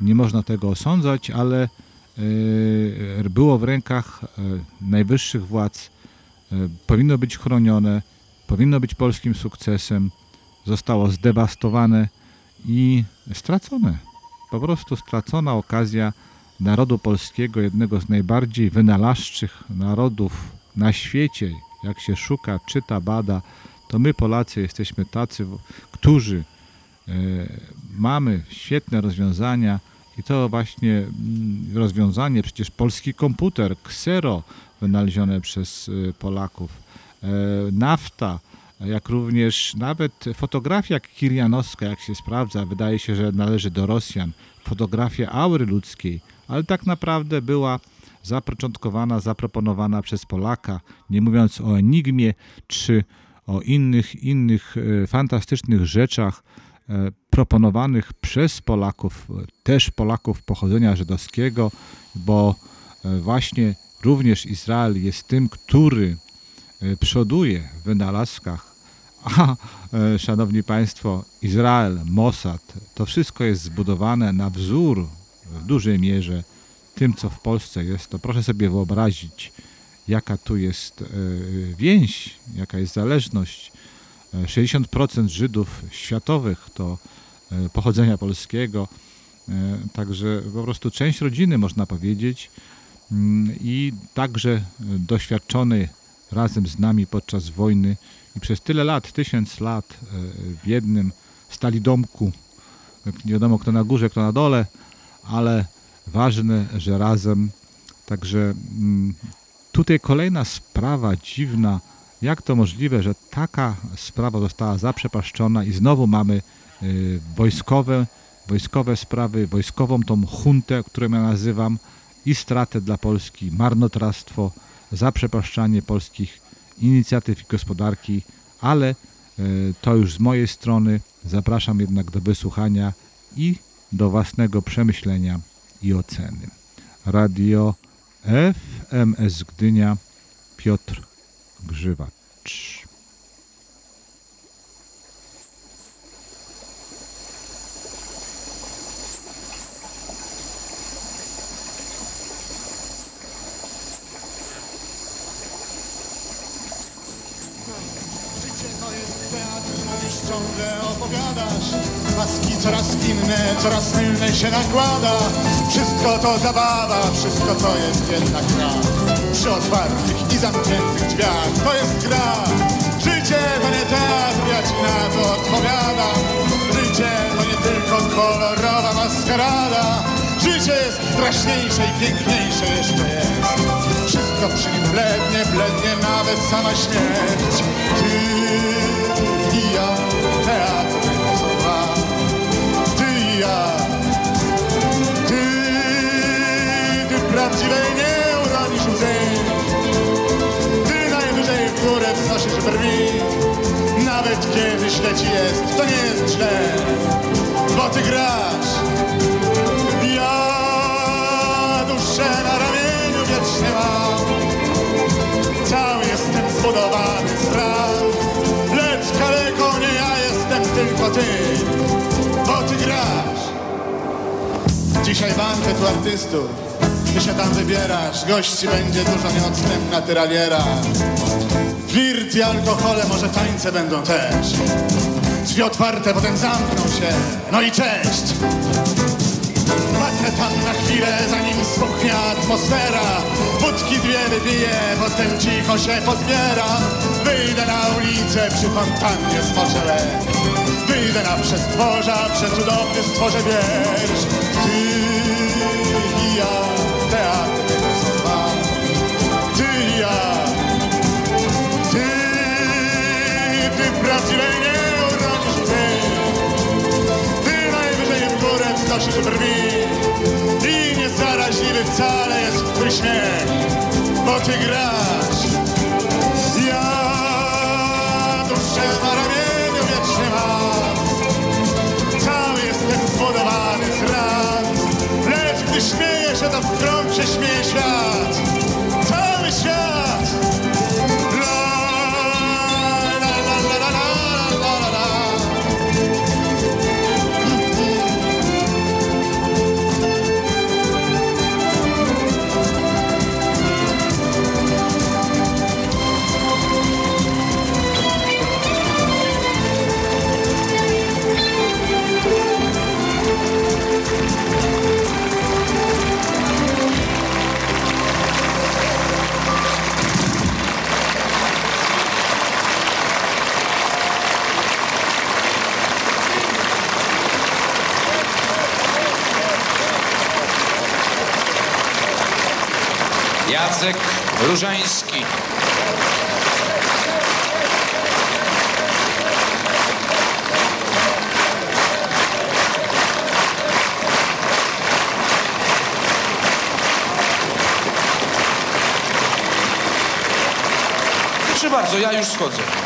nie można tego osądzać, ale e, było w rękach e, najwyższych władz, e, powinno być chronione, powinno być polskim sukcesem, zostało zdewastowane i stracone. Po prostu stracona okazja narodu polskiego, jednego z najbardziej wynalazczych narodów na świecie, jak się szuka, czyta, bada, to my Polacy jesteśmy tacy, którzy e, mamy świetne rozwiązania i to właśnie mm, rozwiązanie, przecież polski komputer, Xero wynalezione przez e, Polaków, e, nafta, jak również nawet fotografia kirianowska, jak się sprawdza, wydaje się, że należy do Rosjan, fotografia aury ludzkiej, ale tak naprawdę była zapoczątkowana, zaproponowana przez Polaka, nie mówiąc o Enigmie czy o innych, innych e, fantastycznych rzeczach e, proponowanych przez Polaków, e, też Polaków pochodzenia żydowskiego, bo właśnie również Izrael jest tym, który przoduje w wynalazkach. A, szanowni Państwo, Izrael, Mossad, to wszystko jest zbudowane na wzór w dużej mierze tym, co w Polsce jest. To proszę sobie wyobrazić, jaka tu jest e, więź, jaka jest zależność. E, 60% Żydów światowych to e, pochodzenia polskiego, e, także po prostu część rodziny można powiedzieć Mm, i także doświadczony razem z nami podczas wojny i przez tyle lat, tysiąc lat e, w jednym stali domku, nie wiadomo kto na górze, kto na dole, ale ważne, że razem. Także mm, tutaj kolejna sprawa dziwna, jak to możliwe, że taka sprawa została zaprzepaszczona i znowu mamy y, wojskowe, wojskowe sprawy, wojskową tą huntę, którą ja nazywam i stratę dla Polski, marnotrawstwo, zaprzepaszczanie polskich inicjatyw i gospodarki, ale y, to już z mojej strony. Zapraszam jednak do wysłuchania i do własnego przemyślenia i oceny. Radio FMS Gdynia Piotr Grzywacz. Maski coraz inne, coraz mylne się nakłada. Wszystko to zabawa, wszystko to jest jedna gra. Przy otwartych i zamkniętych drzwiach to jest gra. Życie to nie teatr, ja ci na to odpowiadam. Życie to nie tylko kolorowa maskarada. Życie jest straszniejsze i piękniejsze jeszcze jest. Wszystko przy nim blednie, blednie nawet sama śmierć. Ty ja. Ty, ty prawdziwej nie uronisz łzy, ty najwyżej w górę wznosisz brwi. Nawet kiedy źle ci jest, to nie jest źle, bo ty grasz. Ja duszę na ramieniu wiecznie mam, cały jestem zbudowany z lecz kaleką nie ja jestem, tylko ty. Dzisiaj banket u artystów, ty się tam wybierasz, gości będzie dużo, nieodstępna tyraliera. Flirt i alkohole, może tańce będą też. Drzwi otwarte, potem zamkną się, no i cześć. Patrzę tam na chwilę, zanim spuchnie atmosfera. Wódki dwie wypiję, potem cicho się pozbieram Wyjdę na ulicę, przy fontannie smoczę łeb Wyjdę na przestworza, przecudowny stworzę wiersz. Ty i ja, teatr Ty i ja, ty, ty prawdziwej nie urodzisz ty ty najwyżej w górę wznosisz brwi niezaraźliwy wcale jest twój śmiech Bo ty grasz. Ja duszę na ramieniu wiecznie mam Cały jestem zbudowany z ran. Lecz gdy śmieję się to w krąg się śmieje świat Jacek Różański. Proszę bardzo, ja już schodzę.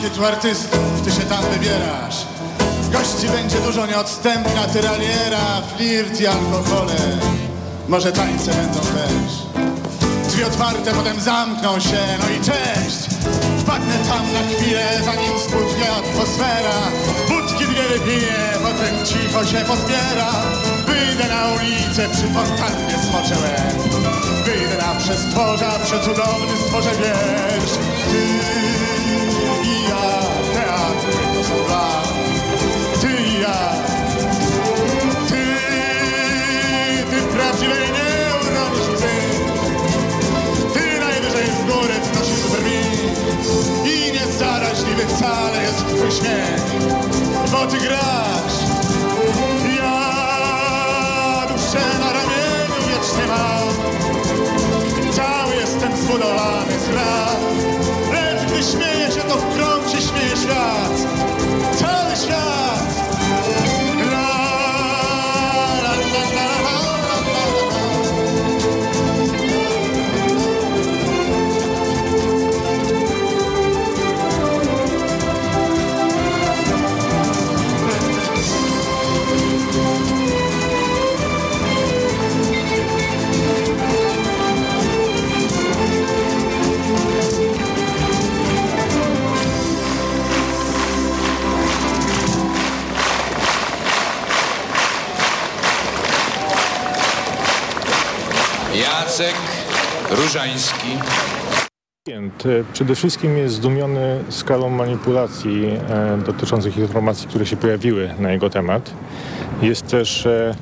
Dzisiaj bankiet u artystów, ty się tam wybierasz. Gości będzie dużo, nieodstępna tyraliera Flirt i alkohole, może tańce będą też. Drzwi otwarte, potem zamkną się, no i cześć! Wpadnę tam na chwilę, zanim skutnie atmosfera. Wódki dwie wypiję, potem cicho się pozbiera. Wyjdę na ulicę, przy fontannie smoczę Wyjdę na przestworza, przecudowny stworzę wiersz. Ty Krishna, about to grab. Jacek Różański. E, przede wszystkim jest zdumiony skalą manipulacji e, dotyczących informacji, które się pojawiły na jego temat. Jest też e,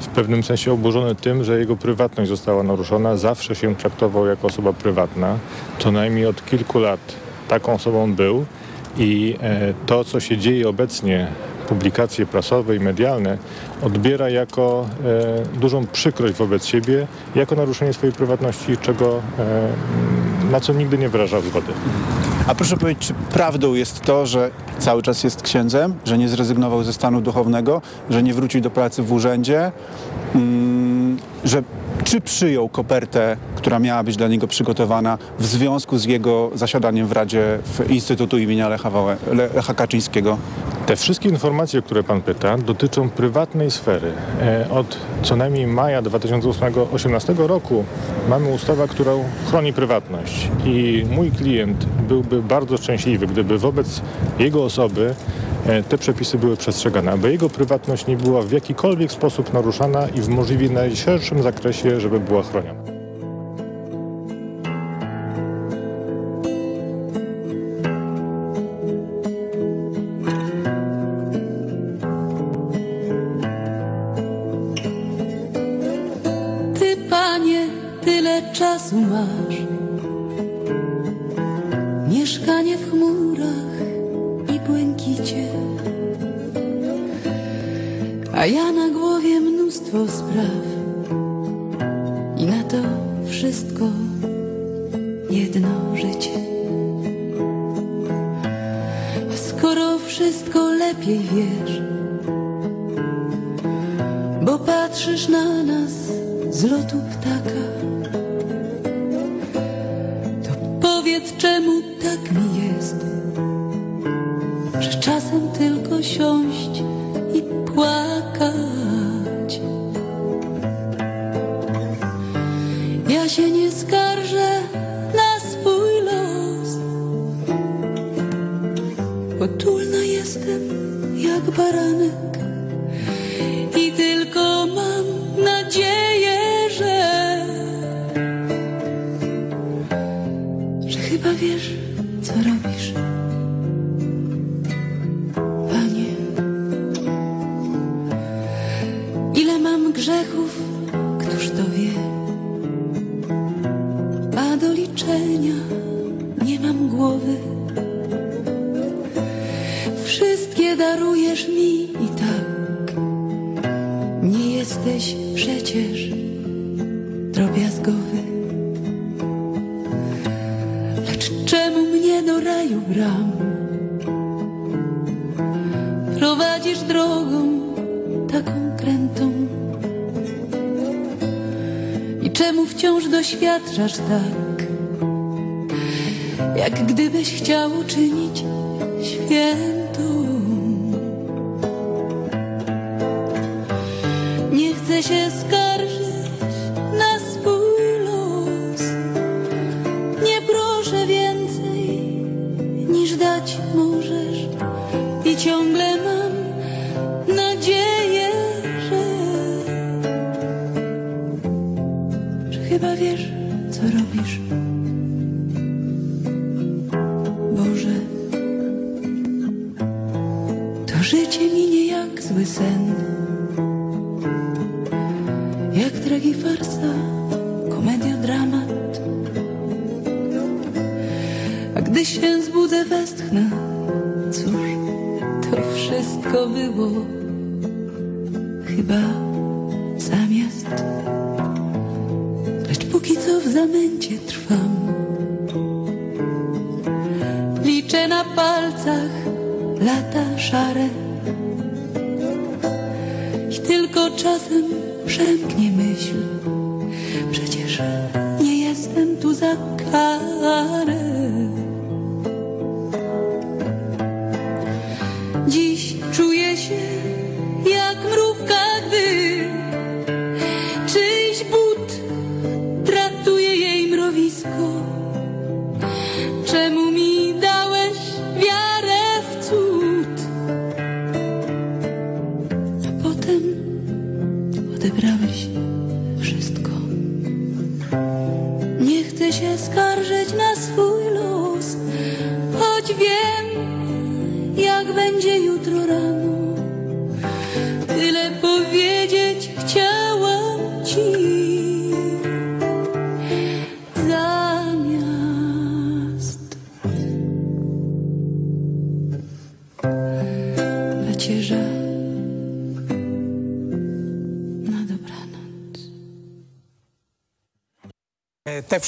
w pewnym sensie oburzony tym, że jego prywatność została naruszona. Zawsze się traktował jako osoba prywatna. Co najmniej od kilku lat taką osobą był i to, co się dzieje obecnie, publikacje prasowe i medialne, odbiera jako e, dużą przykrość wobec siebie, jako naruszenie swojej prywatności, czego, e, na co nigdy nie wyrażał zgody. A proszę powiedzieć, czy prawdą jest to, że cały czas jest księdzem, że nie zrezygnował ze stanu duchownego, że nie wrócił do pracy w urzędzie, mm, że czy przyjął kopertę, która miała być dla niego przygotowana w związku z jego zasiadaniem w Radzie w Instytutu imienia Lecha, Wałę, Le- Lecha Kaczyńskiego? Te wszystkie informacje, o które Pan pyta, dotyczą prywatnej sfery. E, od co najmniej maja 2018 roku mamy ustawę, która chroni prywatność i mój klient byłby bardzo szczęśliwy, gdyby wobec jego osoby e, te przepisy były przestrzegane, aby jego prywatność nie była w jakikolwiek sposób naruszana i w możliwie najszerszym zakresie, żeby była chroniona.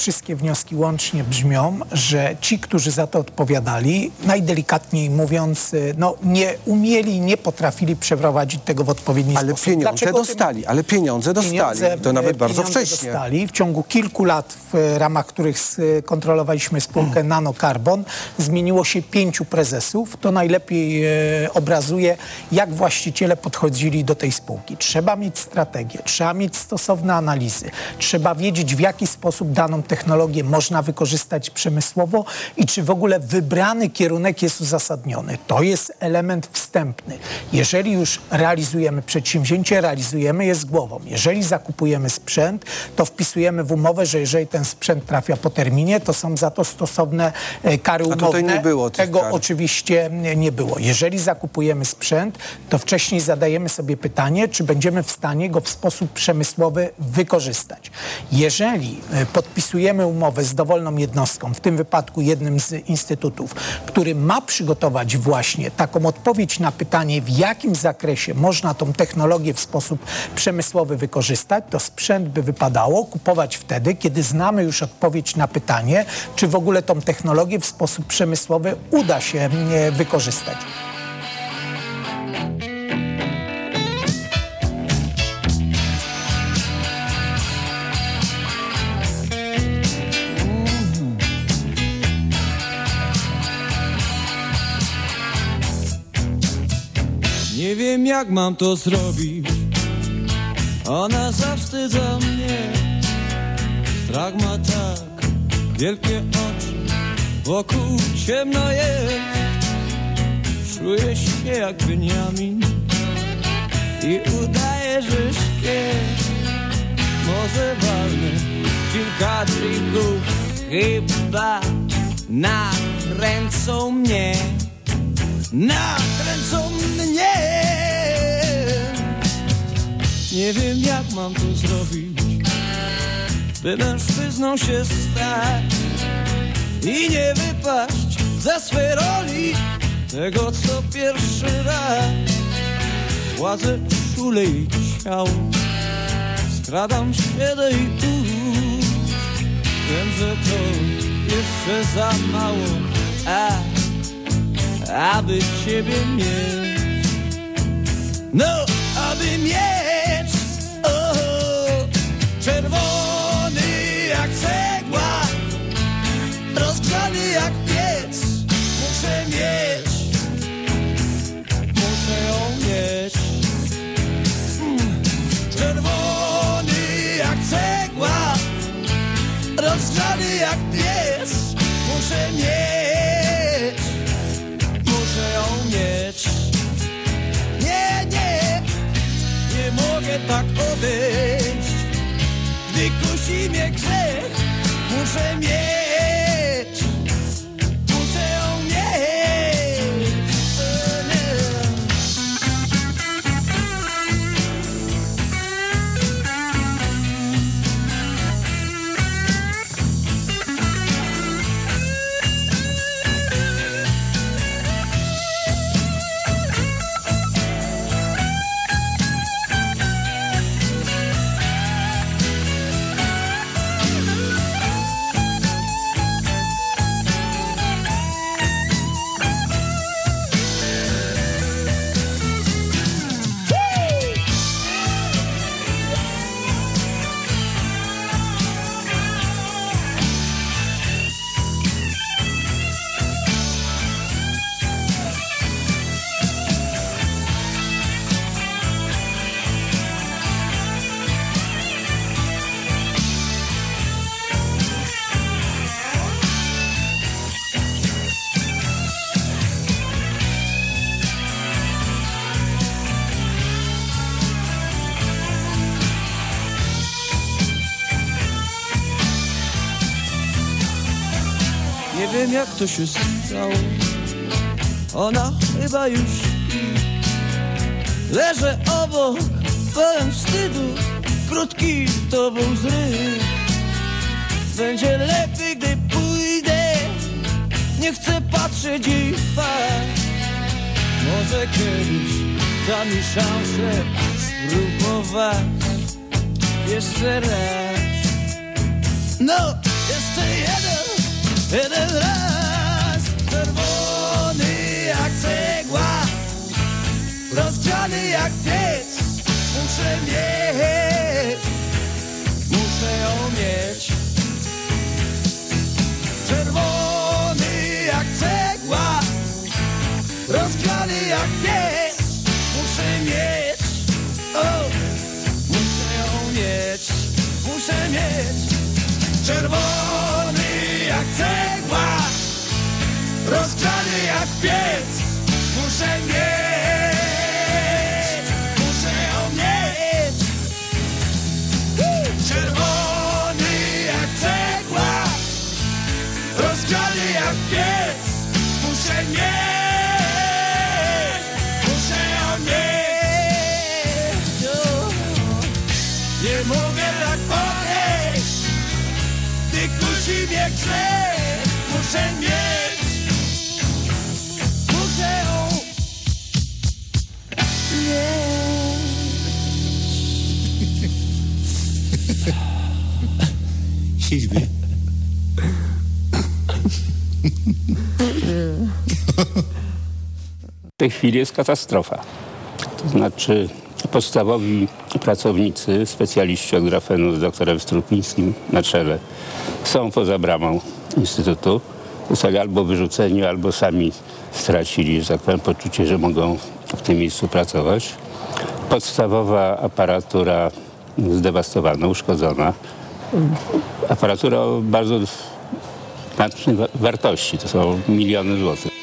Wszystkie wnioski łącznie brzmią, że ci, którzy za to odpowiadali, najdelikatniej mówiąc, y, no, nie umieli, nie potrafili przeprowadzić tego w odpowiedni Ale sposób. pieniądze Dlaczego dostali, ale pieniądze dostali. Pieniądze, to nawet e, bardzo wcześnie. Dostali. W ciągu kilku lat, w ramach których kontrolowaliśmy spółkę Nanocarbon, zmieniło się pięciu prezesów. To najlepiej e, obrazuje, jak właściciele podchodzili do tej spółki. Trzeba mieć strategię, trzeba mieć stosowne analizy, trzeba wiedzieć, w jaki sposób daną technologię można wykorzystać przemysłowo i czy w ogóle wybrany kierunek jest uzasadniony. To jest element wstępny. Jeżeli już realizujemy przedsięwzięcie, realizujemy je z głową. Jeżeli zakupujemy sprzęt, to wpisujemy w umowę, że jeżeli ten sprzęt trafia po terminie, to są za to stosowne e, kary A umowne. tutaj nie było Tego kar. oczywiście nie- było. Jeżeli zakupujemy sprzęt, to wcześniej zadajemy sobie pytanie, czy będziemy w stanie go w sposób przemysłowy wykorzystać. Jeżeli e, podpisujemy umowę z dowolną jednostką, w tym wypadku jednym z instytutów, który ma przygotować właśnie taką odpowiedź na pytanie, w jakim zakresie można tą technologię w sposób przemysłowy wykorzystać, to sprzęt by wypadało kupować wtedy, kiedy znamy już odpowiedź na pytanie, czy w ogóle tą technologię w sposób przemysłowy uda się e, wykorzystać. Nie wiem jak mam to zrobić. Ona zawstydza mnie. Strach ma tak wielkie oczy. Wokół ciemno jest. Czuję się jak Beniamin I udaję, że śpię. Może walnę kilka trików. Chyba nakręcą mnie nakręcą mnie Nie wiem jak mam to zrobić By mężczyzną się stać I nie wypaść ze swej roli Tego co pierwszy raz. Władzę czule i ciało Skradam się do jej ust. Wiem, że to jeszcze za mało A aby ciebie mieć. No, aby mieć o, czerwony jak cegła, rozgrzany jak piec. Muszę mieć, muszę ją mieć. Mm, Czerwony jak cegła, rozgrzany jak piec. Muszę mieć mogę tak odejść. Gdy kusi mnie grzech, muszę mieć. Jak to się stało. Ona chyba już Leżę obok, pełen wstydu Krótki to był zryw. Będzie lepiej, gdy pójdę. Nie chcę patrzeć w twarz. Może kiedyś da mi szansę Spróbować Jeszcze raz. No, jeszcze jeden, jeden raz cegła. Rozgrzany jak piec Muszę mieć. Muszę ją mieć. Czerwony jak cegła. Rozgrzany jak piec Muszę mieć. O, Muszę ją mieć Muszę mieć. Czerwony jak cegła. Rozgrzany jak piec Muszę mieć tej chwili jest katastrofa. To znaczy podstawowi pracownicy, specjaliści od grafenu z doktorem Strupińskim na czele są poza bramą Instytutu. Zostali albo wyrzuceni, albo sami stracili, że tak powiem, poczucie, że mogą w tym miejscu pracować. Podstawowa aparatura zdewastowana, uszkodzona. Aparatura o bardzo znacznej wa- wartości, to są miliony złotych.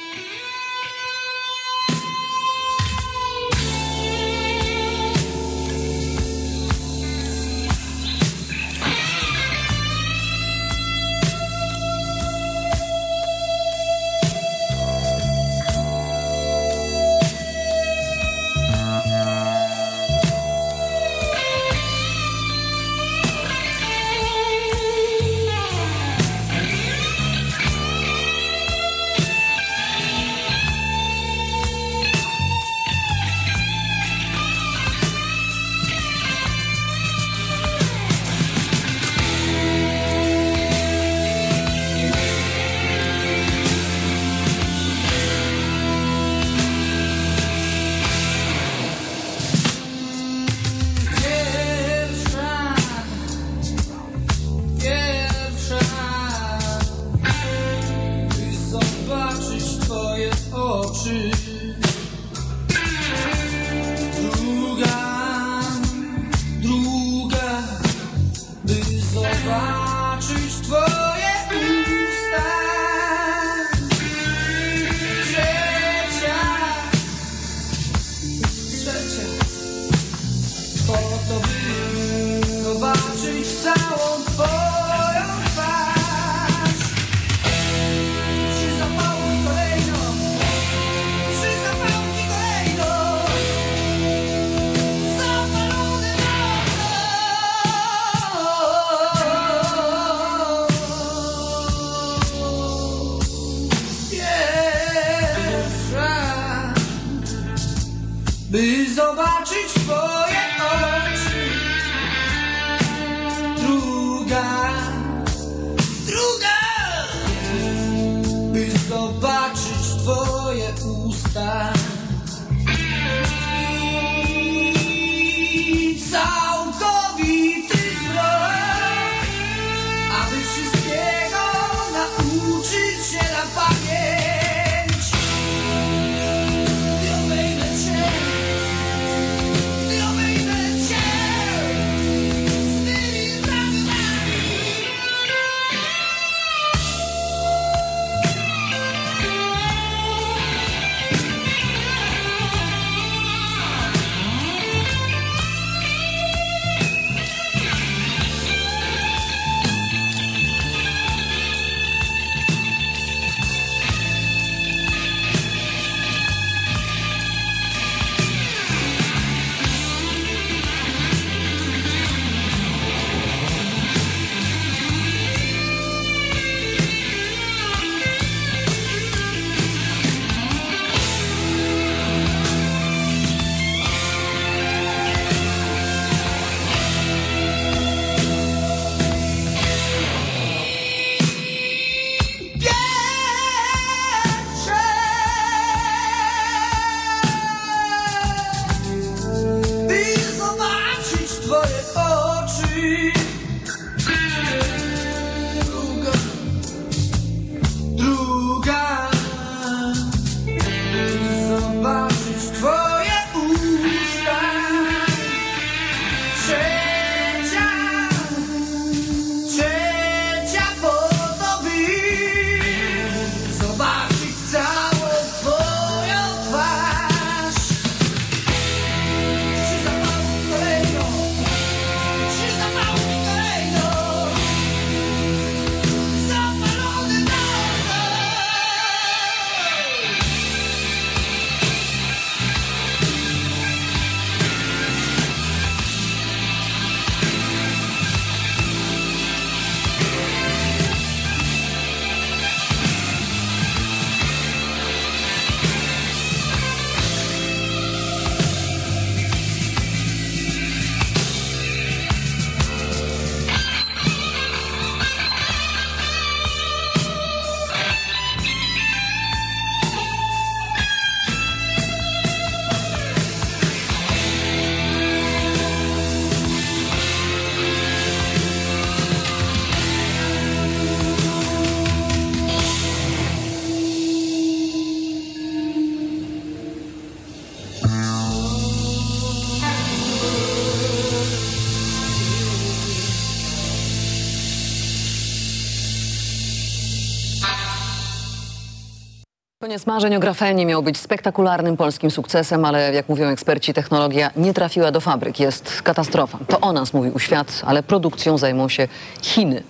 Koniec marzeń o grafenie miał być spektakularnym polskim sukcesem, ale jak mówią eksperci, technologia nie trafiła do fabryk. Jest katastrofa. To o nas mówił świat, ale produkcją zajmą się Chiny.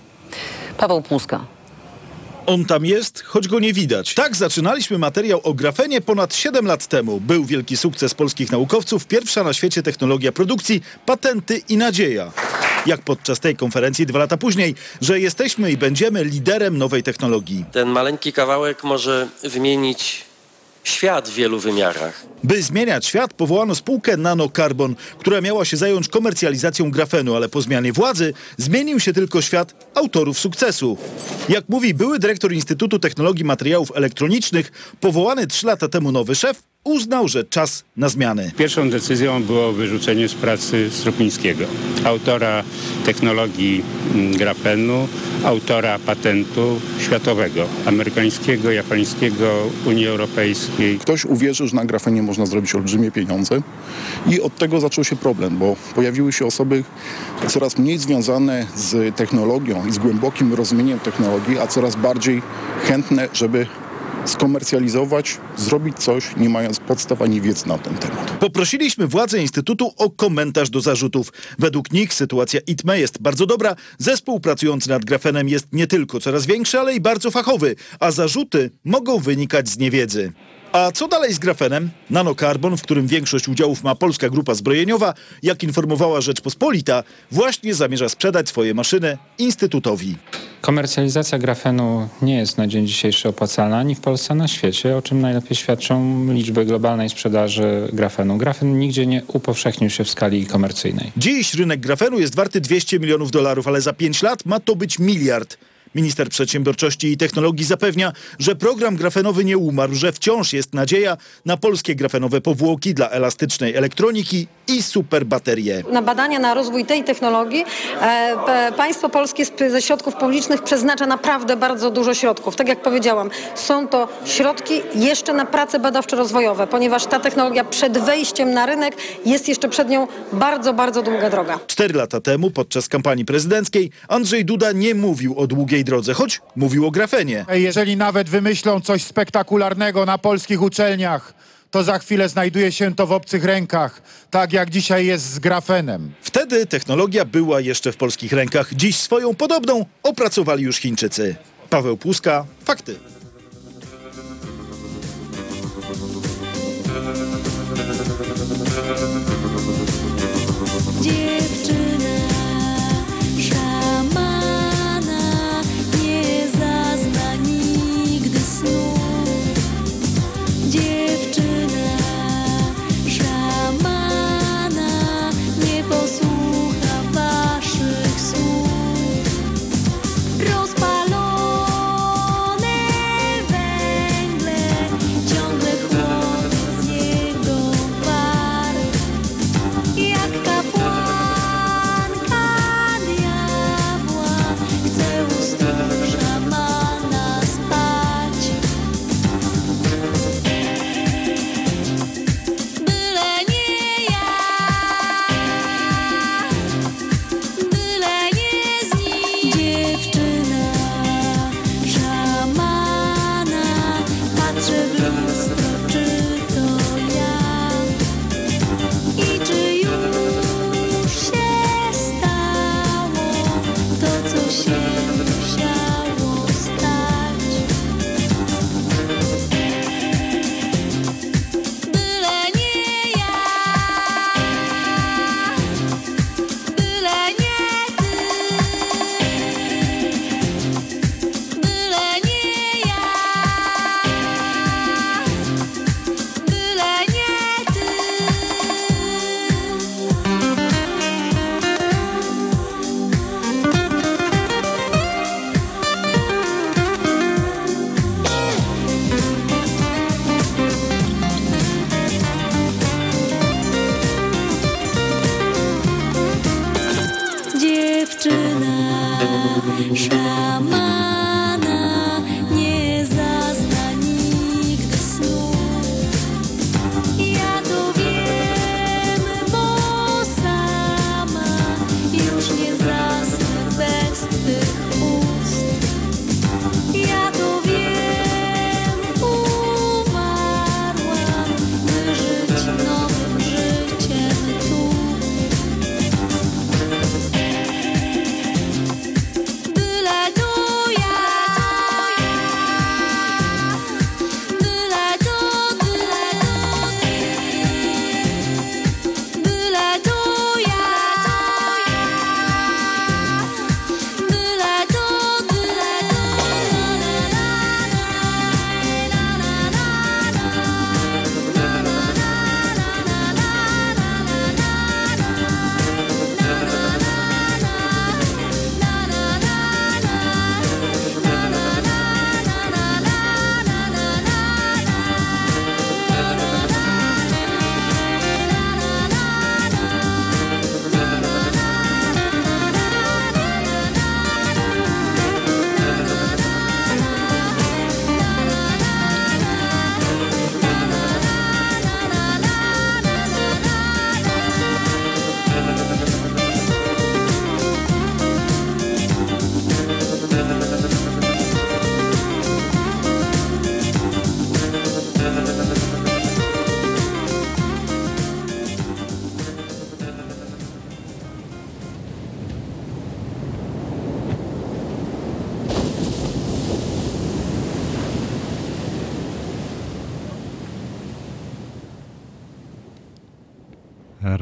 Paweł Płuska. On tam jest, choć go nie widać. Tak zaczynaliśmy materiał o grafenie ponad 7 lat temu. Był wielki sukces polskich naukowców, pierwsza na świecie technologia produkcji, patenty i nadzieja. Jak podczas tej konferencji dwa lata później, że jesteśmy i będziemy liderem nowej technologii. Ten maleńki kawałek może wymienić świat w wielu wymiarach. By zmieniać świat, powołano spółkę Nanocarbon, która miała się zająć komercjalizacją grafenu, ale po zmianie władzy zmienił się tylko świat autorów sukcesu. Jak mówi były dyrektor Instytutu Technologii Materiałów Elektronicznych, powołany trzy lata temu nowy szef uznał, że czas na zmiany. Pierwszą decyzją było wyrzucenie z pracy Strupińskiego, autora technologii mm, grafenu, autora patentu światowego, amerykańskiego, japońskiego, Unii Europejskiej. Ktoś uwierzył, że na grafenie można zrobić olbrzymie pieniądze i od tego zaczął się problem, bo pojawiły się osoby coraz mniej związane z technologią i z głębokim rozumieniem technologii, a coraz bardziej chętne, żeby skomercjalizować, zrobić coś, nie mając podstaw ani wiedzy na ten temat. Poprosiliśmy władze Instytutu o komentarz do zarzutów. Według nich sytuacja ITME jest bardzo dobra. Zespół pracujący nad grafenem jest nie tylko coraz większy, ale i bardzo fachowy, a zarzuty mogą wynikać z niewiedzy. A co dalej z grafenem? Nanocarbon, w którym większość udziałów ma polska grupa zbrojeniowa, jak informowała Rzeczpospolita, właśnie zamierza sprzedać swoje maszyny Instytutowi. Komercjalizacja grafenu nie jest na dzień dzisiejszy opłacalna ani w Polsce, ani na świecie, o czym najlepiej świadczą liczby globalnej sprzedaży grafenu. Grafen nigdzie nie upowszechnił się w skali komercyjnej. Dziś rynek grafenu jest warty 200 milionów dolarów, ale za 5 lat ma to być miliard. Minister Przedsiębiorczości i Technologii zapewnia, że program grafenowy nie umarł, że wciąż jest nadzieja na polskie grafenowe powłoki dla elastycznej elektroniki i superbaterie. Na badania, na rozwój tej technologii e, państwo polskie ze środków publicznych przeznacza naprawdę bardzo dużo środków. Tak jak powiedziałam, są to środki jeszcze na prace badawczo-rozwojowe, ponieważ ta technologia przed wejściem na rynek jest jeszcze przed nią bardzo, bardzo długa droga. Cztery lata temu, podczas kampanii prezydenckiej, Andrzej Duda nie mówił o długiej drodze, choć mówił o grafenie. Jeżeli nawet wymyślą coś spektakularnego na polskich uczelniach, to za chwilę znajduje się to w obcych rękach, tak jak dzisiaj jest z grafenem. Wtedy technologia była jeszcze w polskich rękach. Dziś swoją podobną opracowali już Chińczycy. Paweł Płuska, fakty. Dziewczyna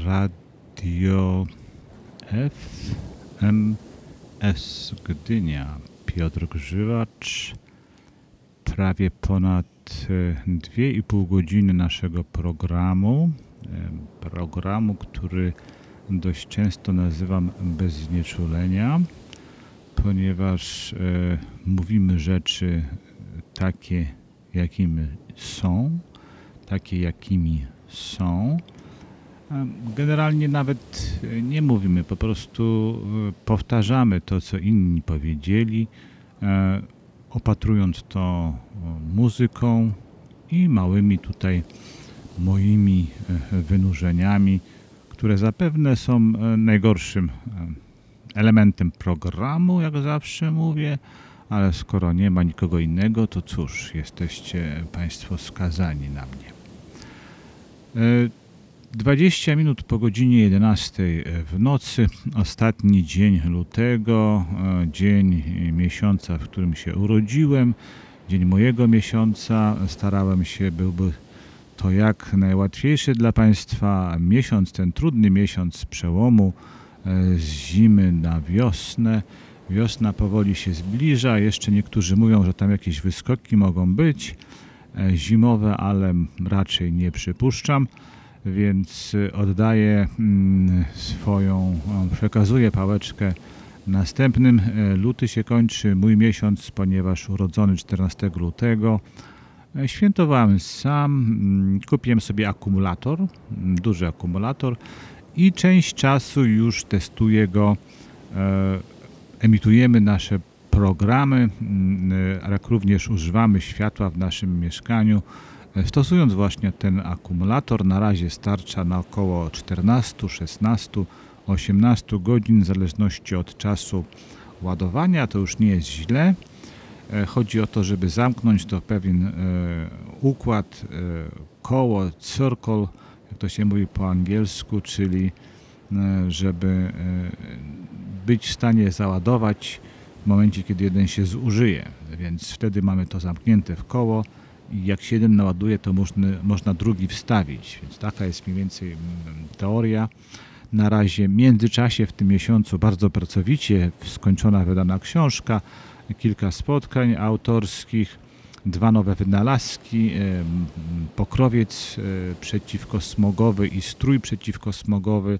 Radio FMS Gdynia. Piotr Grzywacz. Prawie ponad e, 2,5 godziny naszego programu. E, Programu, który dość często nazywam bez znieczulenia, ponieważ e, mówimy rzeczy takie, jakimi są, takie, jakimi są. Generalnie nawet e, nie mówimy, po prostu e, powtarzamy to, co inni powiedzieli, e, opatrując to muzyką i małymi tutaj moimi wynurzeniami, które zapewne są najgorszym elementem programu, jak zawsze mówię, ale skoro nie ma nikogo innego, to cóż, jesteście Państwo skazani na mnie. E, 20 minut po godzinie 11 w nocy, ostatni dzień lutego, e, dzień miesiąca, w którym się urodziłem, dzień mojego miesiąca. Starałem się, byłby to jak najłatwiejszy dla Państwa. Miesiąc, ten trudny miesiąc przełomu e, z zimy na wiosnę. Wiosna powoli się zbliża, jeszcze niektórzy mówią, że tam jakieś wyskoki mogą być e, zimowe, ale raczej nie przypuszczam więc y, oddaję mm, swoją, przekazuję pałeczkę następnym. E, Luty się kończy, mój miesiąc, ponieważ urodzony 14 lutego. E, Świętowałem sam, mm, kupiłem sobie akumulator, mm, duży akumulator i część czasu już testuję go. e, Emitujemy nasze programy, jak również używamy światła w naszym mieszkaniu. Stosując właśnie ten akumulator, na razie starcza na około 14, 16, 18 godzin, w zależności od czasu ładowania. To już nie jest źle. E, Chodzi o to, żeby zamknąć to pewien e, układ, e, koło, circle, jak to się mówi po angielsku, czyli żeby być w stanie załadować w momencie, kiedy jeden się zużyje. Więc wtedy mamy to zamknięte w koło jak się jeden naładuje, to można, można drugi wstawić. Więc taka jest mniej więcej mm, teoria. Na razie w międzyczasie w tym miesiącu bardzo pracowicie skończona wydana książka, kilka spotkań autorskich, dwa nowe wynalazki, pokrowiec e, przeciwkosmogowy i strój przeciwkosmogowy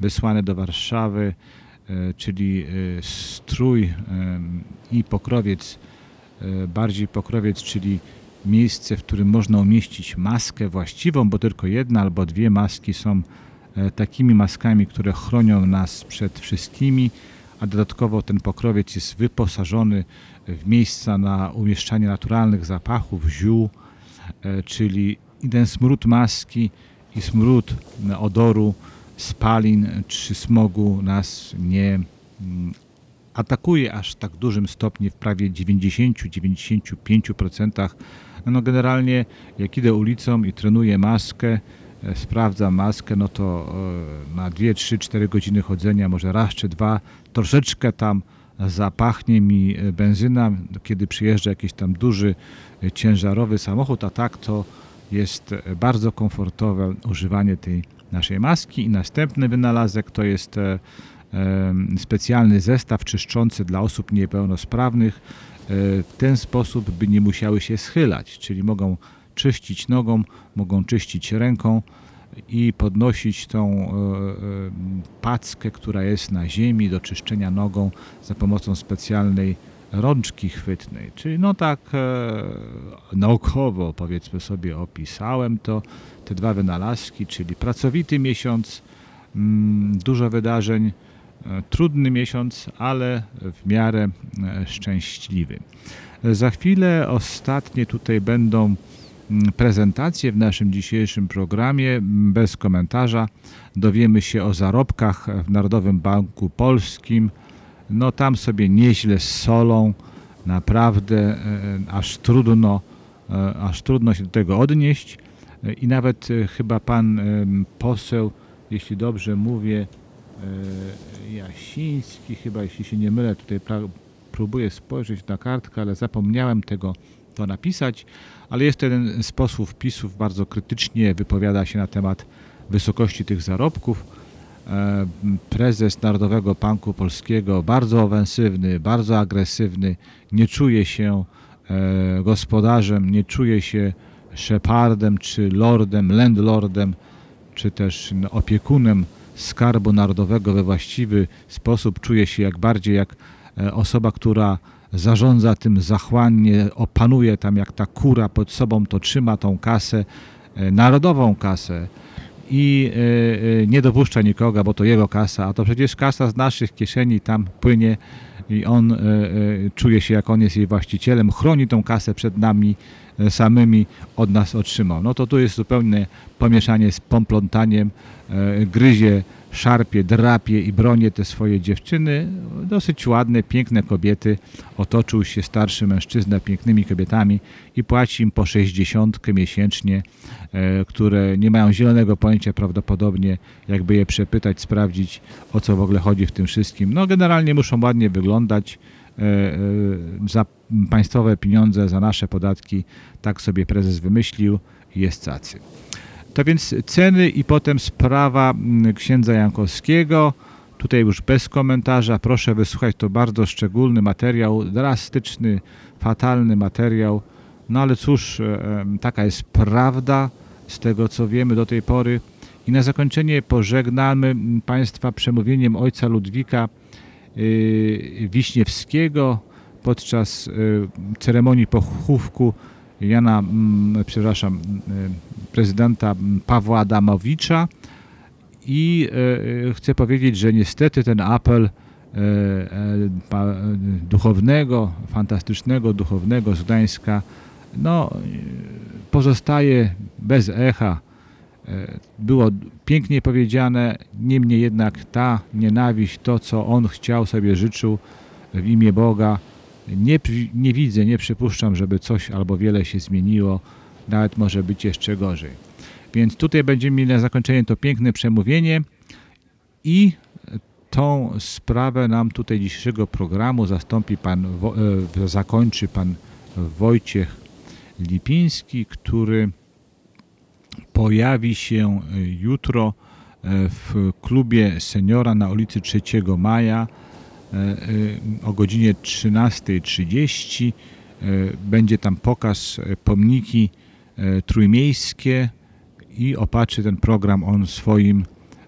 wysłane do Warszawy, e, czyli e, strój i pokrowiec, bardziej pokrowiec, czyli miejsce, w którym można umieścić maskę właściwą, bo tylko jedna albo dwie maski są e, takimi maskami, które chronią nas przed wszystkimi, a dodatkowo ten pokrowiec jest wyposażony w miejsca na umieszczanie naturalnych zapachów, ziół, e, czyli i ten smród maski i smród e, odoru, spalin czy smogu nas nie mm, atakuje aż tak dużym stopniu, w prawie 90-95%. No generalnie jak idę ulicą i trenuję maskę, e, sprawdzam maskę, no to e, na 2, 3, 4 godziny chodzenia, może raz czy dwa, troszeczkę tam zapachnie mi e, benzyna, kiedy przyjeżdża jakiś tam duży, ciężarowy samochód, a tak to jest bardzo komfortowe używanie tej naszej maski. I następny wynalazek to jest specjalny zestaw czyszczący dla osób niepełnosprawnych w ten sposób, by nie musiały się schylać, czyli mogą czyścić nogą, mogą czyścić ręką i podnosić tą e, e, packę, która jest na ziemi do czyszczenia nogą za pomocą specjalnej rączki chwytnej. Czyli no tak e, naukowo powiedzmy sobie opisałem to, te dwa wynalazki, czyli pracowity miesiąc, mm, dużo wydarzeń, e, trudny miesiąc, ale w miarę e, szczęśliwy. Za chwilę ostatnie tutaj będą prezentacje w naszym dzisiejszym programie bez komentarza. Dowiemy się o zarobkach w Narodowym Banku Polskim. No tam sobie nieźle z solą, naprawdę e, aż trudno, e, aż trudno się do tego odnieść. E, I nawet e, chyba pan poseł, jeśli dobrze mówię, e, Jasiński, chyba jeśli się nie mylę, tutaj próbuję spojrzeć na kartkę, ale zapomniałem tego to napisać, ale jest jeden z posłów PiSów, bardzo krytycznie wypowiada się na temat wysokości tych zarobków. E, Prezes Narodowego Banku Polskiego, bardzo ofensywny, bardzo agresywny, nie czuje się e, gospodarzem, nie czuje się szepardem, czy lordem, landlordem, czy też no, opiekunem Skarbu Narodowego we właściwy sposób. Czuje się jak bardziej jak e, osoba, która zarządza tym zachłannie, opanuje tam jak ta kura pod sobą, to trzyma tą kasę, e, narodową kasę i e, nie dopuszcza nikogo, bo to jego kasa, a to przecież kasa z naszych kieszeni tam płynie i on czuje się, jak on jest jej właścicielem, chroni tą kasę przed nami samymi, od nas otrzymał. No to tu jest zupełne pomieszanie z pomplątaniem, gryzie, szarpie, drapie i bronie te swoje dziewczyny. Dosyć ładne, piękne kobiety. Otoczył się starszy mężczyzna pięknymi kobietami i płaci im po 60 miesięcznie, e, które nie mają zielonego pojęcia prawdopodobnie, jakby je przepytać, sprawdzić o co w ogóle chodzi w tym wszystkim. No generalnie muszą ładnie wyglądać e, e, za państwowe pieniądze, za nasze podatki. Tak sobie prezes wymyślił i jest cacy. To więc ceny i potem sprawa mm, księdza Jankowskiego. Tutaj już bez komentarza. Proszę wysłuchać, to bardzo szczególny materiał, drastyczny, fatalny materiał. No ale cóż, e, taka jest prawda z tego, co wiemy do tej pory. I na zakończenie pożegnamy mm, Państwa przemówieniem ojca Ludwika y, Wiśniewskiego podczas y, ceremonii pochówku Jana, mm, przepraszam, y, prezydenta Pawła Adamowicza i y, chcę powiedzieć, że niestety ten apel y, y, y, duchownego, fantastycznego duchownego z Gdańska, no, y, pozostaje bez echa. Było pięknie powiedziane, niemniej jednak ta nienawiść, to co on chciał, sobie życzył w imię Boga, nie, nie widzę, nie przypuszczam, żeby coś albo wiele się zmieniło, nawet może być jeszcze gorzej. Więc tutaj będziemy mieli na zakończenie to piękne przemówienie i tą sprawę nam tutaj dzisiejszego programu zastąpi pan, e, zakończy pan Wojciech Lipiński, który pojawi się e, jutro e, w klubie seniora na ulicy 3 Maja o godzinie 13.30. E, Będzie tam pokaz e, pomniki e, trójmiejskie i opatrzy ten program on swoim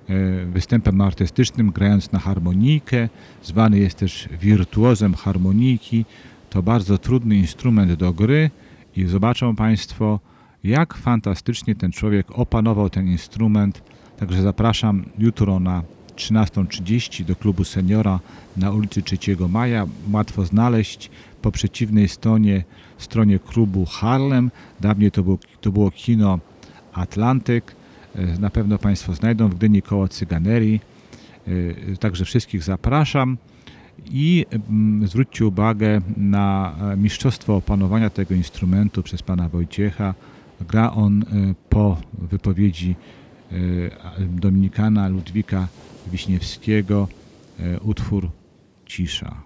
e, występem artystycznym, grając na harmonijkę. Zwany jest też wirtuozem harmonijki. To bardzo trudny instrument do gry i zobaczą Państwo, jak fantastycznie ten człowiek opanował ten instrument. Także zapraszam jutro na 13.30 do klubu seniora na ulicy 3 Maja. Łatwo znaleźć po przeciwnej stronie, stronie klubu Harlem. Dawniej to było, to było kino Atlantyk. E, Na pewno Państwo znajdą w Gdyni koło Cyganerii. E, Także wszystkich zapraszam i mm, zwróćcie uwagę na e, mistrzostwo opanowania tego instrumentu przez pana Wojciecha. Gra on po wypowiedzi Dominikana Ludwika Wiśniewskiego e, utwór Cisza.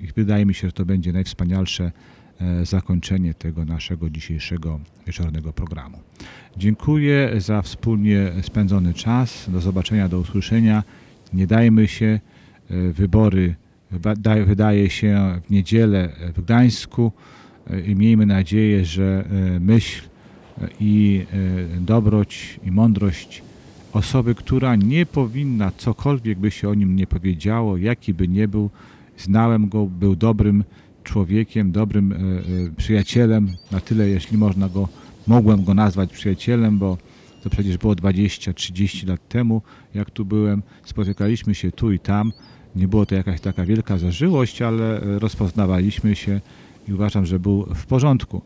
I wydaje mi się, że to będzie najwspanialsze e, zakończenie tego naszego dzisiejszego wieczornego programu. Dziękuję za wspólnie spędzony czas. Do zobaczenia, do usłyszenia. Nie dajmy się. E, Wybory wydaje się w niedzielę w Gdańsku i miejmy nadzieję, że myśl i dobroć i mądrość osoby, która nie powinna, cokolwiek by się o nim nie powiedziało, jaki by nie był, znałem go, był dobrym człowiekiem, dobrym e, e, przyjacielem, na tyle, jeśli można go, mogłem go nazwać przyjacielem, bo to przecież było 20-30 lat temu, jak tu byłem, spotykaliśmy się tu i tam, nie było to jakaś taka wielka zażyłość, ale e, rozpoznawaliśmy się i uważam, że był w porządku.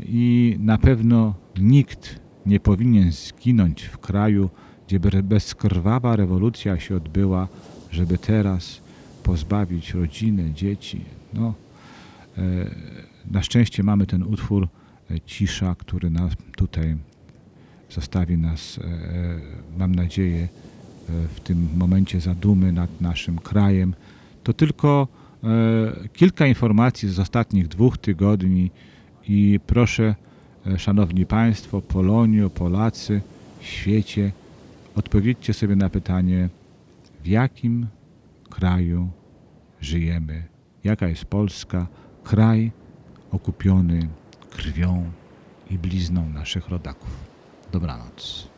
I na pewno nikt nie powinien zginąć w kraju, gdzie be- bezkrwawa rewolucja się odbyła, żeby teraz pozbawić rodzinę, dzieci. No, e, na szczęście mamy ten utwór e, Cisza, który nas tutaj zostawi nas, e, mam nadzieję, w tym momencie zadumy nad naszym krajem. To tylko kilka informacji z ostatnich dwóch tygodni i proszę, Szanowni Państwo, Polonio, Polacy, świecie, Odpowiedzcie sobie na pytanie, w jakim kraju żyjemy, jaka jest Polska, kraj okupiony krwią i blizną naszych rodaków. Dobranoc.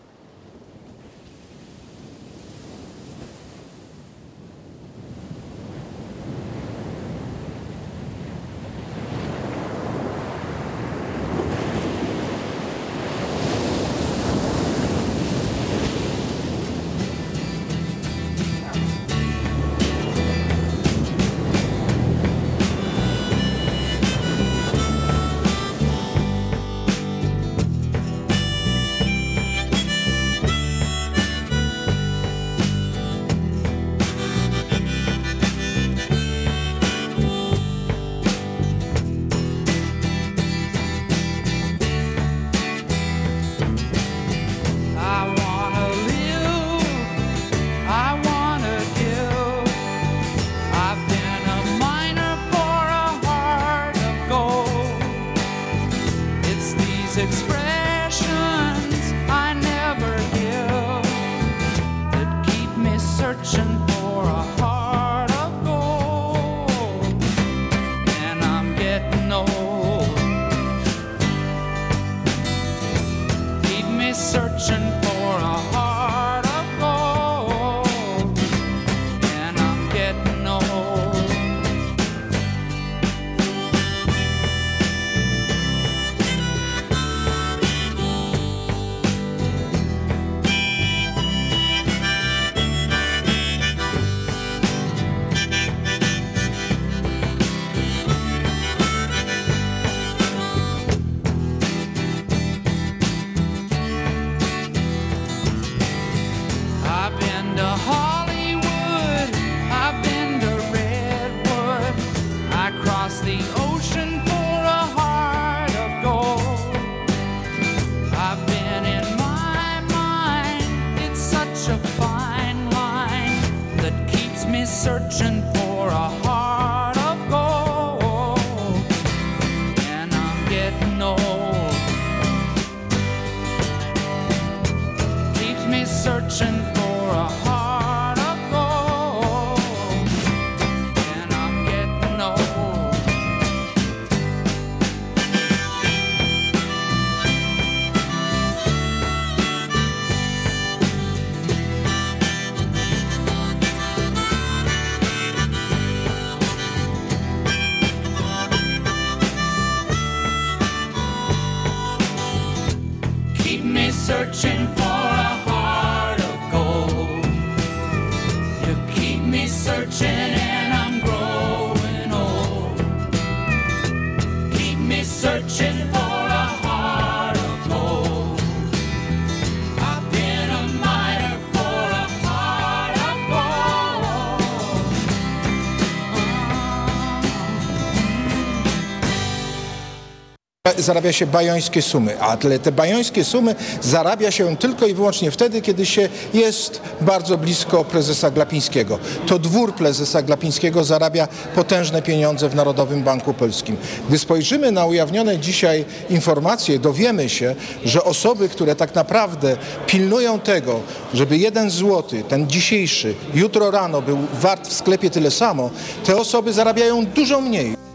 zarabia się bajońskie sumy, a te bajońskie sumy zarabia się tylko i wyłącznie wtedy, kiedy się jest bardzo blisko prezesa Glapińskiego. To dwór prezesa Glapińskiego zarabia potężne pieniądze w Narodowym Banku Polskim. Gdy spojrzymy na ujawnione dzisiaj informacje, dowiemy się, że osoby, które tak naprawdę pilnują tego, żeby jeden złoty, ten dzisiejszy, jutro rano był wart w sklepie tyle samo, te osoby zarabiają dużo mniej.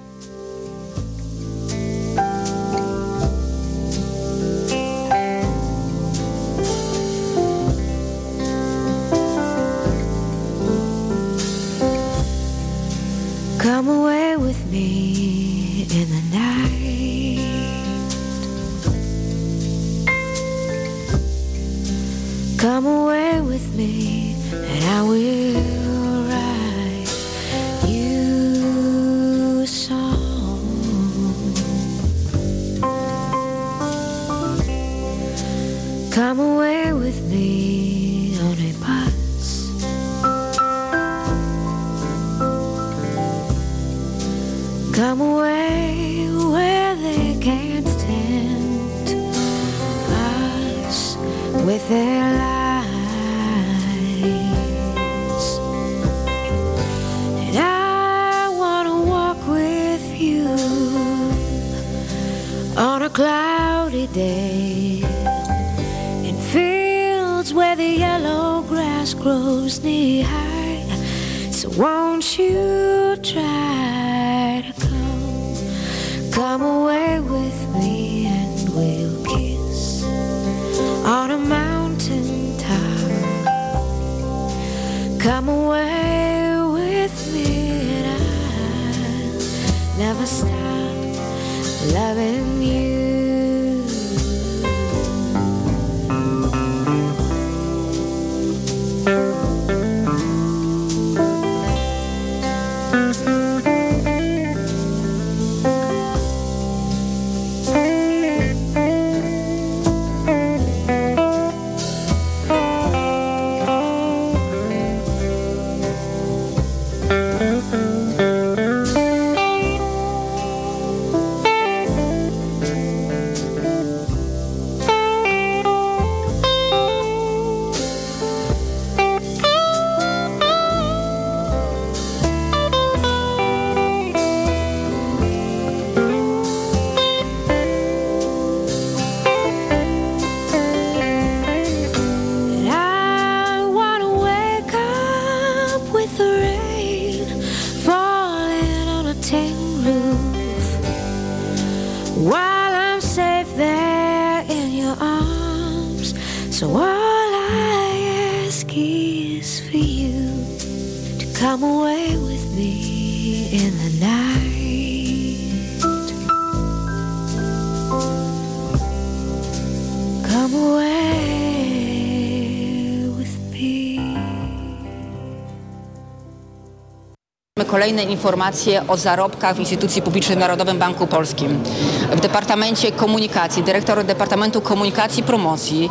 kolejne informacje o zarobkach w instytucji publicznej w Narodowym Banku Polskim, w Departamencie Komunikacji, dyrektor Departamentu Komunikacji i Promocji,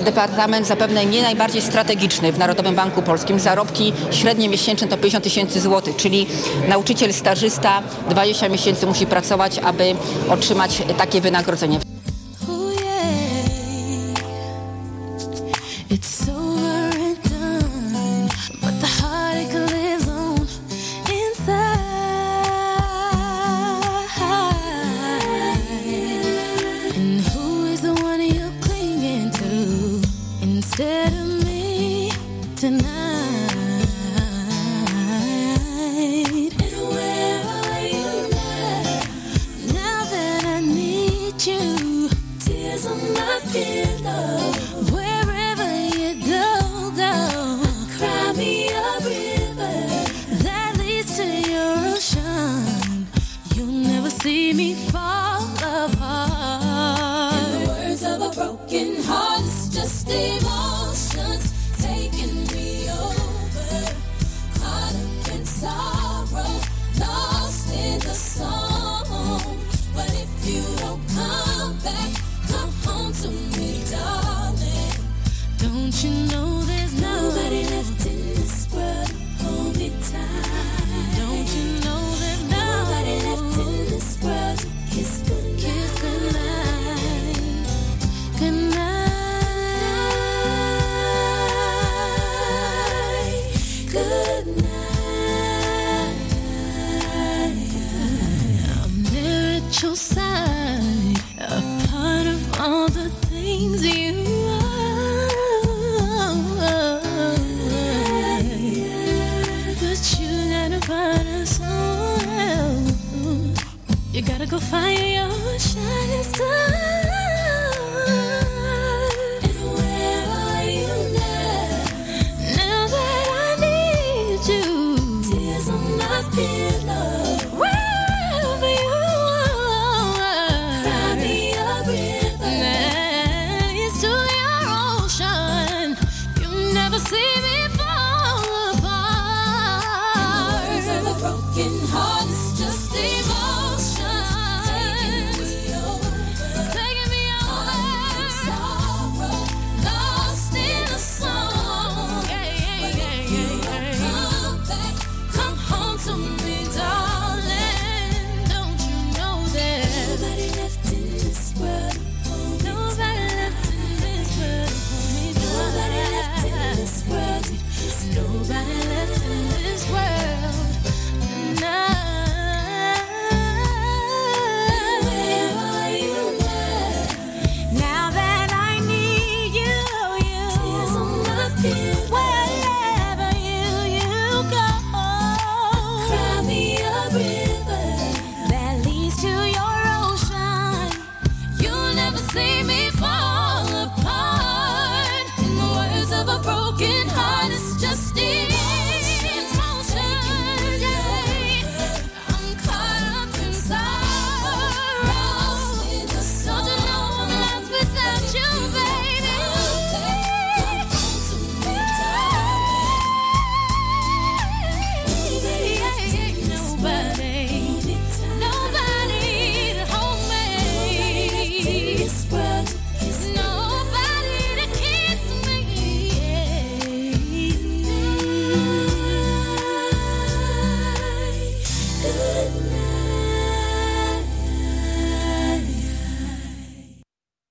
departament zapewne nie najbardziej strategiczny w Narodowym Banku Polskim, zarobki średnie miesięczne to 50 tysięcy złotych, czyli nauczyciel stażysta 20 miesięcy musi pracować, aby otrzymać takie wynagrodzenie. Gotta go find your shining star.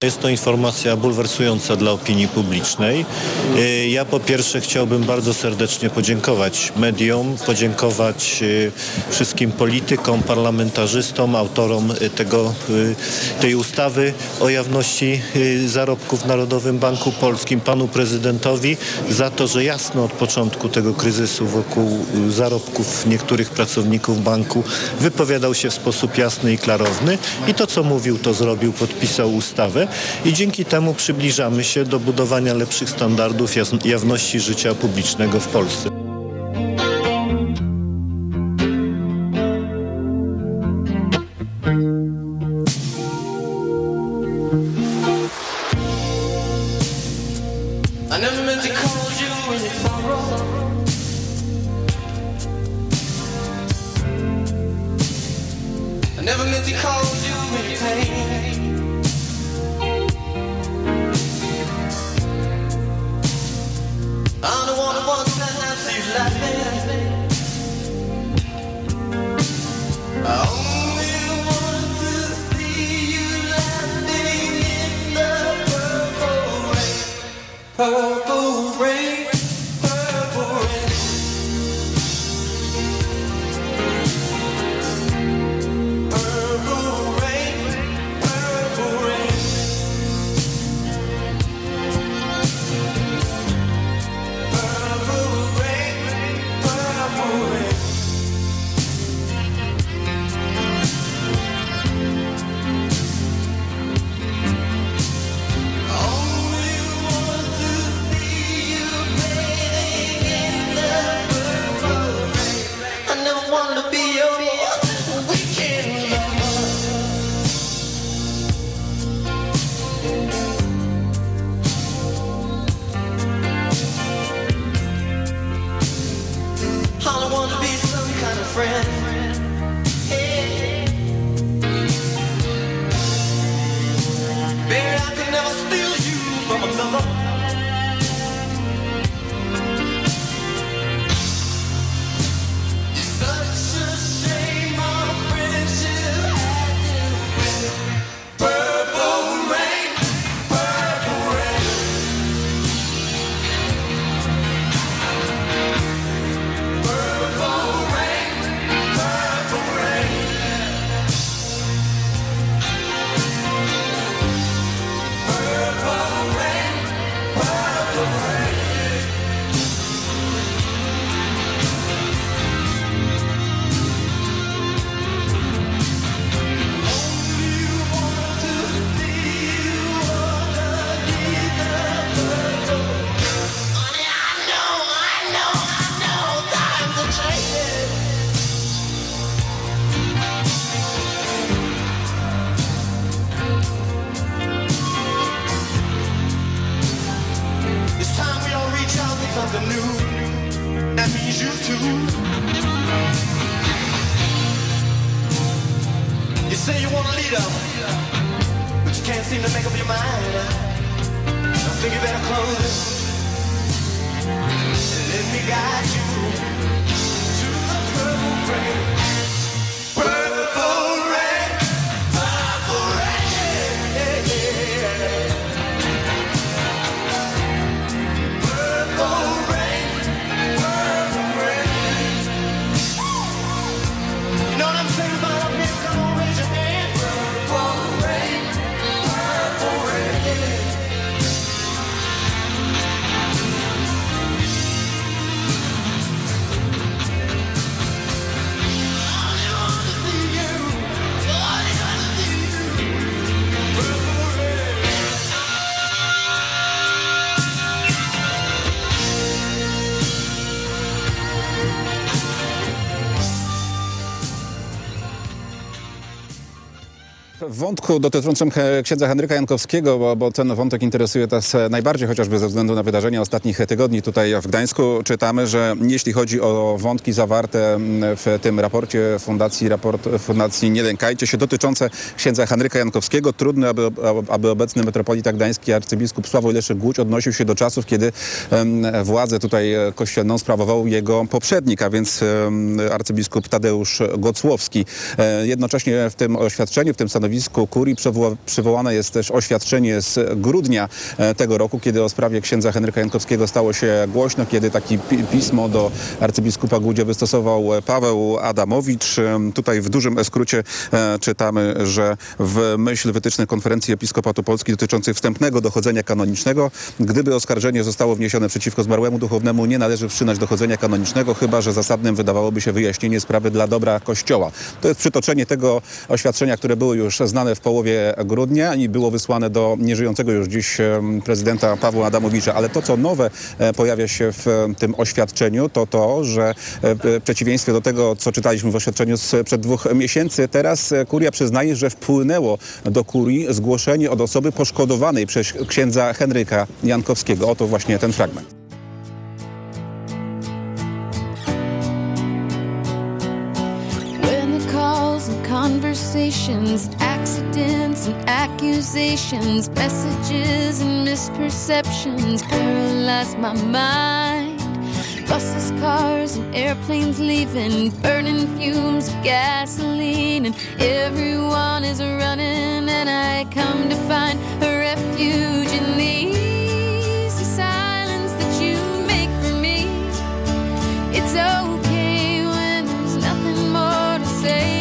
Jest to informacja bulwersująca dla opinii publicznej. Ja po pierwsze chciałbym bardzo serdecznie podziękować mediom, podziękować y, wszystkim politykom, parlamentarzystom, autorom y, tego, y, tej ustawy o jawności zarobków w Narodowym Banku Polskim, panu prezydentowi za to, że jasno od początku tego kryzysu wokół zarobków niektórych pracowników banku wypowiadał się w sposób jasny i klarowny. I to co mówił to zrobił, podpisał ustawę. I dzięki temu przybliżamy się do budowania lepszych standardów jawności życia publicznego w Polsce. Wątku dotyczącym księdza Henryka Jankowskiego, bo, bo ten wątek interesuje nas e, najbardziej, chociażby ze względu na wydarzenia ostatnich tygodni tutaj w Gdańsku, czytamy, że jeśli chodzi o wątki zawarte w tym raporcie Fundacji, raport, Fundacji Nie Lękajcie się, dotyczące księdza Henryka Jankowskiego, trudno, aby, aby obecny metropolita gdański arcybiskup Sławoj Leszek Głódź odnosił się do czasów, kiedy władzę tutaj e, kościelną sprawował jego poprzednik, a więc arcybiskup Tadeusz Gocłowski. E, Jednocześnie w tym oświadczeniu, w tym stanowisku stanowisku. Przywoła, przywołane jest też oświadczenie z grudnia e, tego roku, kiedy o sprawie księdza Henryka Jankowskiego stało się głośno, kiedy taki pi- pismo do arcybiskupa Głudzie wystosował e, Paweł Adamowicz. Tutaj w dużym skrócie e, czytamy, że w myśl wytycznych konferencji Episkopatu Polski dotyczących wstępnego dochodzenia kanonicznego, gdyby oskarżenie zostało wniesione przeciwko zmarłemu duchownemu, nie należy wszczynać dochodzenia kanonicznego, chyba że zasadnym wydawałoby się wyjaśnienie sprawy dla dobra Kościoła. To jest przytoczenie tego oświadczenia, które było już znane w połowie grudnia i było wysłane do nieżyjącego już dziś prezydenta Pawła Adamowicza. Ale to, co nowe e, pojawia się w tym oświadczeniu, to to, że e, w przeciwieństwie do tego, co czytaliśmy w oświadczeniu sprzed dwóch miesięcy, teraz e, kuria przyznaje, że wpłynęło do kurii zgłoszenie od osoby poszkodowanej przez księdza Henryka Jankowskiego. Oto właśnie ten fragment. Conversations, accidents and accusations, messages and misperceptions paralyze my mind. Buses, cars, and airplanes leaving, burning fumes of gasoline, and everyone is running, and I come to find a refuge in the easy silence that you make for me. It's okay when there's nothing more to say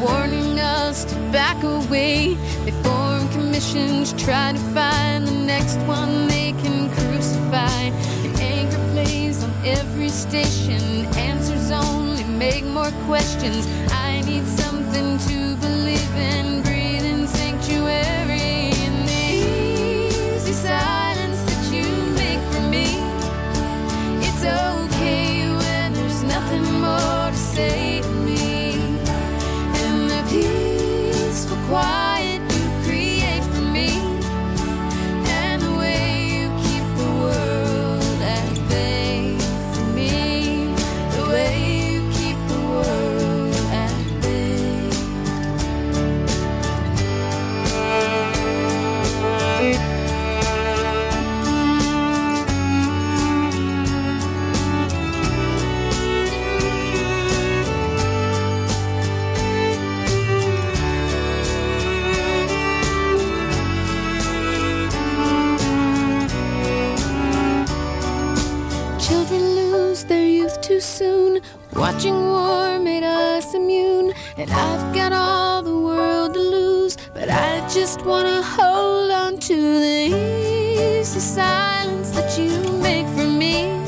warning us to back away. They form commissions, try to find the next one they can crucify. And anger plays on every station. Answers only make more questions. I need something to believe in. Breathe in sanctuary in the easy silence that you make for me. It's okay when there's nothing more to say why? Too soon. Watching war made us immune. And I've got all the world to lose. But I just wanna hold on to the easy silence that you make for me.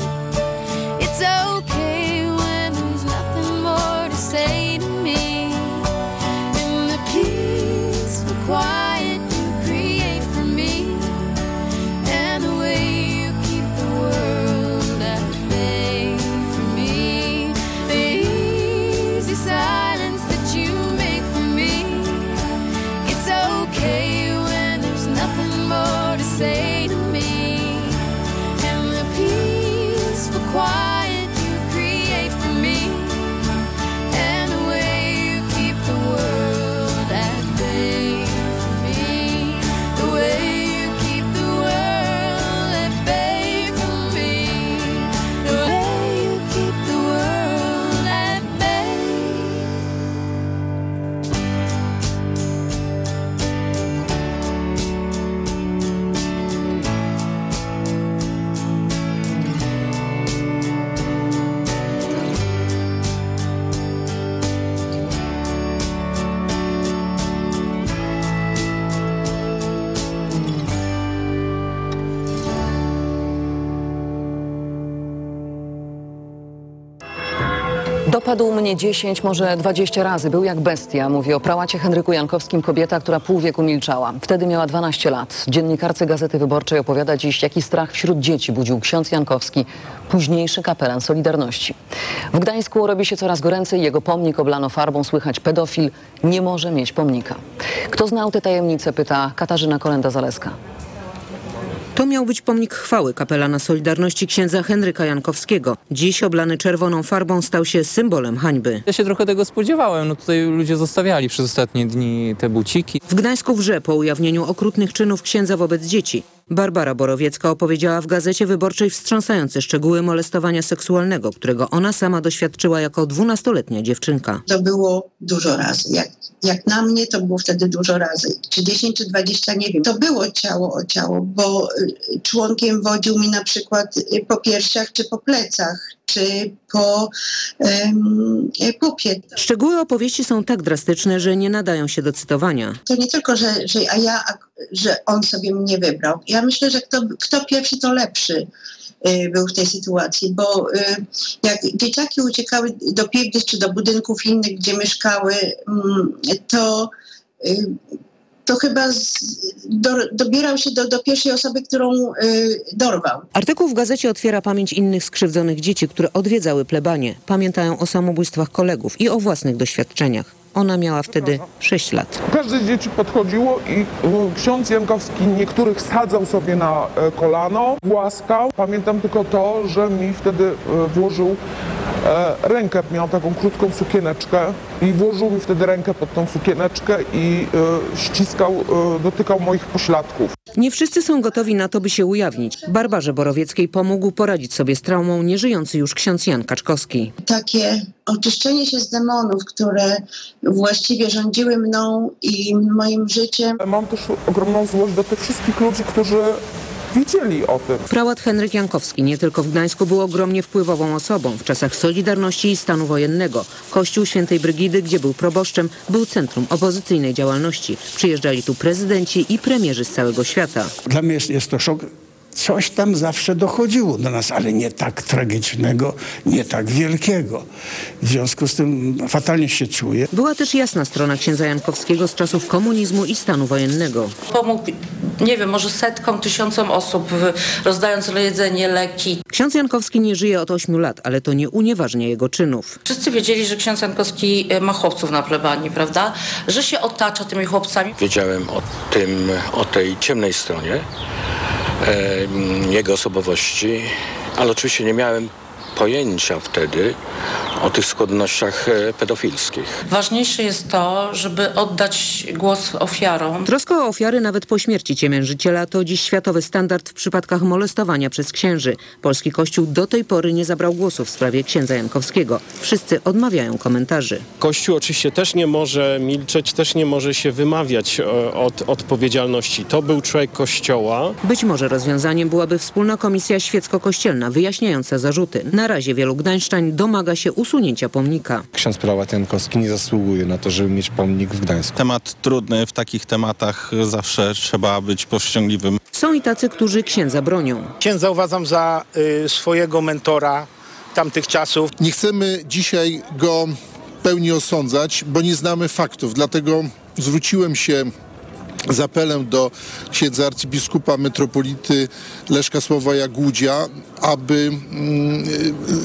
Dopadł mnie 10, może 20 razy. Był jak bestia. Mówi o prałacie Henryku Jankowskim kobieta, która pół wieku milczała. Wtedy miała 12 lat. Dziennikarce Gazety Wyborczej opowiada dziś, jaki strach wśród dzieci budził ksiądz Jankowski, późniejszy kapelan Solidarności. W Gdańsku robi się coraz goręcej. Jego pomnik oblano farbą. Słychać pedofil nie może mieć pomnika. Kto znał te tajemnice, pyta Katarzyna Kolenda-Zaleska. To miał być pomnik chwały kapelana Solidarności księdza Henryka Jankowskiego. Dziś oblany czerwoną farbą stał się symbolem hańby. Ja się trochę tego spodziewałem. No tutaj ludzie zostawiali przez ostatnie dni te buciki. W Gdańsku wrze po ujawnieniu okrutnych czynów księdza wobec dzieci. Barbara Borowiecka opowiedziała w Gazecie Wyborczej wstrząsające szczegóły molestowania seksualnego, którego ona sama doświadczyła jako dwunastoletnia dziewczynka. To było dużo razy. Jak, jak na mnie, to było wtedy dużo razy. Czy 10, czy 20, nie wiem. To było ciało o ciało, bo y, członkiem wodził mi na przykład y, po piersiach, czy po plecach, czy po y, pupie. Szczegóły opowieści są tak drastyczne, że nie nadają się do cytowania. To nie tylko, że, że, a ja, że on sobie mnie wybrał. Ja myślę, że kto, kto pierwszy, to lepszy y, był w tej sytuacji, bo y, jak dzieciaki uciekały do piwnic czy do budynków innych, gdzie mieszkały, mm, to y, to chyba z, do, dobierał się do, do pierwszej osoby, którą dorwał. Artykuł w gazecie otwiera pamięć innych skrzywdzonych dzieci, które odwiedzały plebanie. Pamiętają o samobójstwach kolegów i o własnych doświadczeniach. Ona miała wtedy 6 lat. Każde dzieci podchodziło i y, ksiądz Jankowski niektórych sadzał sobie na e, kolano, głaskał. Pamiętam tylko to, że mi wtedy e, włożył e, rękę, miał taką krótką sukieneczkę i włożył mi wtedy rękę pod tą sukieneczkę i e, ściskał, e, dotykał moich pośladków. Nie wszyscy są gotowi na to, by się ujawnić. Barbarze Borowieckiej pomógł poradzić sobie z traumą nieżyjący już ksiądz Jan Kaczkowski. Takie oczyszczenie się z demonów, które właściwie rządziły mną i moim życiem. Mam też ogromną złość do tych wszystkich ludzi, którzy wiedzieli o tym. Prałat Henryk Jankowski nie tylko w Gdańsku był ogromnie wpływową osobą. W czasach Solidarności i stanu wojennego Kościół Świętej Brygidy, gdzie był proboszczem, był centrum opozycyjnej działalności. Przyjeżdżali tu prezydenci i premierzy z całego świata. Dla mnie jest, jest to szok. Coś tam zawsze dochodziło do nas, ale nie tak tragicznego, nie tak wielkiego. W związku z tym fatalnie się czuję. Była też jasna strona księdza Jankowskiego z czasów komunizmu i stanu wojennego. Pomógł, nie wiem, może setkom, tysiącom osób, rozdając jedzenie, leki. Ksiądz Jankowski nie żyje od 8 lat, ale to nie unieważnia jego czynów. Wszyscy wiedzieli, że ksiądz Jankowski e, ma chłopców na plebanii, prawda? Że się otacza tymi chłopcami. Wiedziałem o tym, o tej ciemnej stronie jego osobowości, ale oczywiście nie miałem pojęcia wtedy o tych skłonnościach e, pedofilskich. Ważniejsze jest to, żeby oddać głos ofiarom. Troska o ofiary nawet po śmierci ciemiężyciela to dziś światowy standard w przypadkach molestowania przez księży. Polski Kościół do tej pory nie zabrał głosu w sprawie księdza Jankowskiego. Wszyscy odmawiają komentarzy. Kościół oczywiście też nie może milczeć, też nie może się wymawiać e, od odpowiedzialności. To był człowiek Kościoła. Być może rozwiązaniem byłaby wspólna komisja świecko-kościelna wyjaśniająca zarzuty. Na razie wielu gdańszczań domaga się usunięcia pomnika. Ksiądz Jankowski nie zasługuje na to, żeby mieć pomnik w Gdańsku. Temat trudny, w takich tematach zawsze trzeba być powściągliwym. Są i tacy, którzy księdza bronią. Księdza uważam za y, swojego mentora tamtych czasów. Nie chcemy dzisiaj go pełni osądzać, bo nie znamy faktów. Dlatego zwróciłem się z apelem do księdza arcybiskupa metropolity Leszka Sławoja Głudzia, aby mm,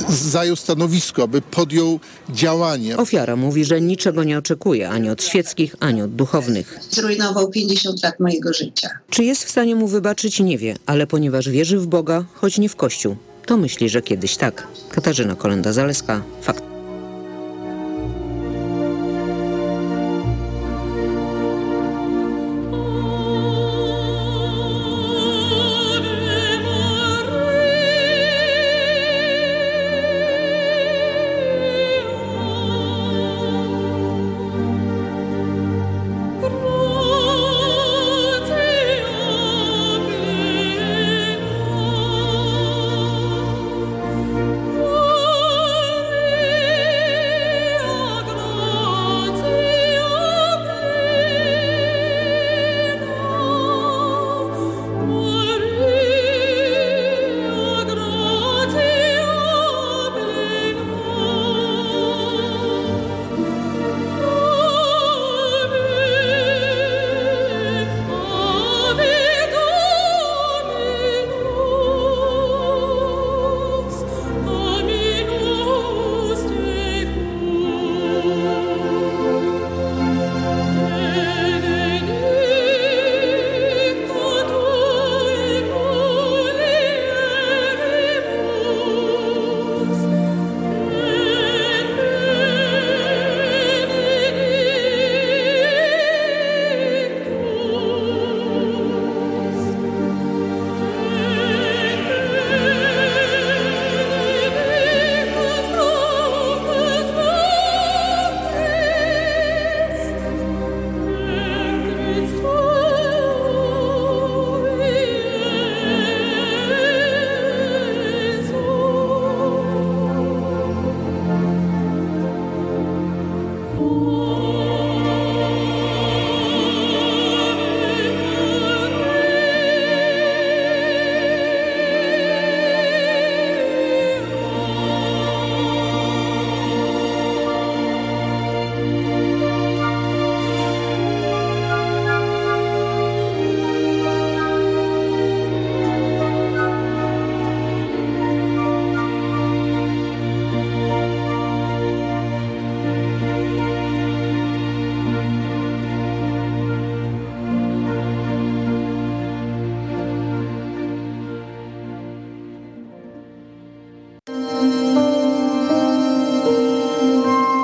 zajął stanowisko, aby podjął działanie. Ofiara mówi, że niczego nie oczekuje ani od świeckich, ani od duchownych. Zrujnował 50 lat mojego życia. Czy jest w stanie mu wybaczyć, nie wie, ale ponieważ wierzy w Boga, choć nie w Kościół, to myśli, że kiedyś tak. Katarzyna Kolenda-Zaleska, fakt.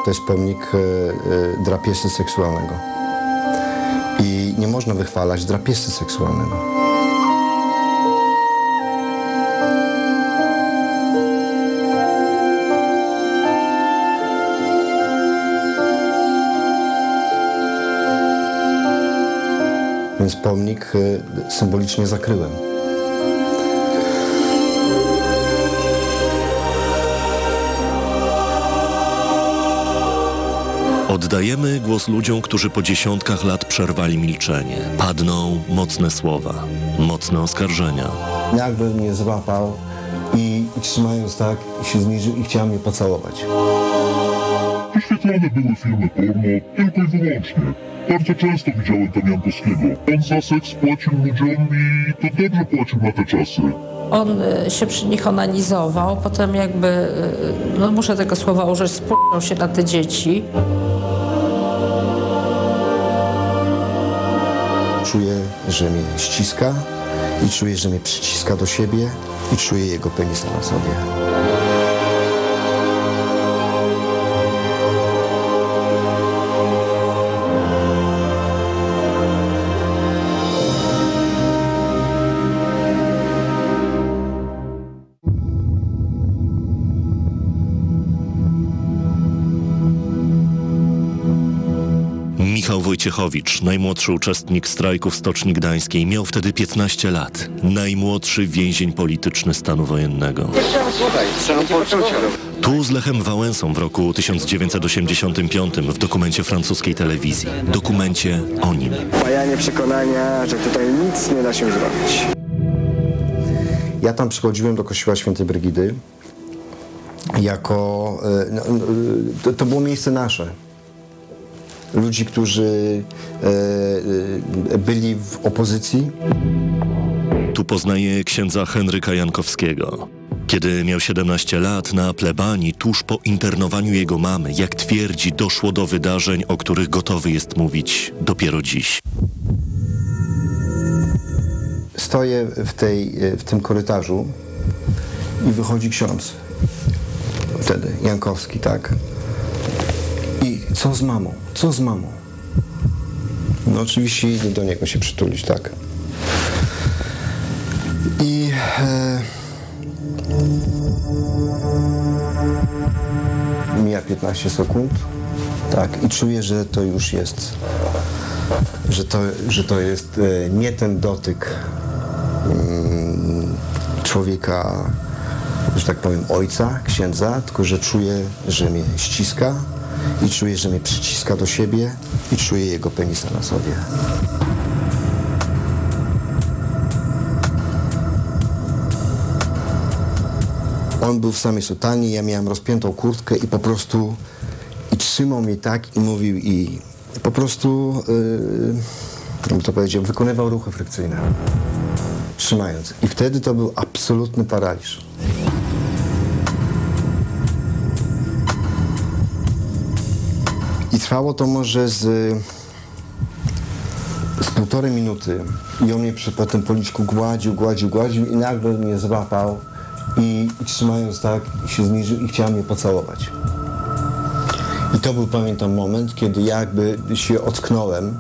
To jest pomnik e, e, drapieżcy seksualnego. I nie można wychwalać drapieżcy seksualnego. Więc pomnik e, symbolicznie zakryłem. Oddajemy głos ludziom, którzy po dziesiątkach lat przerwali milczenie. Padną mocne słowa, mocne oskarżenia. Nagle mnie złapał i, i trzymając tak się zniżył i chciał mnie pocałować. Wyświetlane były filmy porno tylko i wyłącznie. Bardzo często widziałem tam Jankowskiego. On za seks płacił ludziom i to dobrze płacił na te czasy. On y, się przy nich onanizował, potem jakby, y, no muszę tego słowa użyć, spłynął się na te dzieci. Czuję, że mnie ściska i czuję, że mnie przyciska do siebie i czuję jego penisa na sobie. Wojciechowicz, najmłodszy uczestnik strajku w Stoczni Gdańskiej, miał wtedy 15 lat. Najmłodszy więzień polityczny stanu wojennego. Tu z Lechem Wałęsą w roku 1985 w dokumencie francuskiej telewizji. Dokumencie o nim. Pajanie przekonania, że tutaj nic nie da się zrobić. Ja tam przychodziłem do kościoła świętej Brygidy jako... e, no, no, to, to było miejsce nasze. Ludzi, którzy e, e, byli w opozycji. Tu poznaje księdza Henryka Jankowskiego. Kiedy miał 17 lat na plebanii, tuż po internowaniu jego mamy, jak twierdzi, doszło do wydarzeń, o których gotowy jest mówić dopiero dziś. Stoję w, tej, e, w tym korytarzu i wychodzi ksiądz. Wtedy Jankowski, tak? Co z mamą? Co z mamą? No oczywiście idę do niego się przytulić, tak. I e, mija 15 sekund, tak, i czuję, że to już jest, że to, że to jest e, nie ten dotyk mm, człowieka, że tak powiem, ojca, księdza, tylko że czuję, że mnie ściska i czuję, że mnie przyciska do siebie i czuję jego penisa na sobie. On był w samej sutanie, ja miałem rozpiętą kurtkę i po prostu i trzymał mnie tak i mówił i po prostu, yy, jakby to powiedział, wykonywał ruchy frykcyjne. Trzymając. I wtedy to był absolutny paraliż. Trwało to może z, z półtorej minuty. I on mnie przy, po tym policzku gładził, gładził, gładził i nagle mnie złapał i, i trzymając tak się zniżył i chciał mnie pocałować. I to był, pamiętam, moment, kiedy ja jakby się ocknąłem.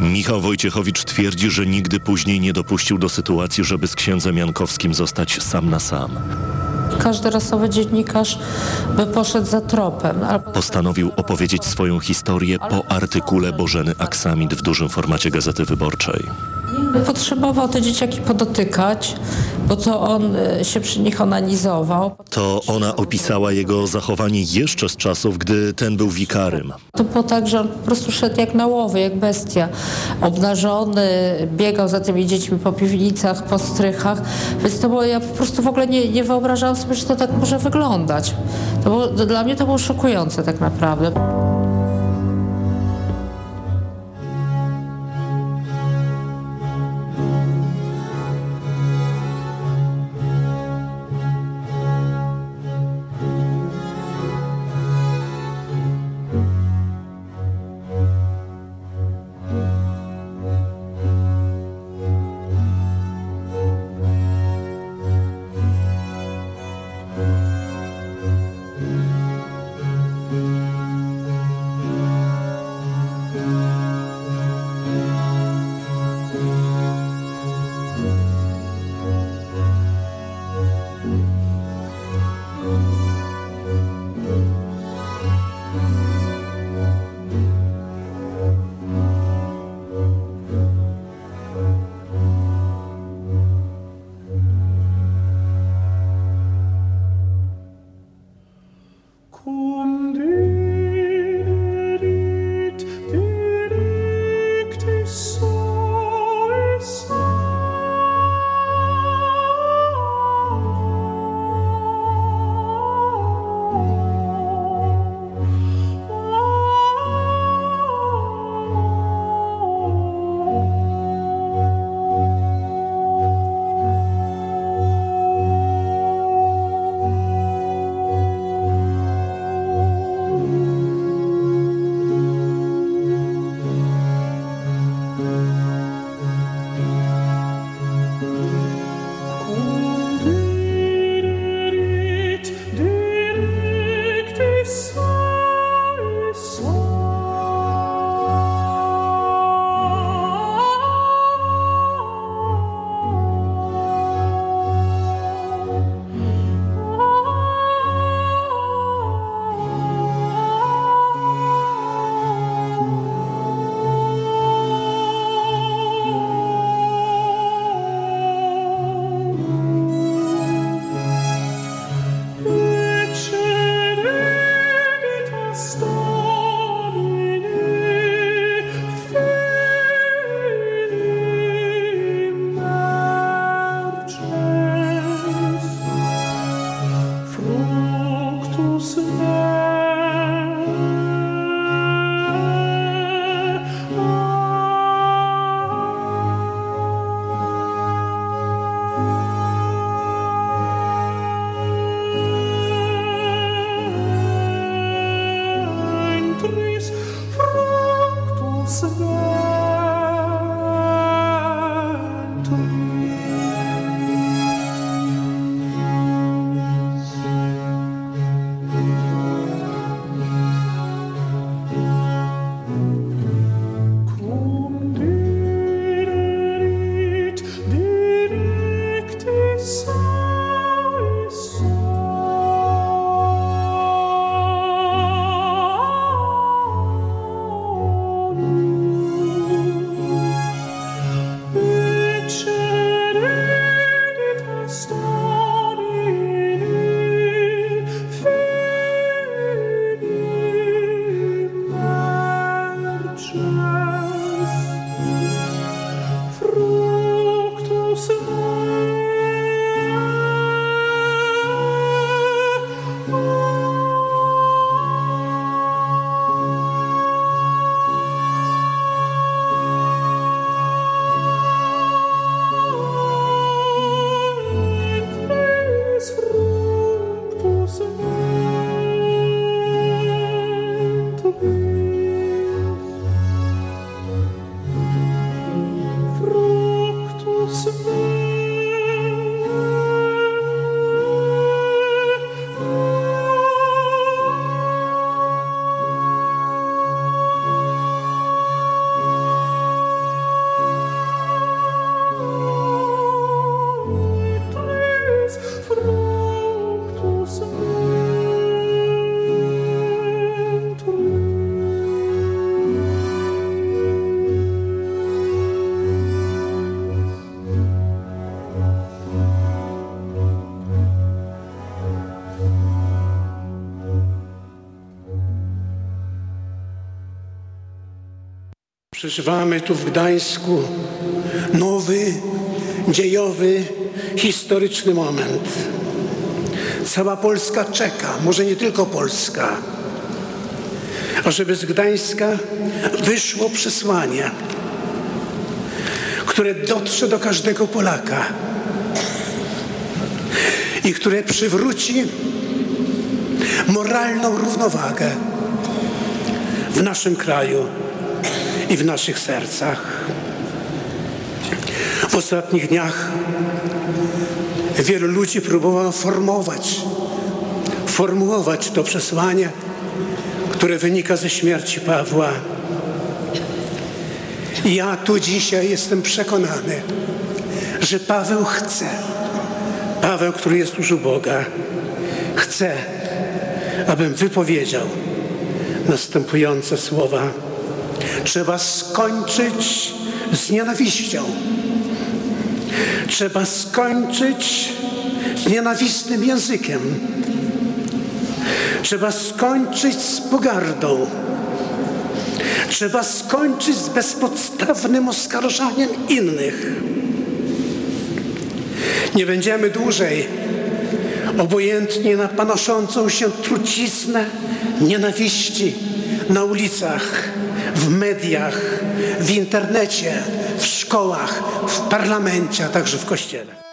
Michał Wojciechowicz twierdzi, że nigdy później nie dopuścił do sytuacji, żeby z księdzem Jankowskim zostać sam na sam. Każdy rasowy dziennikarz by poszedł za tropem. Postanowił opowiedzieć swoją historię po artykule Bożeny Aksamit w dużym formacie Gazety Wyborczej. Potrzebował te dzieciaki podotykać, bo to on y, się przy nich onanizował. To ona opisała jego zachowanie jeszcze z czasów, gdy ten był wikarym. To było tak, że on po prostu szedł jak na łowy, jak bestia. Obnażony, biegał za tymi dziećmi po piwnicach, po strychach. Więc to było, ja po prostu w ogóle nie, nie wyobrażałam sobie, że to tak może wyglądać. To było, dla mnie to było szokujące tak naprawdę. Przeżywamy tu w Gdańsku nowy, dziejowy, historyczny moment. Cała Polska czeka, może nie tylko Polska, ażeby z Gdańska wyszło przesłanie, które dotrze do każdego Polaka i które przywróci moralną równowagę w naszym kraju i w naszych sercach. W ostatnich dniach wielu ludzi próbowało formować, formułować to przesłanie, które wynika ze śmierci Pawła. Ja tu dzisiaj jestem przekonany, że Paweł chce, Paweł, który jest już u Boga, chce, abym wypowiedział następujące słowa. Trzeba skończyć z nienawiścią. Trzeba skończyć z nienawistnym językiem. Trzeba skończyć z pogardą. Trzeba skończyć z bezpodstawnym oskarżaniem innych. Nie będziemy dłużej obojętnie na panoszącą się truciznę nienawiści na ulicach, w mediach, w internecie, w szkołach, w parlamencie, a także w kościele.